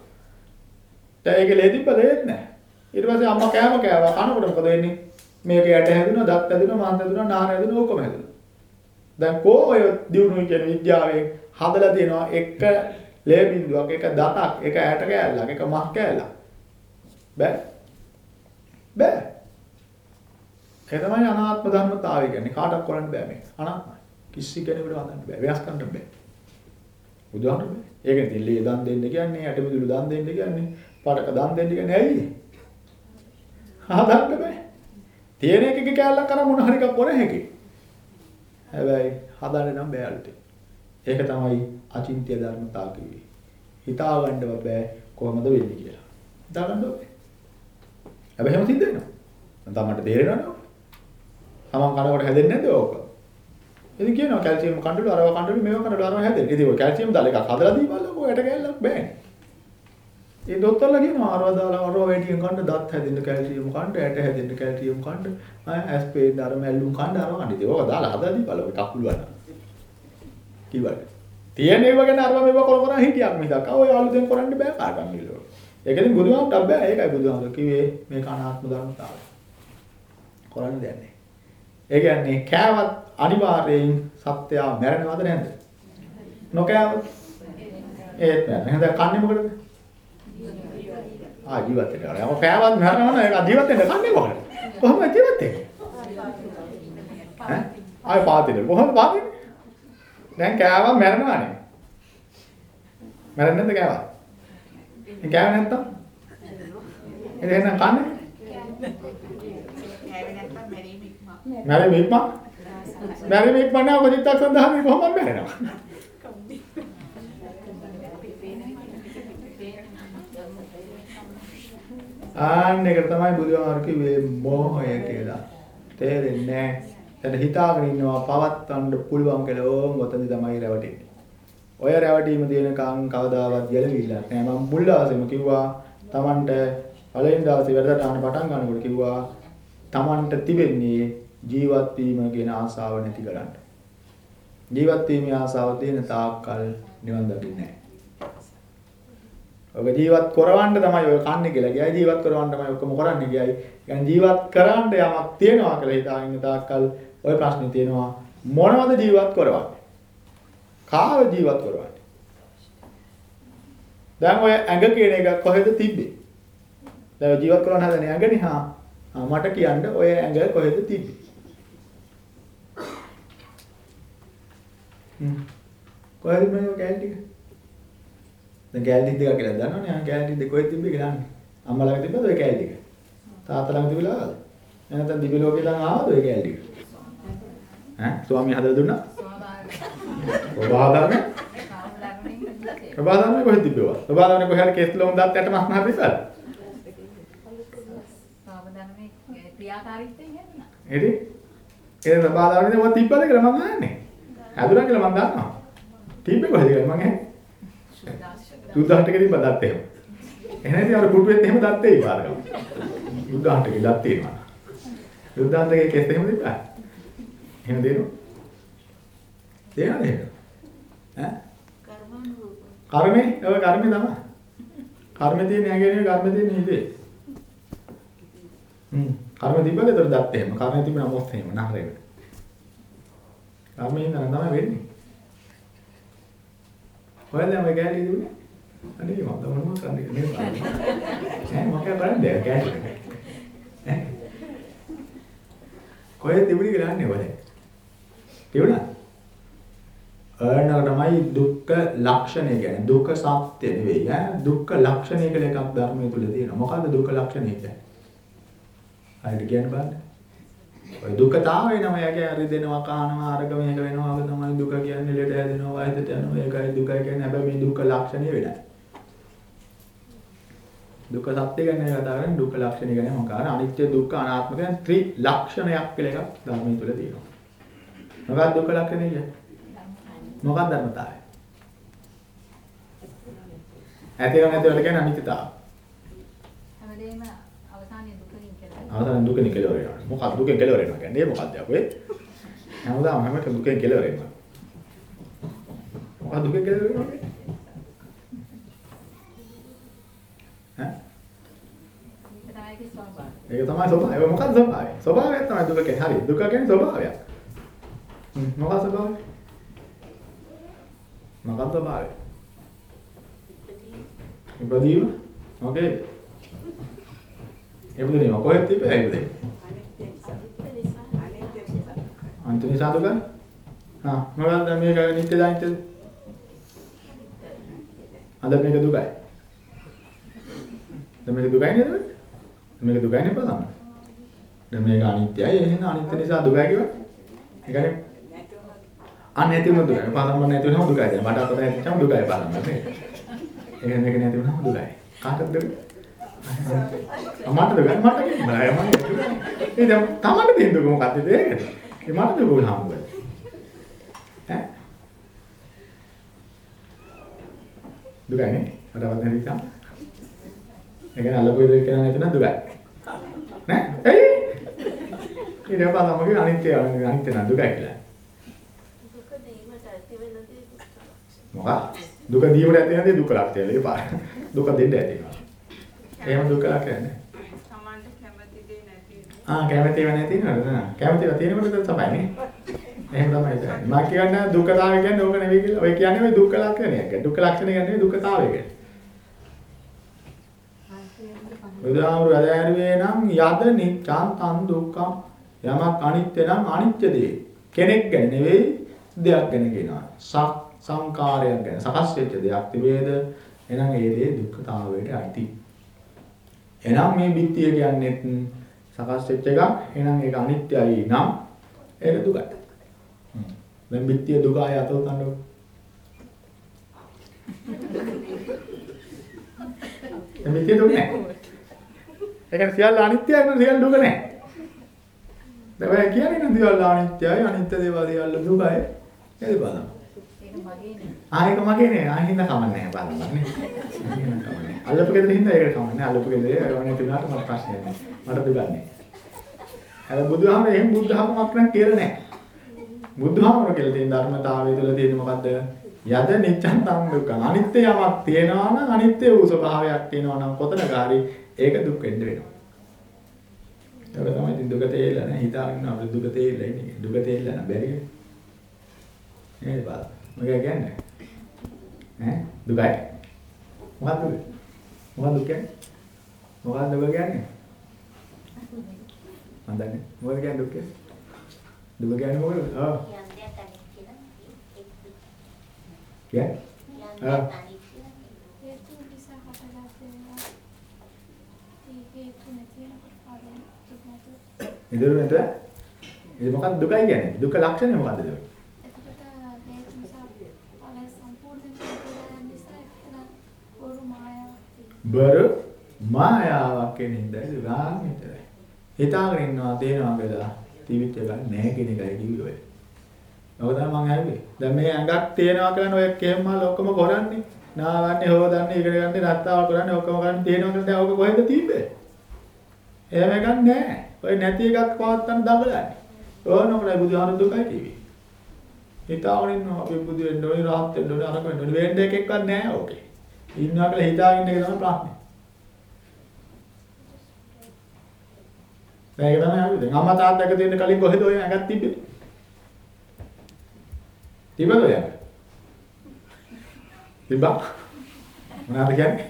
දැන් ඒක ලේ තිබ්බද ඒත් නැහැ. ඊට පස්සේ අම්මා කෑම කෑවා. කනකොට මොකද වෙන්නේ? මේක ඇට හැදුණා, දත් හැදුණා, මහත් හැදුණා, නාර හැදුණා, ඔක්කොම හැදුණා. දැන් කෝ ඔය දියුණුවයි කියන විද්‍යාවෙන් හදලා තියෙනවා එක ලේ බිඳුවක්, එක දතක්, එක ඇට කෑල්ලක්, එක මස් කෑල්ලක්. බෑ. බෑ. ඒ තමයි අනාත්ම ධර්මතාවය කියන්නේ. කාටවත් කරන්න බෑ මේක. අනාත්මයි. කිසි කෙනෙකුට වදන්න බෑ. වෙනස් කරන්න බෑ. බුදුහාමර බෑ. ඒකනේ දෙල්ලේ දන් දෙන්න කියන්නේ, ඇටමිදුළු දන් දෙන්න කියන්නේ, පඩක දන් දෙන්න කියන්නේ ඇයි? හදන්න බෑ. තියෙන එකක කැලලක් කරා මොන හරි එකක් කරන හැකි. හැබැයි හදන්න නම් බෑ අලුතෙන්. ඒක තමයි අචින්ත්‍ය ධර්මතාව කිව්වේ. හිතා ගන්නව බෑ කොහොමද වෙන්නේ කියලා. හිතා ගන්න බෑ. හැබැයි හැම සිද්ධ වෙනවා. තමන්ට තේරෙනවනේ. තමන් කනකොට හැදෙන්නේ නැද්ද ඕක? ඉතින් කියනවා කැල්සියම් කඳුළු අරව කඳුළු මේව කඳුළු අරව හැදෙන්නේ. ඉතින් ඔය කැල්සියම් දාලා එකක් හදලා දීපල්ලකෝ යට කැල්ලක් බෑනේ. ඒ දොස්තරලා කියනවා අරව දාලා අරව වැඩියෙන් කන්න දත් හැදෙන්න කැල්සියම් කන්න, ඇට හැදෙන්න කැල්සියම් කන්න, ඇස් පේන්න අර මැල්ලුම් කන්න අරව කන්න. ඉතින් ඕක දාලා හදලා දීපල්ලකෝ කකුළු වන්න. කිව්වට. තියෙන ඒවා ගැන අරව මේව කර කර හිටියක් මිසක් ඔය අලුතෙන් කරන්න බෑ කාටවත් නිලෝ. ඒකෙන් බුදුහාමුදුරුවෝ බෑ ඒකයි බුදුහාමුදුරුවෝ කිව්වේ මේක අනාත්ම ධර්මතාවය. කරන්න දෙයක් නෑ. ඒ කියන්නේ කෑවත් අනිවාර්යයෙන් සත්‍යය මැරෙනවද නැද්ද? නොකෑවොත් ඒත් නෑ. එහෙනම් කන්නේ මොකටද? ආ ජීවත් වෙනවා. යම කෑවත් මැරෙනවනම් ඒක ජීවත් වෙන්න කන්නේ මොකටද? කොහොමද ජීවත් වෙන්නේ? ඈ? ආය පාතිනේ. කොහොමද පාතිනේ? දැන් කෑවම මැරෙනවානේ. මැරෙන්නේ නැද්ද කෑවා? ඒ කෑව නැත්තම්? එහෙනම් කන්නේ? කෑවේ නැත්නම් මැරීම ඉක්මා. මැරෙම ඉක්මන්. මැරෙම ඉක්මන් නෑ ඔබ චිත්තක් සඳහන් කොහොමද මැරෙනවා? ආන්න එක තමයි බුදුහාමර කිව්වේ මෝහය කියලා. තේරෙන්නේ නැහැ. දැන් හිතාගෙන ඉන්නවා පවත්වන්න පුළුවන් කියලා ඕම් ඔතනදි තමයි රැවටෙන්නේ. ඔය රැවටීම දෙනකන් කවදාවත් ගැලවිලා නැහැ. මම මුල් දවසේම කිව්වා Tamanට පළවෙනි දවසේ වැඩසටහන පටන් ගන්නකොට කිව්වා Tamanට තිබෙන්නේ ජීවත් වීම කියන ආසාව නැති කරන්න. ජීවත් වීමේ ආසාව තියෙන තාක්කල් නිවන් දකින්නේ නැහැ. ඔබ ජීවත් කරවන්න තමයි ඔය කන්නේ කියලා. ගියයි ජීවත් කරවන්න තමයි ඔක්කොම කරන්නේ ගියයි. يعني ජීවත් කරන්න යමක් තියනවා කියලා හිතාගෙන ඉන්න තාක්කල් ඔය ප්‍රශ්නේ තියෙනවා මොනවද ජීවත් කරවන්නේ? කාව ජීවත් කරවන්නේ? දැන් ඔය ඇඟ කියන එක කොහෙද තිබ්බේ? දැන් ජීවත් කරවන්න හදන ඇඟනේ හා. මට කියන්න ඔය ඇඟ කොහෙද තිබ්බේ? හ්ම්. කොහෙද මේ කැලේ ටික? දැන් කැලේ දෙක කියලා දන්නවනේ. ආ කැලේ දෙක කොහෙද තිබ්බේ කියලා අහන්නේ. අම්මා ළඟ තිබ්බද ඔය කැලේ දෙක? තාත්තා ළඟ තිබිලා ආවද? නැත්නම් දිවි ලෝකේ ළඟ ආවද ඔය කැලේ ටික? ඈ ස්වාමී හදලා දුන්නා? ස්වභාවධර්ම ස්වභාවධර්ම කොහෙද තිබ්බේවා? ස්වභාවධර්ම කොහෙද කේස්ලොම් දාත් යට මස් මහ පිස්සල්? ස්වාමධර්මයේ ක්‍රියාකාරීත්වය එහෙම එදි? ඒ ස්වභාවධර්මනේ ඔය තිබ්බද කියලා මම අහන්නේ. හැදුනා කියලා මම දන්නවා. තිබ්බේ කොහෙද කියලා මම අහන්නේ. සුද්ධාටක තිබ්බ දත් එහෙම. එහෙනම් ඉතින් අර පුටුවෙත් එහෙම දත් ඒ පාරකම. සුද්ධාටකේ දත් තියෙනවා. සුද්ධාටකේ කෙස් එහෙම තිබ්බා. එහෙම දෙනවා. දෙනවද එහෙම? ඈ? කර්මානුරූප. කර්මේ? ඔය කර්මේ තමයි. කර්මේ තියෙන ඇඟේ කර්මේ තියෙන හිතේ. හ්ම්. කර්ම තිබ්බද ඒතර දත් එහෙම. කර්මේ තිබුණ මොස් එහෙම නහරේ. කර්මේ ඉඳන් තමයි වෙන්නේ. ඔයාලා දැන් ඔය ගෑලි දුන්නේ? අනේ මම තමයි මොකක්ද කරන්නේ නේ ඈ මොකක්ද කරන්නේ ගෑලි ඈ කොහෙද තිබුණේ කියලා අහන්නේ ඔයාලා තිබුණා අරණක තමයි දුක්ඛ ලක්ෂණය කියන්නේ. දුක්ඛ සත්‍ය නෙවෙයි ඈ? දුක්ඛ ලක්ෂණය කියලා එකක් ධර්මයේ තුල තියෙනවා. මොකද්ද දුක්ඛ ලක්ෂණය කියන්නේ? හරියට කියන්න බලන්න. ඔය දුක්ඛතාවය නම යගේ හරි දෙනවා කහනවා අරක මේක වෙනවා ඔක තමයි දුක කියන්නේ ලෙඩ හැදෙනවා වයසට යනවා ඒකයි දුකයි කියන්නේ. හැබැයි මේ දුක්ඛ ලක්ෂණය වෙනයි දුක්ඛ සත්‍ය ගැන කතා කරන්නේ දුක්ඛ ලක්ෂණය ගැන මොකක්ද අනිත්‍ය දුක්ඛ අනාත්ම කියන ත්‍රි ලක්ෂණයක් කියලා එකක් ධර්මයේ තුල තියෙනවා. මොකක්ද දුක්ඛ ලක්ෂණය මොකක්ද ධර්මතාවය ඇතිව නැතිව කියන්නේ අනිත්‍යතාව හැමදේම අවසානයේ දුකින් කියලා. අවසාන දුකෙන් කෙලවර වෙනවා මොකක්ද දුකෙන් කෙලවර වෙනවා කියන්නේ මොකක්ද අපේ හැමදාම හැම කෙනෙක් දුකෙන් කෙලවර වෙනවා මොකක්ද දුකෙන් කෙලවර වෙනවා කියන්නේ ඈ ඒක තමයි ස්වභාවය. ඒක තමයි ස්වභාවය. මොකක්ද ස්වභාවය? ස්වභාවය තමයි දුක කියන්නේ. හරි. දුක කියන්නේ ස්වභාවයක්. හ්ම් මොකක්ද ස්වභාවය? මොකක්ද ස්වභාවය? ඉපදීම. ඕකේ. ඉපදීම කොහෙද තිබෙන්නේ ඉපදීම? අන්ත නිසා දුක? හා මොකක්ද මේක නිත්‍ය දායිත්‍යද? අද මේක දුකයි. දැන් මේක දුකයි නේද? මේක දුකයි නේ බලන්න. දැන් මේක අනිත්‍යයි එහෙනම් අනිත්‍ය නිසා දුකයි කියවනේ. ඒ කියන්නේ අ නැති වුණ දුකයි. බලන්න නැති වුණාම දුකයි. දැන් මට අත නැතිවම දුකයි බලන්න නේ. ඒ කියන්නේ මේක නැති වුණාම දුකයි. කාටද දුක? මට දුකයි මට කියන්නේ මම ඒ දැන් තමන්ට තියෙන දුක මොකක්ද ඒකට? ඒ මට දුක වුණාම මොකද? ඈ? දුකයිනේ. මට අවද නැතිකම. ඒ කියන්නේ අල්ලපු දෙයක් කියන නැති නම් දුකයි. නෑ? එයි. ඊට පස්සේ මගේ අනිත්‍ය අනිත්‍ය නෑ දුකයි කියලා. දුක දීමට ඇති වෙන දේ දුක්ඛ ලක්ෂණ. මොකක්? දුක දීමට ඇති නැති දුක ලක්ෂය ඒ පාර. දුක දෙන්න ඇති. එහෙම දුක කැමති නැති වෙනවා. ආ කැමැතිව නැති නේද? කැමැතිව තියෙනකොට තමයි නේ. එහෙම තමයි ඒක. මම කියන්නේ දුක්ඛතාවය කියන්නේ ඕක නෙවෙයි කියලා. ඔය කියන්නේ ඔය දුක්ඛ ලක්ෂණයක්. දුක්ඛ ලක්ෂණය කියන්නේ දුක්ඛතාවය කියන්නේ. බුදුහාමුදුරු අධ්‍යාරුවේ නම් යද නිච්ඡං තන් දුක්ඛං යමක් අනිත්‍ය නම් අනිත්‍ය දේ. කෙනෙක් ගැන නෙවෙයි දෙයක් ගැන කියනවා. සක් සංකාරයක් ගැන සකස් වෙච්ච දෙයක් තිබේද? එහෙනම් ඒ දේ දුක්ඛතාවයට අයිති. එහෙනම් මේ බිත්තිය කියන්නේ සකස් වෙච්ච එකක්. එහෙනම් ඒක අනිත්‍යයි නම් ඒක දුකයි. හ්ම්. දැන් බිත්තිය දුක ආය අතව ගන්නකො. දැන් බිත්තිය දුක නෑ. ඒ කියන්නේ සියල්ල අනිත්‍යයි නේද සියල්ල දුක නැහැ. දැන් ඔය කියන්නේ නේද සියල්ල අනිත්‍යයි අනිත්‍ය දේවල් සියල්ල දුකයි. ඒකද බලන්න. ඒක මගේ නේ. ආ ඒක මගේ නේ. ආ හින්දා කමන්නේ නැහැ බලන්න නේ. හින්දා කමන්නේ. අල්ලපු ගෙදර හින්දා ඒකට කමන්නේ. අල්ලපු ගෙදර ඒවනේ තුනට මට ප්‍රශ්නයක් නැහැ. මට දුකක් නැහැ. හැබැයි බුදුහාම එහෙම බුදුහාමක් නම් කියලා නැහැ. බුදුහාමර කියලා තියෙන ධර්මතාවය තුළ තියෙන මොකද්ද? යද නිච්ඡන් තම් දුක්ඛ. අනිත්‍ය යමක් තියෙනවා නම් අනිත්‍ය වූ ස්වභාවයක් තියෙනවා නම් කොතනක හරි ඒක දුක් වෙන්න වෙනවා. ඒක තමයි ඉතින් දුක තේරෙලා නැහැ. හිතාගෙන ඉන්නවා අපිට දුක තේරෙලා ඉන්නේ. දුක තේරෙලා නම් බැරි නේ. නේද බා? මොකද කියන්නේ? ඈ දුකයි. මොකක්ද දුක? මොකක්ද දුක කියන්නේ? මොකක්ද දුක කියන්නේ? මන් දන්නේ. මොකද කියන්නේ දුක කියන්නේ? දුක කියන්නේ මොකද? ආ. කියන්නේ? ආ. හේතු නිසා හටගන්න ඒ හේතු නැති වෙනකොට පාඩම් දුක නැතුව. ඉදිරි නැත. ඒ මොකක්ද දුකයි කියන්නේ? දුක ලක්ෂණය මොකද්ද දුක? බර මායාවක් කියන හින්දා දුකාන් විතරයි. හිතාගෙන ඉන්නවා තේනවා කියලා තිවිච්ච එක නැහැ කියන එකයි කිව්වේ ඔය. ඔක තමයි මං ඇහුවේ. දැන් මේ ඇඟක් තේනවා කියන ඔය කෙම්මල් ඔක්කොම කරන්නේ. නාවන්නේ හොදන්නේ ඉගෙන ගන්න රත්තාවල් කරන්නේ ඔක්කොම කරන්නේ තේනවා කියලා දැන් ඔක කොහෙද තිබ්බේ? එහෙම එකක් නැහැ. ඔය නැති එකක් පවත්තන්න දඟලන්නේ. ඕනෝමයි බුදුහාමුදුරු දුකයි කිව්වේ. හිතාගෙන ඉන්නවා අපි බුදු වෙන්න ඕනේ රහත් වෙන්න ඕනේ අරක වෙන්න ඕනේ වෙන්න එකෙක්වත් නැහැ ඕකේ. ඉන්නවා කියලා හිතාගෙන ඉන්න එක තමයි ප්‍රශ්නේ. දැන් ඒක තමයි අපි දැන් අම්මා තාත්තා එක දෙන්න කලින් කොහෙද ඔය ඇඟක් තිබ්බේ? තිබ්බද ඔය? තිබ්බා? මොනවද කියන්නේ?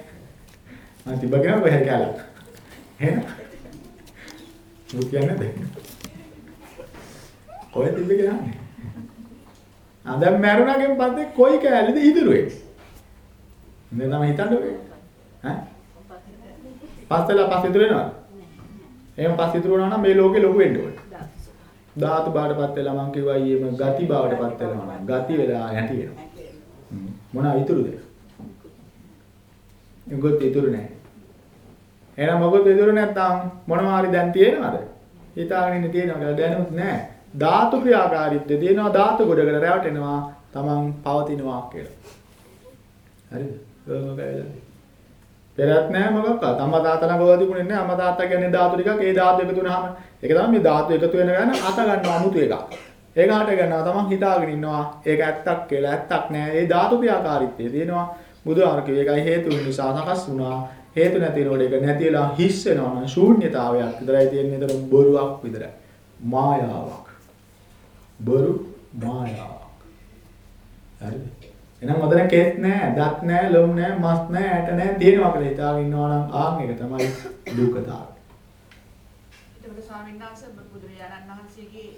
මම තිබ්බ කියන කොහෙද කියලා? එහෙනම් මුත් කියන්නේ නැද්ද? කොහෙද තිබ්බේ කියන්නේ? ආ දැන් මැරුණාගෙන් පස්සේ කොයි කෑල්ලද ඉදිරුවේ? මේ තමයි හිතන්නේ ඔය. ඈ? පස්සෙලා පස්සේ ඉතුරු වෙනවද? එහෙම පස්සේ ඉතුරු වුණා නම් මේ ලෝකේ ලොකු වෙන්න ඕනේ. ධාතු බාටපත් වෙලා මං කිව්වා ඊයේම ගති බාටපත් වෙනවා නම් ගති වෙලා නැති වෙනවා. හ්ම්. මොනවා ඉතුරුද? ඒකත් ඉතුරු නැහැ. එහෙනම් මොකද ඉතුරු නැත්නම් මොනවා හරි දැන් තියෙනවද? හිතාගෙන ඉන්න තියෙනවා කියලා දැනුත් නැහැ. ධාතු ක්‍රියාකාරීත්වය දෙනවා ධාතු ගොඩකට රැවටෙනවා තමන් පවතිනවා කියලා. හරිද? ඒක මොකද? පෙරත් නැහැ මොකක්වත්. අම්මා තාත්තා නම් ගෝවා තිබුණේ නැහැ. අම්මා තාත්තා කියන්නේ ධාතු ටිකක්. ඒ ධාතු එකතු වුණාම ඒක තමයි මේ ධාතු එකතු වෙන ගමන් අත ගන්නවා අමුතු එකක්. ඒක හට ගන්නවා තමන් හිතාගෙන ඉන්නවා. ඒක ඇත්තක් කියලා. ඇත්තක් නෑ. ඒ ධාතු ක්‍රියාකාරීත්වය තියෙනවා. බුදුහාම කිව්වේ ඒකයි හේතුන් නිසා සකස් වුණා. හේතු නැතිනකොට ඒක නැතිලා හිස් වෙනවා නම් ශූන්‍යතාවයක් විතරයි තියෙන්නේ. ඒතර බොරුවක් විතරයි. මායාවක්. බොරු මායාවක්. හරිද? එහෙනම් ඔතන කෙස් නැහැ, දත් නැහැ, ලොම් නැහැ, මස් නැහැ, ඇට නැහැ, තියෙනවා කියලා හිතාගෙන ඉන්නවා නම් ආන් එක තමයි දුක්ඛතාවය. එතකොට ස්වාමීන් වහන්සේ බුදුරජාණන් වහන්සේගේ.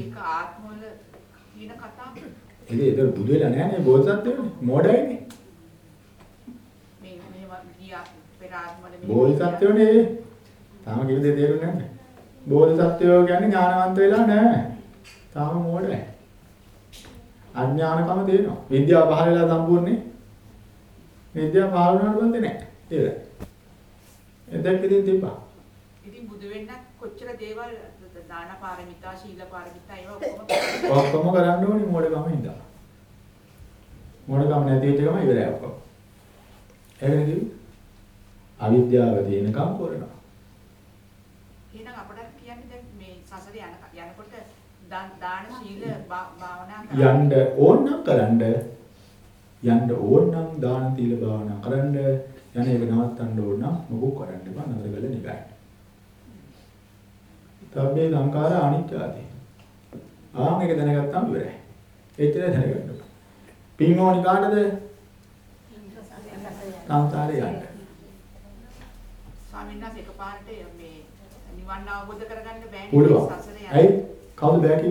ඒක ආත්මවල කියන කතාව ඉතින් ඒක බුදු වෙලා නැහැ නේ බෝසත්ත්වයෝනේ. මොඩයිනේ. මේ මේවා ගියා පෙර ආත්මවල මේ බෝසත්ත්වයෝනේ. තාම කිව්ව තේරුන්නේ නැහැ. බෝසත්ත්වයෝ කියන්නේ ඥානවන්ත වෙලා නැහැ. තාම මොඩයි. අඥානකම තියෙනවා. විද්‍යාව පහළ වෙලා සම්පූර්ණේ. විද්‍යාව පහළ වුණාට පස්සේ නැහැ. ඒක. එදක් ඉතින් තිබ්බා. ඉතින් බුදු වෙන්න කොච්චර දේවල් දාන පාරමිතා ශීල පාරමිතා ඒවා ඔක්කොම ඔක්කොම කරන්න ඕනේ මොඩකම හින්දා. මොඩකම නැති වෙච්ච ගම ඉවරයි ඔක්කොම. ඒකනේ කිව්වේ. අවිද්‍යාව තියෙනකම් කරනවා. එහෙනම් අපට කියන්නේ දැන් මේ සසරේ යන යනකොට දාන භා- භාවනා යන්න ඕනනම් කරන්න යන්න ඕනනම් දාන තීල භාවනා කරන්න යන එක නවත්තන්න ඕන නම් මොකක් කරන්න බෑ නතර කරලා නිකයි. තබ්බේ සංඛාර අනිත්‍යදී. ආන් එක දැනගත්තාම ඉවරයි. එච්චර දැනගන්න ඕන. පින් ඕනි කාටද? සංසාරේ යන්න. ස්වාමීන් වහන්සේ එකපාරට මේ නිවන් අවබෝධ කරගන්න බෑනේ. සසරේ ඇයි? කවුද බෑ?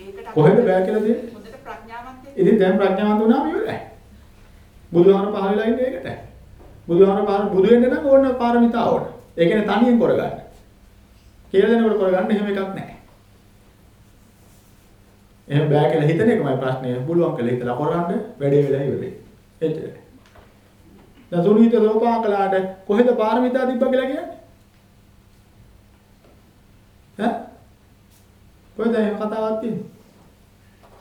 ඒකට කොහෙද බෑ කියලා තියෙන්නේ? හොඳට ප්‍රඥාවන්ත වෙන්න. ඉතින් දැන් ප්‍රඥාවන්ත වුණාම ඉවරයි. බුදුහාම පහළ වෙලා ඉන්නේ ඒකට. බුදුහාම පහළ බුදු වෙන්න නම් ඕන පාරමිතා ඕන. ඒ කියන්නේ තනියෙන් කරගන්න. කියලා දෙනකොට කරගන්න එහෙම එකක් නැහැ. එහෙම බෑ කියලා හිතන එකමයි ප්‍රශ්නේ. පුළුවන් කියලා හිතලා කරගන්න වැඩේ වෙලා ඉවරයි. එච්චරයි. දැන් සුනීත සෝපාකලාට කොහෙද පාරමිතා තිබ්බ කියලා කියන්නේ? ඈ? කොහෙද එහෙම කතාවක් තියෙන්නේ?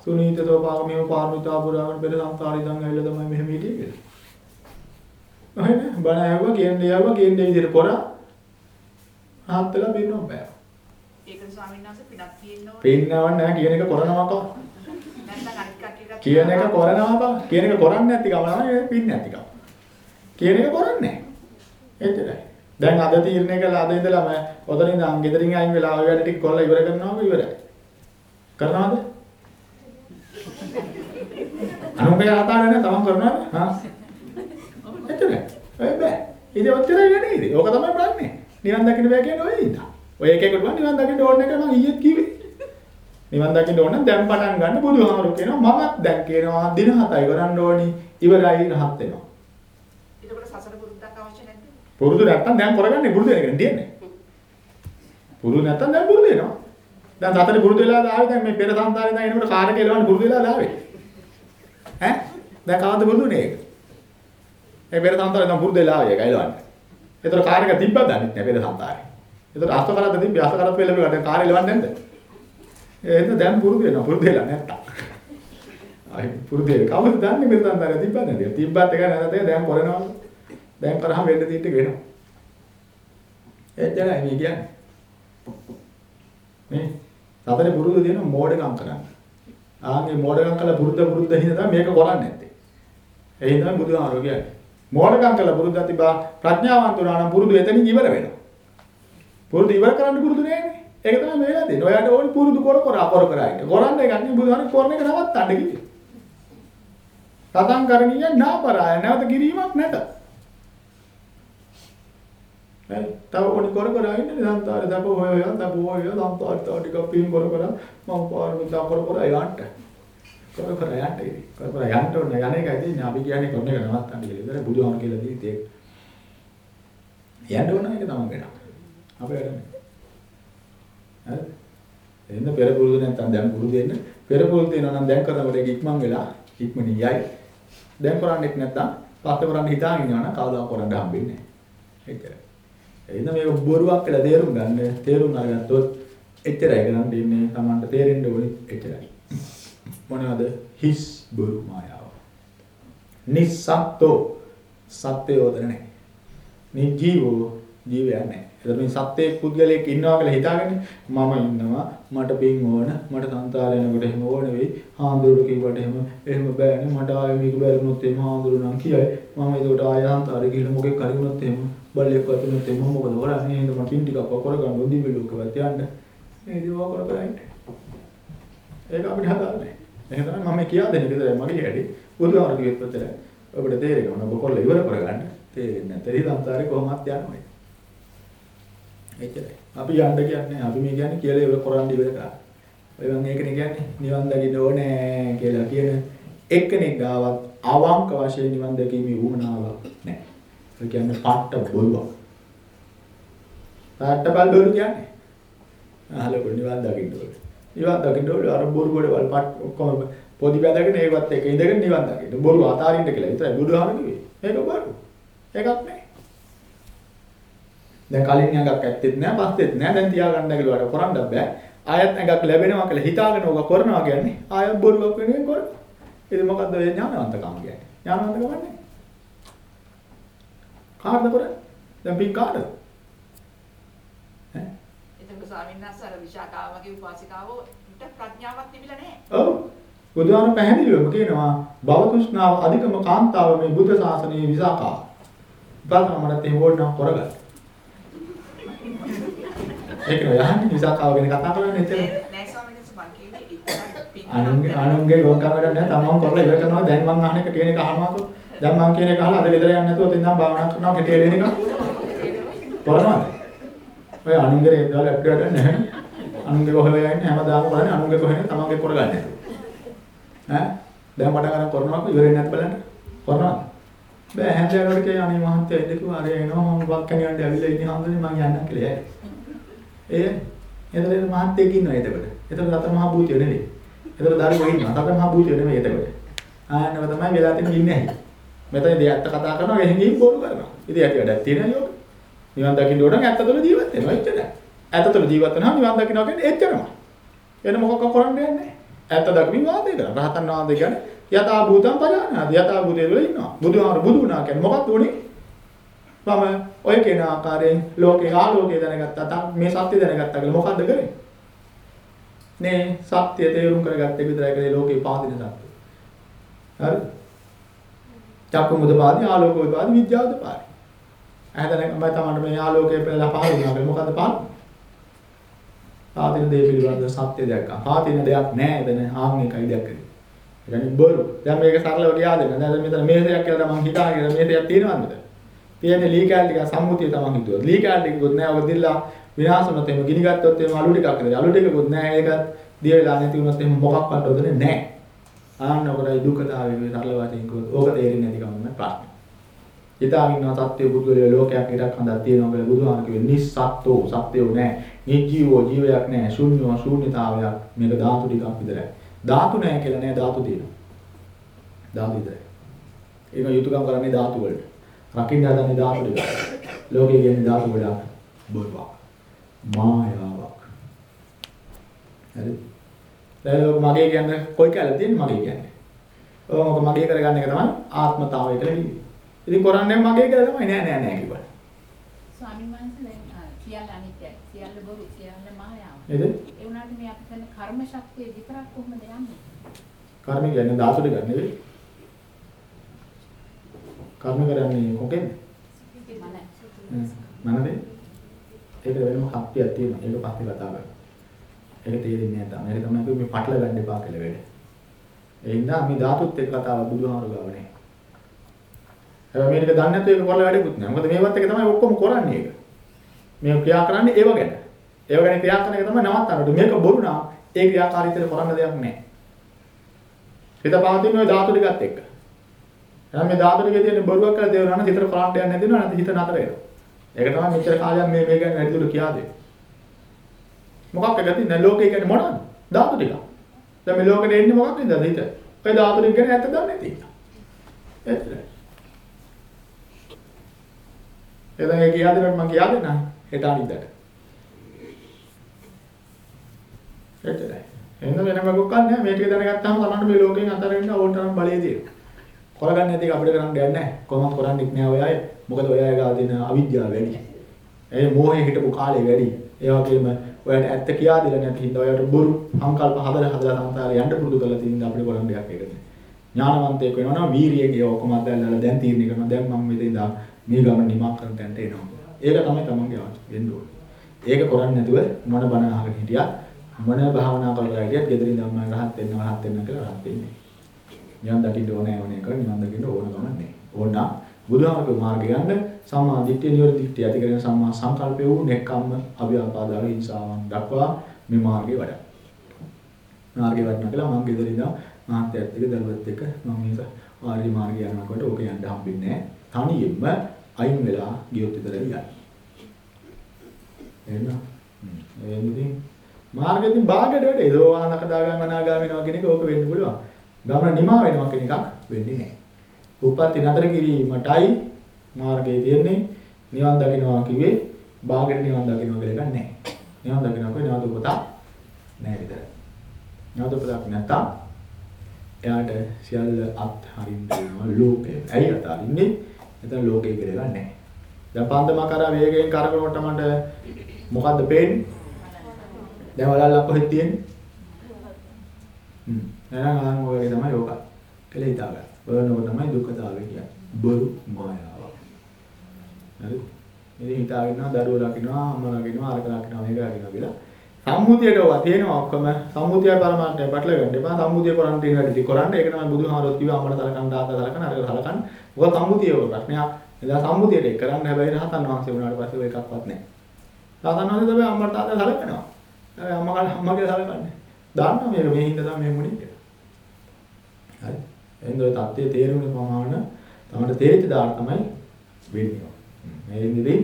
සුනීත සෝපාක මේව පාරමිතා පුරාගෙන පෙර සංසාරේ ඉඳන් ඇවිල්ලා තමයි මෙහෙම හිටියේ කියලා. අහන්නේ බණ ඇහුවා කියන්නේ ඇහුවා කියන්නේ විදිහට කරා. හත් වෙලා බින්නෝ බෑ. ඒකද ස්වාමීන් වහන්සේ පිනක් තියෙන්න ඕනේ. පින්නවන්නේ නැහැ කියන එක කරනවා කට්ටියට කියන එක කරනවා කව. කියන එක කරන්නේ නැති කම තමයි පින්නේ නැති කම. කියන එක කරන්නේ නැහැ. එච්චරයි. දැන් අද තීරණය කළා අද ඉඳලාම ඔතනින් ඉඳන් ගෙදරින් අයින් වෙලා ඔය වැඩ ටික කරලා ඉවර කරනවාම ඉවරයි. කරනවද? අනුකය ආතාරනේ නැහැ තමන් කරනවද? හා. එච්චරයි. ඒ බෑ. ඉතින් ඔච්චරයි වෙන්නේ. ඕක තමයි බලන්නේ. නිවන් දකින්න බෑ කියන්නේ ඔය ඉඳා. ඔය එක එකට වන් නිවන් දකින්න ඕන එක මම ඊයේත් කිව්වේ. නිවන් දකින්න ඕන නම් දැන් පටන් ගන්න බුදුහාමුදුරු කියනවා මමත් දැන් කියනවා දින 7යි කරන්න ඕනි ඉවරයි රහත් වෙනවා. එතකොට සසර පුරුද්දක් අවශ්‍ය නැද්ද? පුරුදු නැත්තම් දැන් කරගන්නේ පුරුදු වෙන එක නෙන්නේ. පුරුදු නැත්තම් දැන් පුරුදු වෙනවා. දැන් සතර පුරුදු වෙලා ආවේ දැන් මේ පෙර සංසාරේ දැන් එනකොට කාර්ය කෙලවන්න පුරුදු වෙලා ආවේ. ඈ? දැන් කවද්ද පුරුදුනේ ඒක? ඒ පෙර සංසාරේ දැන් පුරුදු වෙලා ආවේ ඒක එලවන්න. ඒතර කාර්යක තිබ්බද දන්නේ නැහැ පෙර සංසාරේ. ඒතර අස්ත කරද්ද තිබ්බ අස්ත කරත් වෙලෙම දැන් කාර්ය එලවන්නේ නැද්ද? එහෙනම් දැන් පුරුදු වෙනවා පුරුදු වෙලා නැත්තම්. අයි පුරුදු වෙලා කවුද දන්නේ පෙර සංසාරේ තිබ්බද නැද්ද? තිබ්බත් එක නැත්නම් දැන් කරනවා. දැන් කරාම වෙන්න තියෙන්න වෙනවා. එච්චරයි මේ කියන්නේ. මේ සතරේ පුරුදු දෙන මෝඩකම් කරන්න. ආන්ගේ මෝඩකම් කළා පුරුද්ද පුරුද්ද හින්දා තමයි මේක කරන්නේ නැත්තේ. ඒ හින්දා බුදුහාරෝ කියන්නේ. මෝඩකම් කළා පුරුද්ද තිබා ප්‍රඥාවන්ත වුණා නම් පුරුදු එතනින් ඉවර වෙනවා. පුරුදු ඉවර කරන්න පුරුදු නෑනේ. ඒක තමයි මේ වෙලා තියෙන්නේ. ඔයාලට ඕනි පුරුදු කර කර කර කර ඉන්න. කරන්නේ ගන්නේ බුදුහාරෝ කරන එක නවත්තන්න කිව්වේ. සතං කරණීය නාපරාය නැවත කිරීමක් නැත. හරි. තව ඕනි කර කර ඉන්නේ සංසාරේ දප හොය හොය දප හොය හොය සංසාර තව ටිකක් පින් කර කර මම පාරමිතා කර කර යන්න. කර කර යන්න ඉතින්. කර කර යන්න ඕනේ. යන්නේ එකයි තියෙන්නේ. අපි කියන්නේ කරන එක නවත්තන්න කියලා. ඉතින් බුදුහාම කියලා දීත් ඒක. යන්න ඕන එක තමයි වෙනවා. අපේ වැඩනේ. හරි. එහෙනම් පෙර පුරුදු නැත්නම් දැන් පුරුදු වෙන්න. පෙර පුරුදු වෙනවා නම් දැන් කරනකොට ඒක ඉක්මන් වෙලා ඉක්මනින් යයි. දැන් කරන්නේ නැත්නම් පස්සේ කරන්න හිතාගෙන යනවා නම් කවදා කරන්න හම්බෙන්නේ නැහැ. එච්චරයි. එහෙනම් මේක බොරුවක් කියලා තේරුම් ගන්න. තේරුම් අරගත්තොත් එච්චරයි කරන්න ඉන්නේ. Tamanට තේරෙන්න ඕනේ එච්චරයි. මොනවද? හිස් බොරු මායාව. නිස්සත්තු සත්‍යෝදර නැහැ. නිජීවෝ ජීවයක් නැහැ. එතකොට මේ සත්‍යයේ පුද්ගලයෙක් ඉන්නවා කියලා හිතාගෙන මම ඉන්නවා මට පින් ඕන මට සංතාරය යනකොට එහෙම ඕන වෙයි හාමුදුරුවෝ කිව්වට එහෙම එහෙම බෑනේ මට ආයෙ මේක බැරිුණොත් එහෙම හාමුදුරුවෝ නම් කියයි මම ඒකට ආයෙ සංතාරය ගිහලා මොකෙක් හරි වුණොත් එහෙම බල්ලෙක් වතුනොත් එහෙම මොකද කරන්නේ? එහෙනම් මම පින් ටිකක් කරගන්න උදිවි ලෝකවත් යන්න. මේ දේවල් කර කර ඉන්න. ඒක අපිට හදාගන්න. එහෙනම් තමයි මම කියා දෙන්නේ. විතරයි මගේ හැටි. බුදුහාමර කිව්වෙත් ඔච්චරයි. ඔබට තේරෙනවා ඔබ කොල්ල ඉවර කරගන්න. තේරෙන්නේ නැත්නම් ඒ සංසාරේ කොහොමවත් යන්නේ එච්චරයි. අපි යන්න කියන්නේ අපි මේ කියන්නේ කියලා ඉවර කරන් ඉවර කරා. ඔය මම ඒකනේ කියන්නේ. නිවන් දකින්න ඕනේ කියලා කියන එක්කෙනෙක් ගාවත් අවංක වශයෙන් නිවන් දැකීමේ වුමනාවක් නැහැ. ඒ කියන්නේ පාට්ට බොරුවක්. පාට්ට බල් බොරු කියන්නේ. අහලකො නිවන් දකින්න ඕනේ. නිවන් දකින්න ඕනේ අර බොරු ගොඩ වල පාට් ඔක්කොම පොඩි බැදගෙන ඒවත් එක ඉඳගෙන නිවන් දකින්න. බොරු අතාරින්න කියලා. විතරයි බුදුහාම කිව්වේ. ඒක බොරු. එකක් නැහැ. දැන් කලින් ඇඟක් ඇත්තෙත් නෑ පස්සෙත් නෑ දැන් තියාගන්න කියලා කරන්න බෑ ආයත් ඇඟක් ලැබෙනවා කියලා හිතාගෙන ඕක කරනවා කියන්නේ ආයත් බොරුවක් වෙනුවෙන් කරනවා ඉතින් මොකද්ද ඒ ඥානවන්තකම කියන්නේ ඥානවන්තකම නේ කාටද කරන්නේ දැන් පින් කාටද? ඈ? එතකොට ස්වාමීන් වහන්සේ අර විශාකාව වගේ උපාසිකාවෝ ප්‍රඥාවක් තිබිලා නැහැ. ඔව්. බුදුහාම පැහැදිලිවම කියනවා භව තෘෂ්ණාව අධිකම කාන්තාව මේ බුද්ධ ශාසනයේ විසාකා. බලනමකට එහෙම ඕනනම් කරගන්න ඒක නෝ යහන්නේ විසාකාව ගැන කතා කරන්නේ එතන. නෑ ස්වාමීන් වහන්සේ මං කියන්නේ අනුන්ගේ අනුන්ගේ ලෝකම් වැඩක් නැහැ. තමන් කරලා ඉවර කරනවා. දැන් මං අහන එක කියන එක අහනවාකෝ දැන් මං කියන එක අහලා අද ගෙදර යන්නේ නැතුව තින්නම් භාවනා කරනවා කෙටේ දෙන එක. කරනවද ඔය අනුන්ගේ ඒ දාලා අපිට වැඩක් නැහැ අනුන්ගේ කොහෙද යන්නේ? හැමදාම බලන්නේ අනුන්ගේ කොහෙද? තමන්ගේ කරගන්නේ ඈ? දැන් මට කරන් කරනවාකෝ ඉවර වෙන්නේ නැත් බලන්න. කරනවද බෑ හැන්දෑවට කිය අනේ මහත්තයා ඉඳ කිව්වා. අර එනවා මම බක්කන් යන්න ඇවිල්ලා ඉන්නේ හන්දනේ මං යන්නම් කියලා. ඒ එතන මහත්තයෙක් ඉන්නවා එතකොට. එතකොට රතන මහ භූතිය නෙවෙයි එතකොට දරුවෝ ඉන්නවා. රතන මහ භූතිය නෙවෙයි එතකොට. ආන්නව තමයි වෙලා තියෙන ඉන්නේ. ඇහි මෙතනදී ඇත්ත කතා කරනවා එහෙන් ගිහින් බොරු කරනවා. ඉතින් ඇති වැඩක් තියෙනවා යෝග. නිවන් දකින්න ඕන නම් ඇත්ත තුළ ජීවත් වෙනවා එච්චරයි. ඇත්ත තුළ ජීවත් වෙනවා නිවන් දකින්නවා කියන්නේ එච්චරමයි. වෙන මොකක්ද කරන්න යන්නේ නැහැ. ඇත්ත දකින්න වාදේ කරනවා. රහතන් වහන්සේ කියන්නේ යථා භූතං පජානාති. යථා භූතේ වල ඉන්නවා. බුදුහාමර බුදු වුණා කියන්නේ මොකක්ද උනේ? මම ඔය කියන ආකාරයෙන් ලෝකේ ආලෝකය දැනගත්තා. මේ සත්‍ය දැනගත්තා කියලා මොකද්ද කරන්නේ? නේ සත්‍ය තේරුම් කරගත්ත එක විතරයි කලේ ලෝකේ පාදින සත්‍ය. හරි? චක්කු මුදපාදී ආලෝක උදපාදී විද්‍යාව උදපාදී. ඇහැදැන මම තමයි මේ ආලෝකය පෙළලා පාදිනවා කියලා මොකද්ද පාදින්නේ? පාදින දේ පිළිබඳව සත්‍ය දැක්කා. පාදින දෙයක් නැහැ එතන ආන් එකයි දැක්කේ. ඒ කියන්නේ බොරු. දැන් මේක සරලව කියා දෙන්න. දැන් මෙතන මේ දෙයක් කියලා මම හිතාගෙන මේ දෙයක් තියෙනවද මෙතන? තියෙන්නේ ලී කෑල්ල ටික සම්මුතිය තමයි හිතුවා. ලී කෑල්ල ටිකකුත් නැහැ. ඔක දිල්ලා විනාශ වුණොත් එහෙම ගිනි ගත්තොත් එහෙම අලු ටිකක් නේද? අලු ටිකකුත් නැහැ. ඒකත් දිය වෙලා නැති වුණොත් එහෙම මොකක්වත් ඔතන නැහැ. ආන්න ඔකටයි දුකතාවය මේ සරල වශයෙන් කිව්වොත්. ඕක තේරෙන්නේ නැති කම තමයි ප්‍රශ්නේ. හිතාගෙන ඉන්නවා සත්‍ය පුද්ගලයා ලෝකයක් ඉරක් හඳක් තියෙනවා කියලා බුදුහාම කිව්වේ නිස්සත්ත්වෝ සත්‍යෝ නැහැ. නිජීවෝ ජීවයක් නැහැ. ශූන්‍යෝ ශූන්‍යතාවයක්. මේක ධාතු ටිකක් විතරයි. ධාතු නැහැ කියලා නෑ ධාතු තියෙනවා. ධාතු විතරයි. ඒක යුතුයකම් කරන්නේ ධාතු වලට. රකින්න හදන්නේ ධාතු ටික. ලෝකයේ කියන්නේ ධාතු ගොඩක් බොරුවක්. මායාවක්. හරි. දැන් ඔක මගේ කියන්නේ කොයි කාලේ තියෙන මගේ කියන්නේ. ඔක මගේ කරගන්න එක තමයි ආත්මතාවය කියලා කිව්වේ. ඉතින් කරන්නේ මගේ කියලා තමයි නෑ නෑ නෑ කිව්වා. ස්වාමීන් වහන්සේ දැන් සියල්ල අනිත්‍යයි. සියල්ල බොරු, සියල්ල මායාව. නේද? ඒ වුණාට මේ අපි කරන කර්ම ශක්තිය විතරක් කොහොමද යන්නේ? කර්ම කියන්නේ ධාතු ටික නෙවෙයි. කර්ම කරන්නේ මොකෙන්ද? මන. මනනේ? ඒක වෙනම කප්පියක් තියෙනවා. ඒක පස්සේ කතා කරමු. ඒක තේරෙන්නේ නැහැ තාම. ඒක තමයි අපි මේ පටල ගන්න එපා කියලා වෙන්නේ. ඒ හින්දා මේ ධාතුත් එක්ක කතාව බුදුහාමුදුරුවෝ ගාව නැහැ. හැබැයි මේක දන්නේ නැත්නම් ඒක කරලා වැඩකුත් නැහැ. මොකද මේවත් එක තමයි ඔක්කොම කරන්නේ ඒක. මේ ක්‍රියා කරන්නේ ඒව ගැන. ඒව ගැන ක්‍රියා කරන එක තමයි නවත්තන්න. මේක බොරු නම් ඒ ක්‍රියාකාරීත්වයට කරන්න දෙයක් නැහැ. හිත පවතින ওই ධාතු ටිකත් එක්ක. එහෙනම් මේ ධාතු ටිකේ තියෙන බොරුවක් කියලා දේවනා නම් හිතට කරන්ට් යන්නේ නැතිනවා නැත්නම් හිත නතර වෙනවා. ඒක තමයි මෙච්චර කාලයක් මේ මේ ගැන වැඩිදුර කියා දෙන්නේ. මොකක්ද ගතිය දැන් ලෝකේ කියන්නේ මොනවද? ධාතු ටික. දැන් මේ ලෝකෙට එන්නේ මොකක්ද ඉඳලා හිත? ඔය ධාතු ටික ගැන ඇත්ත දන්නේ නැති. එච්චරයි. එතන ඒ කියා දෙන්න මම කියා දෙන්නම් හෙට අනිද්දාට. එච්චරයි. එහෙනම් වෙන මොකක් නැහැ මේ ටික දැනගත්තාම තමයි මේ ලෝකෙන් අතරින් ඕන තරම් බලය තියෙනවා. කරගන්න නැති එක අපිට කරන්න දෙයක් නැහැ. කොහොමද කරන්නේත් නෑ ඔය අය. මොකද ඔය අය ගාව දෙන අවිද්‍යාව වැඩි. ඒ මෝහේ හිටපු කාලේ වැඩි. ඒ වගේම ඔයාලට ඇත්ත කියා දෙලා නැති හින්දා ඔයාලට බොරු සංකල්ප හදලා හදලා සංසාරේ යන්න පුරුදු කරලා තියෙන අපිට කරන්න දෙයක් ඒක නෑ. ඥානවන්තයෙක් වෙනවා නම් වීරියෙන් ඒ ඔක්කොම අදල්ලා දැන් තීරණය කරනවා. දැන් මම මෙතන ඉඳන් මේ ගමන නිමා කරන්න තැනට එනවා. ඒක තමයි තමන්ගේ අවශ්‍ය වෙන්න ඕනේ. ඒක කරන්නේ නැතුව මොන බණ අහගෙන හිටියත් මොන භාවනා කරලා හිටියත් ගෙදරින් ධම්ම රහත් වෙන්න රහත් වෙන්න කියලා රහත් වෙන්නේ. නිවන් දකින්න ඕනේ ඕනේ කර නිවන් දකින්න ඕන ගමන් නෑ. ඕන බුදුහාමගේ මාර්ගය යන්න සම්මා දිට්ඨිය නිවර දිට්ඨිය ඇති කරගෙන සම්මා සංකල්පය වූ නෙක්ඛම්ම අභිආපාදාව හිංසාවන් දක්වා මේ මාර්ගේ වඩා. මාර්ගේ වඩන කියලා මම ගෙදර ඉඳන් මහත්යත් එක්ක දරුවත් එක්ක මම මේක ආර්ය මාර්ගය යනකොට ඕක යන්න හම්බෙන්නේ නෑ. තනියෙන්ම අයින් වෙලා ගියොත් විතරයි යන්නේ. එහෙනම් එහෙනම් මාර්ගෙදින් භාගයට වැඩි දෝවානක දාගම අනාගාමිනවා කියන එක ඕක වෙන්න පුළුවන්. ගමන නිමා වෙනවා කියන එකක් වෙන්නේ නැහැ. උපත් නතර කිරීමටයි මාර්ගයේ තියෙන්නේ නිවන් දකින්නවා කිව්වේ භාගයට නිවන් දකින්නවා කියලා එකක් නැහැ. නිවන් දකින්නවා කියන්නේ නැවත උපතක් නැහැ විතරයි. නැවත උපතක් නැත්තම් එයාට සියල්ල අත්හරින්න වෙනවා ලෝකේ. ඇයි අත්හරින්නේ? එතන ලෝකේ කියලා නැහැ. දැන් පන්දම කරා වේගයෙන් කරකවනකොට මට මොකද්ද පේන්නේ? දැන් වලල්ලක් කොහෙද තියෙන්නේ? හ්ම්. එහෙනම් ආන් ඔයගේ තමයි ඕක. කියලා හිතාගන්න. බලනකොට තමයි දුක්ඛතාවය කියන්නේ. බොරු මායාව. හරි. ඉතින් හිතාගෙනවා දරුවෝ රකින්නවා, අම්මා රකින්නවා, අරක රකින්නවා, මේක රකින්නවා කියලා. සම්මුතියට ඔවා තියෙනවා ඔක්කොම සම්මුතිය පරමාර්ථය පැටල ගන්න එපා. සම්මුතිය කරන් තියෙන වැඩි කරන්න. ඒක තමයි බුදුහාමරොත් කිව්වා අම්මලා සලකන්න, තාත්තා සලකන්න, අරක සලකන්න. ඔක සම්මුතිය ඔය ප්‍රශ්නයක්. එදා සම්මුතියට ඒක කරන්න හැබැයි රහතන් වහන්සේ වුණාට පස්සේ ඔය එකක්වත් නැහැ. රහතන් වහන්සේ තමයි අම්මලා තාත්තා සලකනවා. හැබැයි අම්මා කාලේ අම්මා කියලා සලකන්නේ. දාන්නවා මේක මේ හින්දා තමයි මේ මුණින් කියලා. හරි. එහෙනම් ඔය தත්ත්වයේ තේරුම් ප්‍රමාණ තමයි තේරිච්ච දාට තමයි වෙන්නේ. මේ ඉඳිදී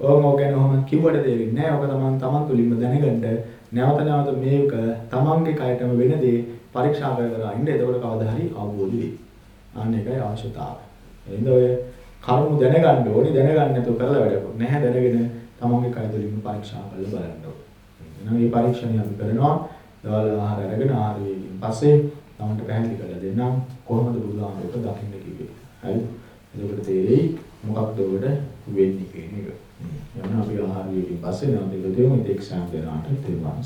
ඕම ඕක ගැන ඔහම කිව්වට තේරෙන්නේ නැහැ. ඕක තමන් තමන් තුලින්ම දැනගන්න නැවත නැවත මේක තමන්ගේ කයටම වෙන දේ පරීක්ෂා කර කර ඉන්න. එතකොට කවදා හරි අවබෝධ වෙයි. අන්න ඒකයි අවශ්‍යතාවය. එහෙනම් ඔය කරුණු දැනගන්න ඕනේ දැනගන්න නැතුව කරලා වැඩකුත් නැහැ දැනගෙන තමන්ගේ කයතුලින් පරීක්ෂා කරලා බලන්න ඕනේ. එහෙනම් මේ පරීක්ෂණය අපි කරනවා දවල් ආහාර අරගෙන ආහාර වේගින් පස්සේ තමන්ට පැහැදිලි කරලා දෙන්නම් කොහොමද බුදුහාමුදුරුවෝ දකින්න කිව්වේ. හරි. එතකොට තේරෙයි මොකක්ද උඩ වෙන්නේ කියන එක. යන්න අපි ආහාර වේගින් පස්සේ නැවත එකතු වෙමු ඒක එක්සෑම් දෙනාට තේරුම් ගන්න.